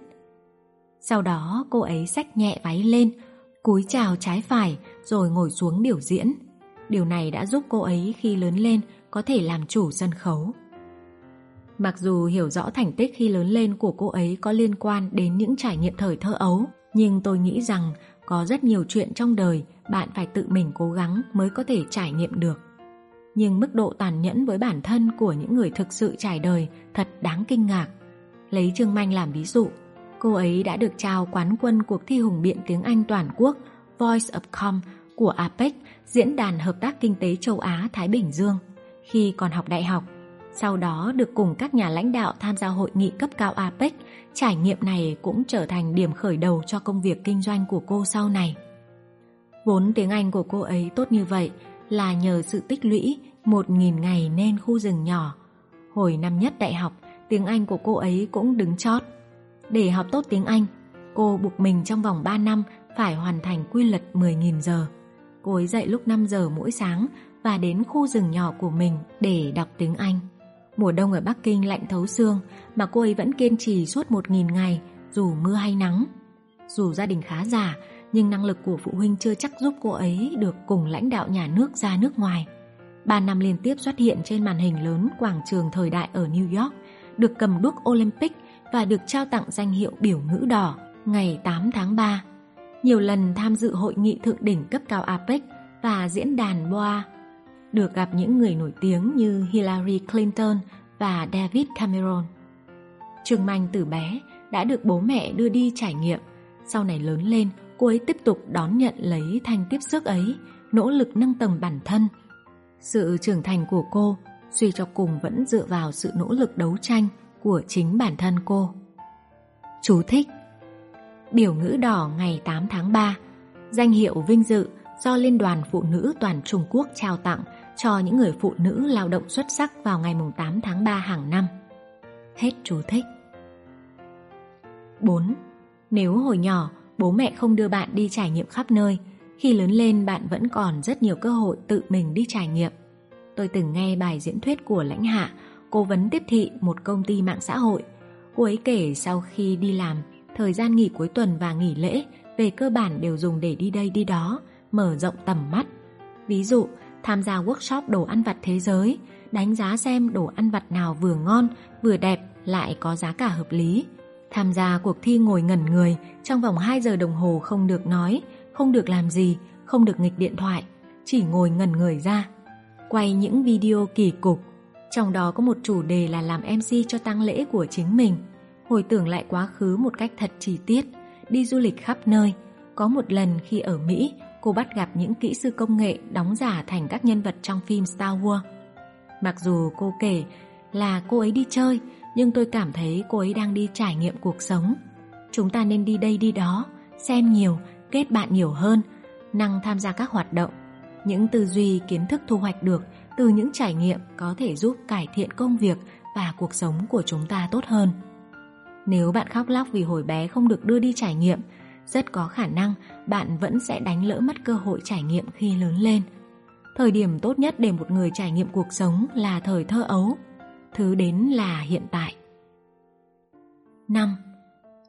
Sau đó cô ấy xách nhẹ váy lên, cúi chào trái phải rồi ngồi xuống biểu diễn. Điều này đã giúp cô ấy khi lớn lên có thể làm chủ sân khấu. Mặc dù hiểu rõ thành tích khi lớn lên của cô ấy có liên quan đến những trải nghiệm thời thơ ấu, nhưng tôi nghĩ rằng có rất nhiều chuyện trong đời bạn phải tự mình cố gắng mới có thể trải nghiệm được. Nhưng mức độ tàn nhẫn với bản thân của những người thực sự trải đời thật đáng kinh ngạc. Lấy Trương Manh làm ví dụ, cô ấy đã được trao quán quân cuộc thi hùng biện tiếng Anh toàn quốc Voice of Com của APEC, Diễn đàn Hợp tác Kinh tế Châu Á-Thái Bình Dương, khi còn học đại học sau đó được cùng các nhà lãnh đạo tham gia hội nghị cấp cao APEC, trải nghiệm này cũng trở thành điểm khởi đầu cho công việc kinh doanh của cô sau này. Vốn tiếng Anh của cô ấy tốt như vậy là nhờ sự tích lũy 1.000 ngày nên khu rừng nhỏ. Hồi năm nhất đại học, tiếng Anh của cô ấy cũng đứng chót. Để học tốt tiếng Anh, cô buộc mình trong vòng 3 năm phải hoàn thành quy luật 10.000 giờ. Cô ấy dậy lúc 5 giờ mỗi sáng và đến khu rừng nhỏ của mình để đọc tiếng Anh. Mùa đông ở Bắc Kinh lạnh thấu xương mà cô ấy vẫn kiên trì suốt một nghìn ngày dù mưa hay nắng. Dù gia đình khá giả nhưng năng lực của phụ huynh chưa chắc giúp cô ấy được cùng lãnh đạo nhà nước ra nước ngoài. Ba năm liên tiếp xuất hiện trên màn hình lớn quảng trường thời đại ở New York, được cầm đuốc Olympic và được trao tặng danh hiệu biểu ngữ đỏ ngày 8 tháng 3. Nhiều lần tham dự hội nghị thượng đỉnh cấp cao APEC và diễn đàn BOA được gặp những người nổi tiếng như Hillary Clinton và David Cameron. Trương Manh từ bé đã được bố mẹ đưa đi trải nghiệm. Sau này lớn lên, cô ấy tiếp tục đón nhận lấy thanh tiếp sức ấy, nỗ lực nâng tầm bản thân. Sự trưởng thành của cô suy cho cùng vẫn dựa vào sự nỗ lực đấu tranh của chính bản thân cô. Chú thích Biểu ngữ đỏ ngày 8 tháng 3 Danh hiệu vinh dự do Liên đoàn Phụ nữ Toàn Trung Quốc trao tặng cho những người phụ nữ lao động xuất sắc vào ngày 8 tháng 3 hàng năm. Hết chú thích. 4. Nếu hồi nhỏ bố mẹ không đưa bạn đi trải nghiệm khắp nơi, khi lớn lên bạn vẫn còn rất nhiều cơ hội tự mình đi trải nghiệm. tôi từng nghe bài diễn thuyết của lãnh hạ, cố vấn tiếp thị một công ty mạng xã hội. Cô ấy kể sau khi đi làm, thời gian nghỉ cuối tuần và nghỉ lễ về cơ bản đều dùng để đi đây đi đó, mở rộng tầm mắt. Ví dụ, tham gia workshop đồ ăn vặt thế giới, đánh giá xem đồ ăn vặt nào vừa ngon, vừa đẹp lại có giá cả hợp lý. Tham gia cuộc thi ngồi ngẩn người trong vòng 2 giờ đồng hồ không được nói, không được làm gì, không được nghịch điện thoại, chỉ ngồi ngẩn người ra. Quay những video kỳ cục, trong đó có một chủ đề là làm MC cho tang lễ của chính mình. Hồi tưởng lại quá khứ một cách thật chi tiết, đi du lịch khắp nơi. Có một lần khi ở Mỹ, cô bắt gặp những kỹ sư công nghệ đóng giả thành các nhân vật trong phim Star Wars. Mặc dù cô kể là cô ấy đi chơi, nhưng tôi cảm thấy cô ấy đang đi trải nghiệm cuộc sống. Chúng ta nên đi đây đi đó, xem nhiều, kết bạn nhiều hơn, năng tham gia các hoạt động. Những tư duy kiến thức thu hoạch được từ những trải nghiệm có thể giúp cải thiện công việc và cuộc sống của chúng ta tốt hơn. Nếu bạn khóc lóc vì hồi bé không được đưa đi trải nghiệm, rất có khả năng bạn vẫn sẽ đánh lỡ mất cơ hội trải nghiệm khi lớn lên. Thời điểm tốt nhất để một người trải nghiệm cuộc sống là thời thơ ấu, thứ đến là hiện tại. 5.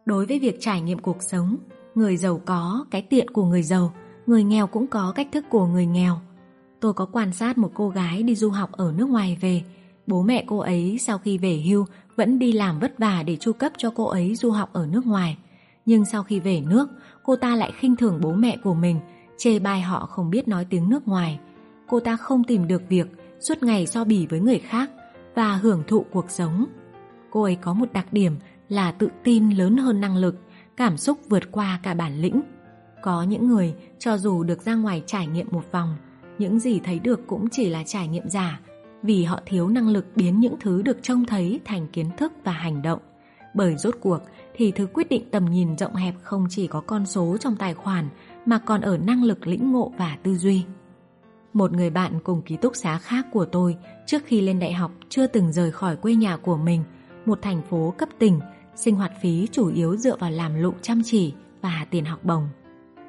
Đối với việc trải nghiệm cuộc sống, người giàu có cái tiện của người giàu, người nghèo cũng có cách thức của người nghèo. Tôi có quan sát một cô gái đi du học ở nước ngoài về, bố mẹ cô ấy sau khi về hưu vẫn đi làm vất vả để chu cấp cho cô ấy du học ở nước ngoài. Nhưng sau khi về nước, cô ta lại khinh thường bố mẹ của mình, chê bai họ không biết nói tiếng nước ngoài. Cô ta không tìm được việc, suốt ngày so bì với người khác và hưởng thụ cuộc sống. Cô ấy có một đặc điểm là tự tin lớn hơn năng lực, cảm xúc vượt qua cả bản lĩnh. Có những người cho dù được ra ngoài trải nghiệm một vòng, những gì thấy được cũng chỉ là trải nghiệm giả, vì họ thiếu năng lực biến những thứ được trông thấy thành kiến thức và hành động. Bởi rốt cuộc thì thứ quyết định tầm nhìn rộng hẹp không chỉ có con số trong tài khoản mà còn ở năng lực lĩnh ngộ và tư duy. Một người bạn cùng ký túc xá khác của tôi trước khi lên đại học chưa từng rời khỏi quê nhà của mình, một thành phố cấp tỉnh, sinh hoạt phí chủ yếu dựa vào làm lụng chăm chỉ và tiền học bổng.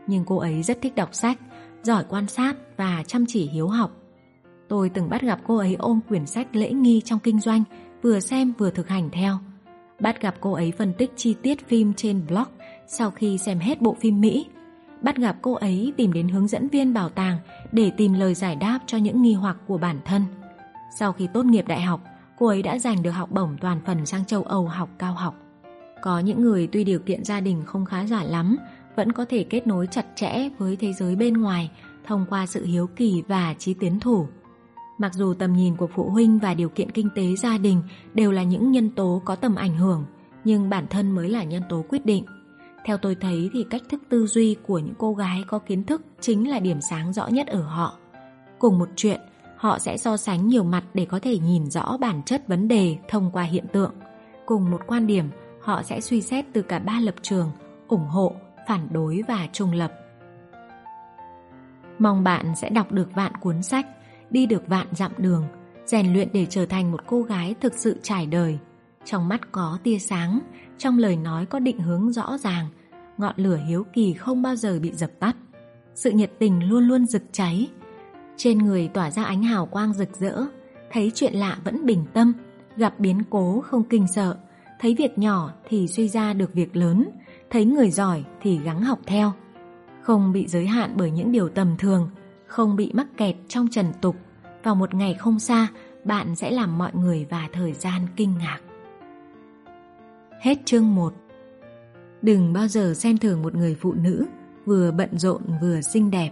Nhưng cô ấy rất thích đọc sách, giỏi quan sát và chăm chỉ hiếu học. Tôi từng bắt gặp cô ấy ôm quyển sách lễ nghi trong kinh doanh, vừa xem vừa thực hành theo. Bắt gặp cô ấy phân tích chi tiết phim trên blog sau khi xem hết bộ phim Mỹ. Bắt gặp cô ấy tìm đến hướng dẫn viên bảo tàng để tìm lời giải đáp cho những nghi hoặc của bản thân. Sau khi tốt nghiệp đại học, cô ấy đã giành được học bổng toàn phần sang châu Âu học cao học. Có những người tuy điều kiện gia đình không khá giả lắm, vẫn có thể kết nối chặt chẽ với thế giới bên ngoài thông qua sự hiếu kỳ và trí tiến thủ. Mặc dù tầm nhìn của phụ huynh và điều kiện kinh tế gia đình đều là những nhân tố có tầm ảnh hưởng, nhưng bản thân mới là nhân tố quyết định. Theo tôi thấy thì cách thức tư duy của những cô gái có kiến thức chính là điểm sáng rõ nhất ở họ. Cùng một chuyện, họ sẽ so sánh nhiều mặt để có thể nhìn rõ bản chất vấn đề thông qua hiện tượng. Cùng một quan điểm, họ sẽ suy xét từ cả ba lập trường, ủng hộ, phản đối và trung lập. Mong bạn sẽ đọc được vạn cuốn sách, đi được vạn dặm đường, rèn luyện để trở thành một cô gái thực sự trải đời. Trong mắt có tia sáng, trong lời nói có định hướng rõ ràng, ngọn lửa hiếu kỳ không bao giờ bị dập tắt. Sự nhiệt tình luôn luôn rực cháy. Trên người tỏa ra ánh hào quang rực rỡ, thấy chuyện lạ vẫn bình tâm, gặp biến cố không kinh sợ, thấy việc nhỏ thì suy ra được việc lớn, thấy người giỏi thì gắng học theo. Không bị giới hạn bởi những điều tầm thường, không bị mắc kẹt trong trần tục. Vào một ngày không xa, bạn sẽ làm mọi người và thời gian kinh ngạc. Hết chương 1 Đừng bao giờ xem thường một người phụ nữ vừa bận rộn vừa xinh đẹp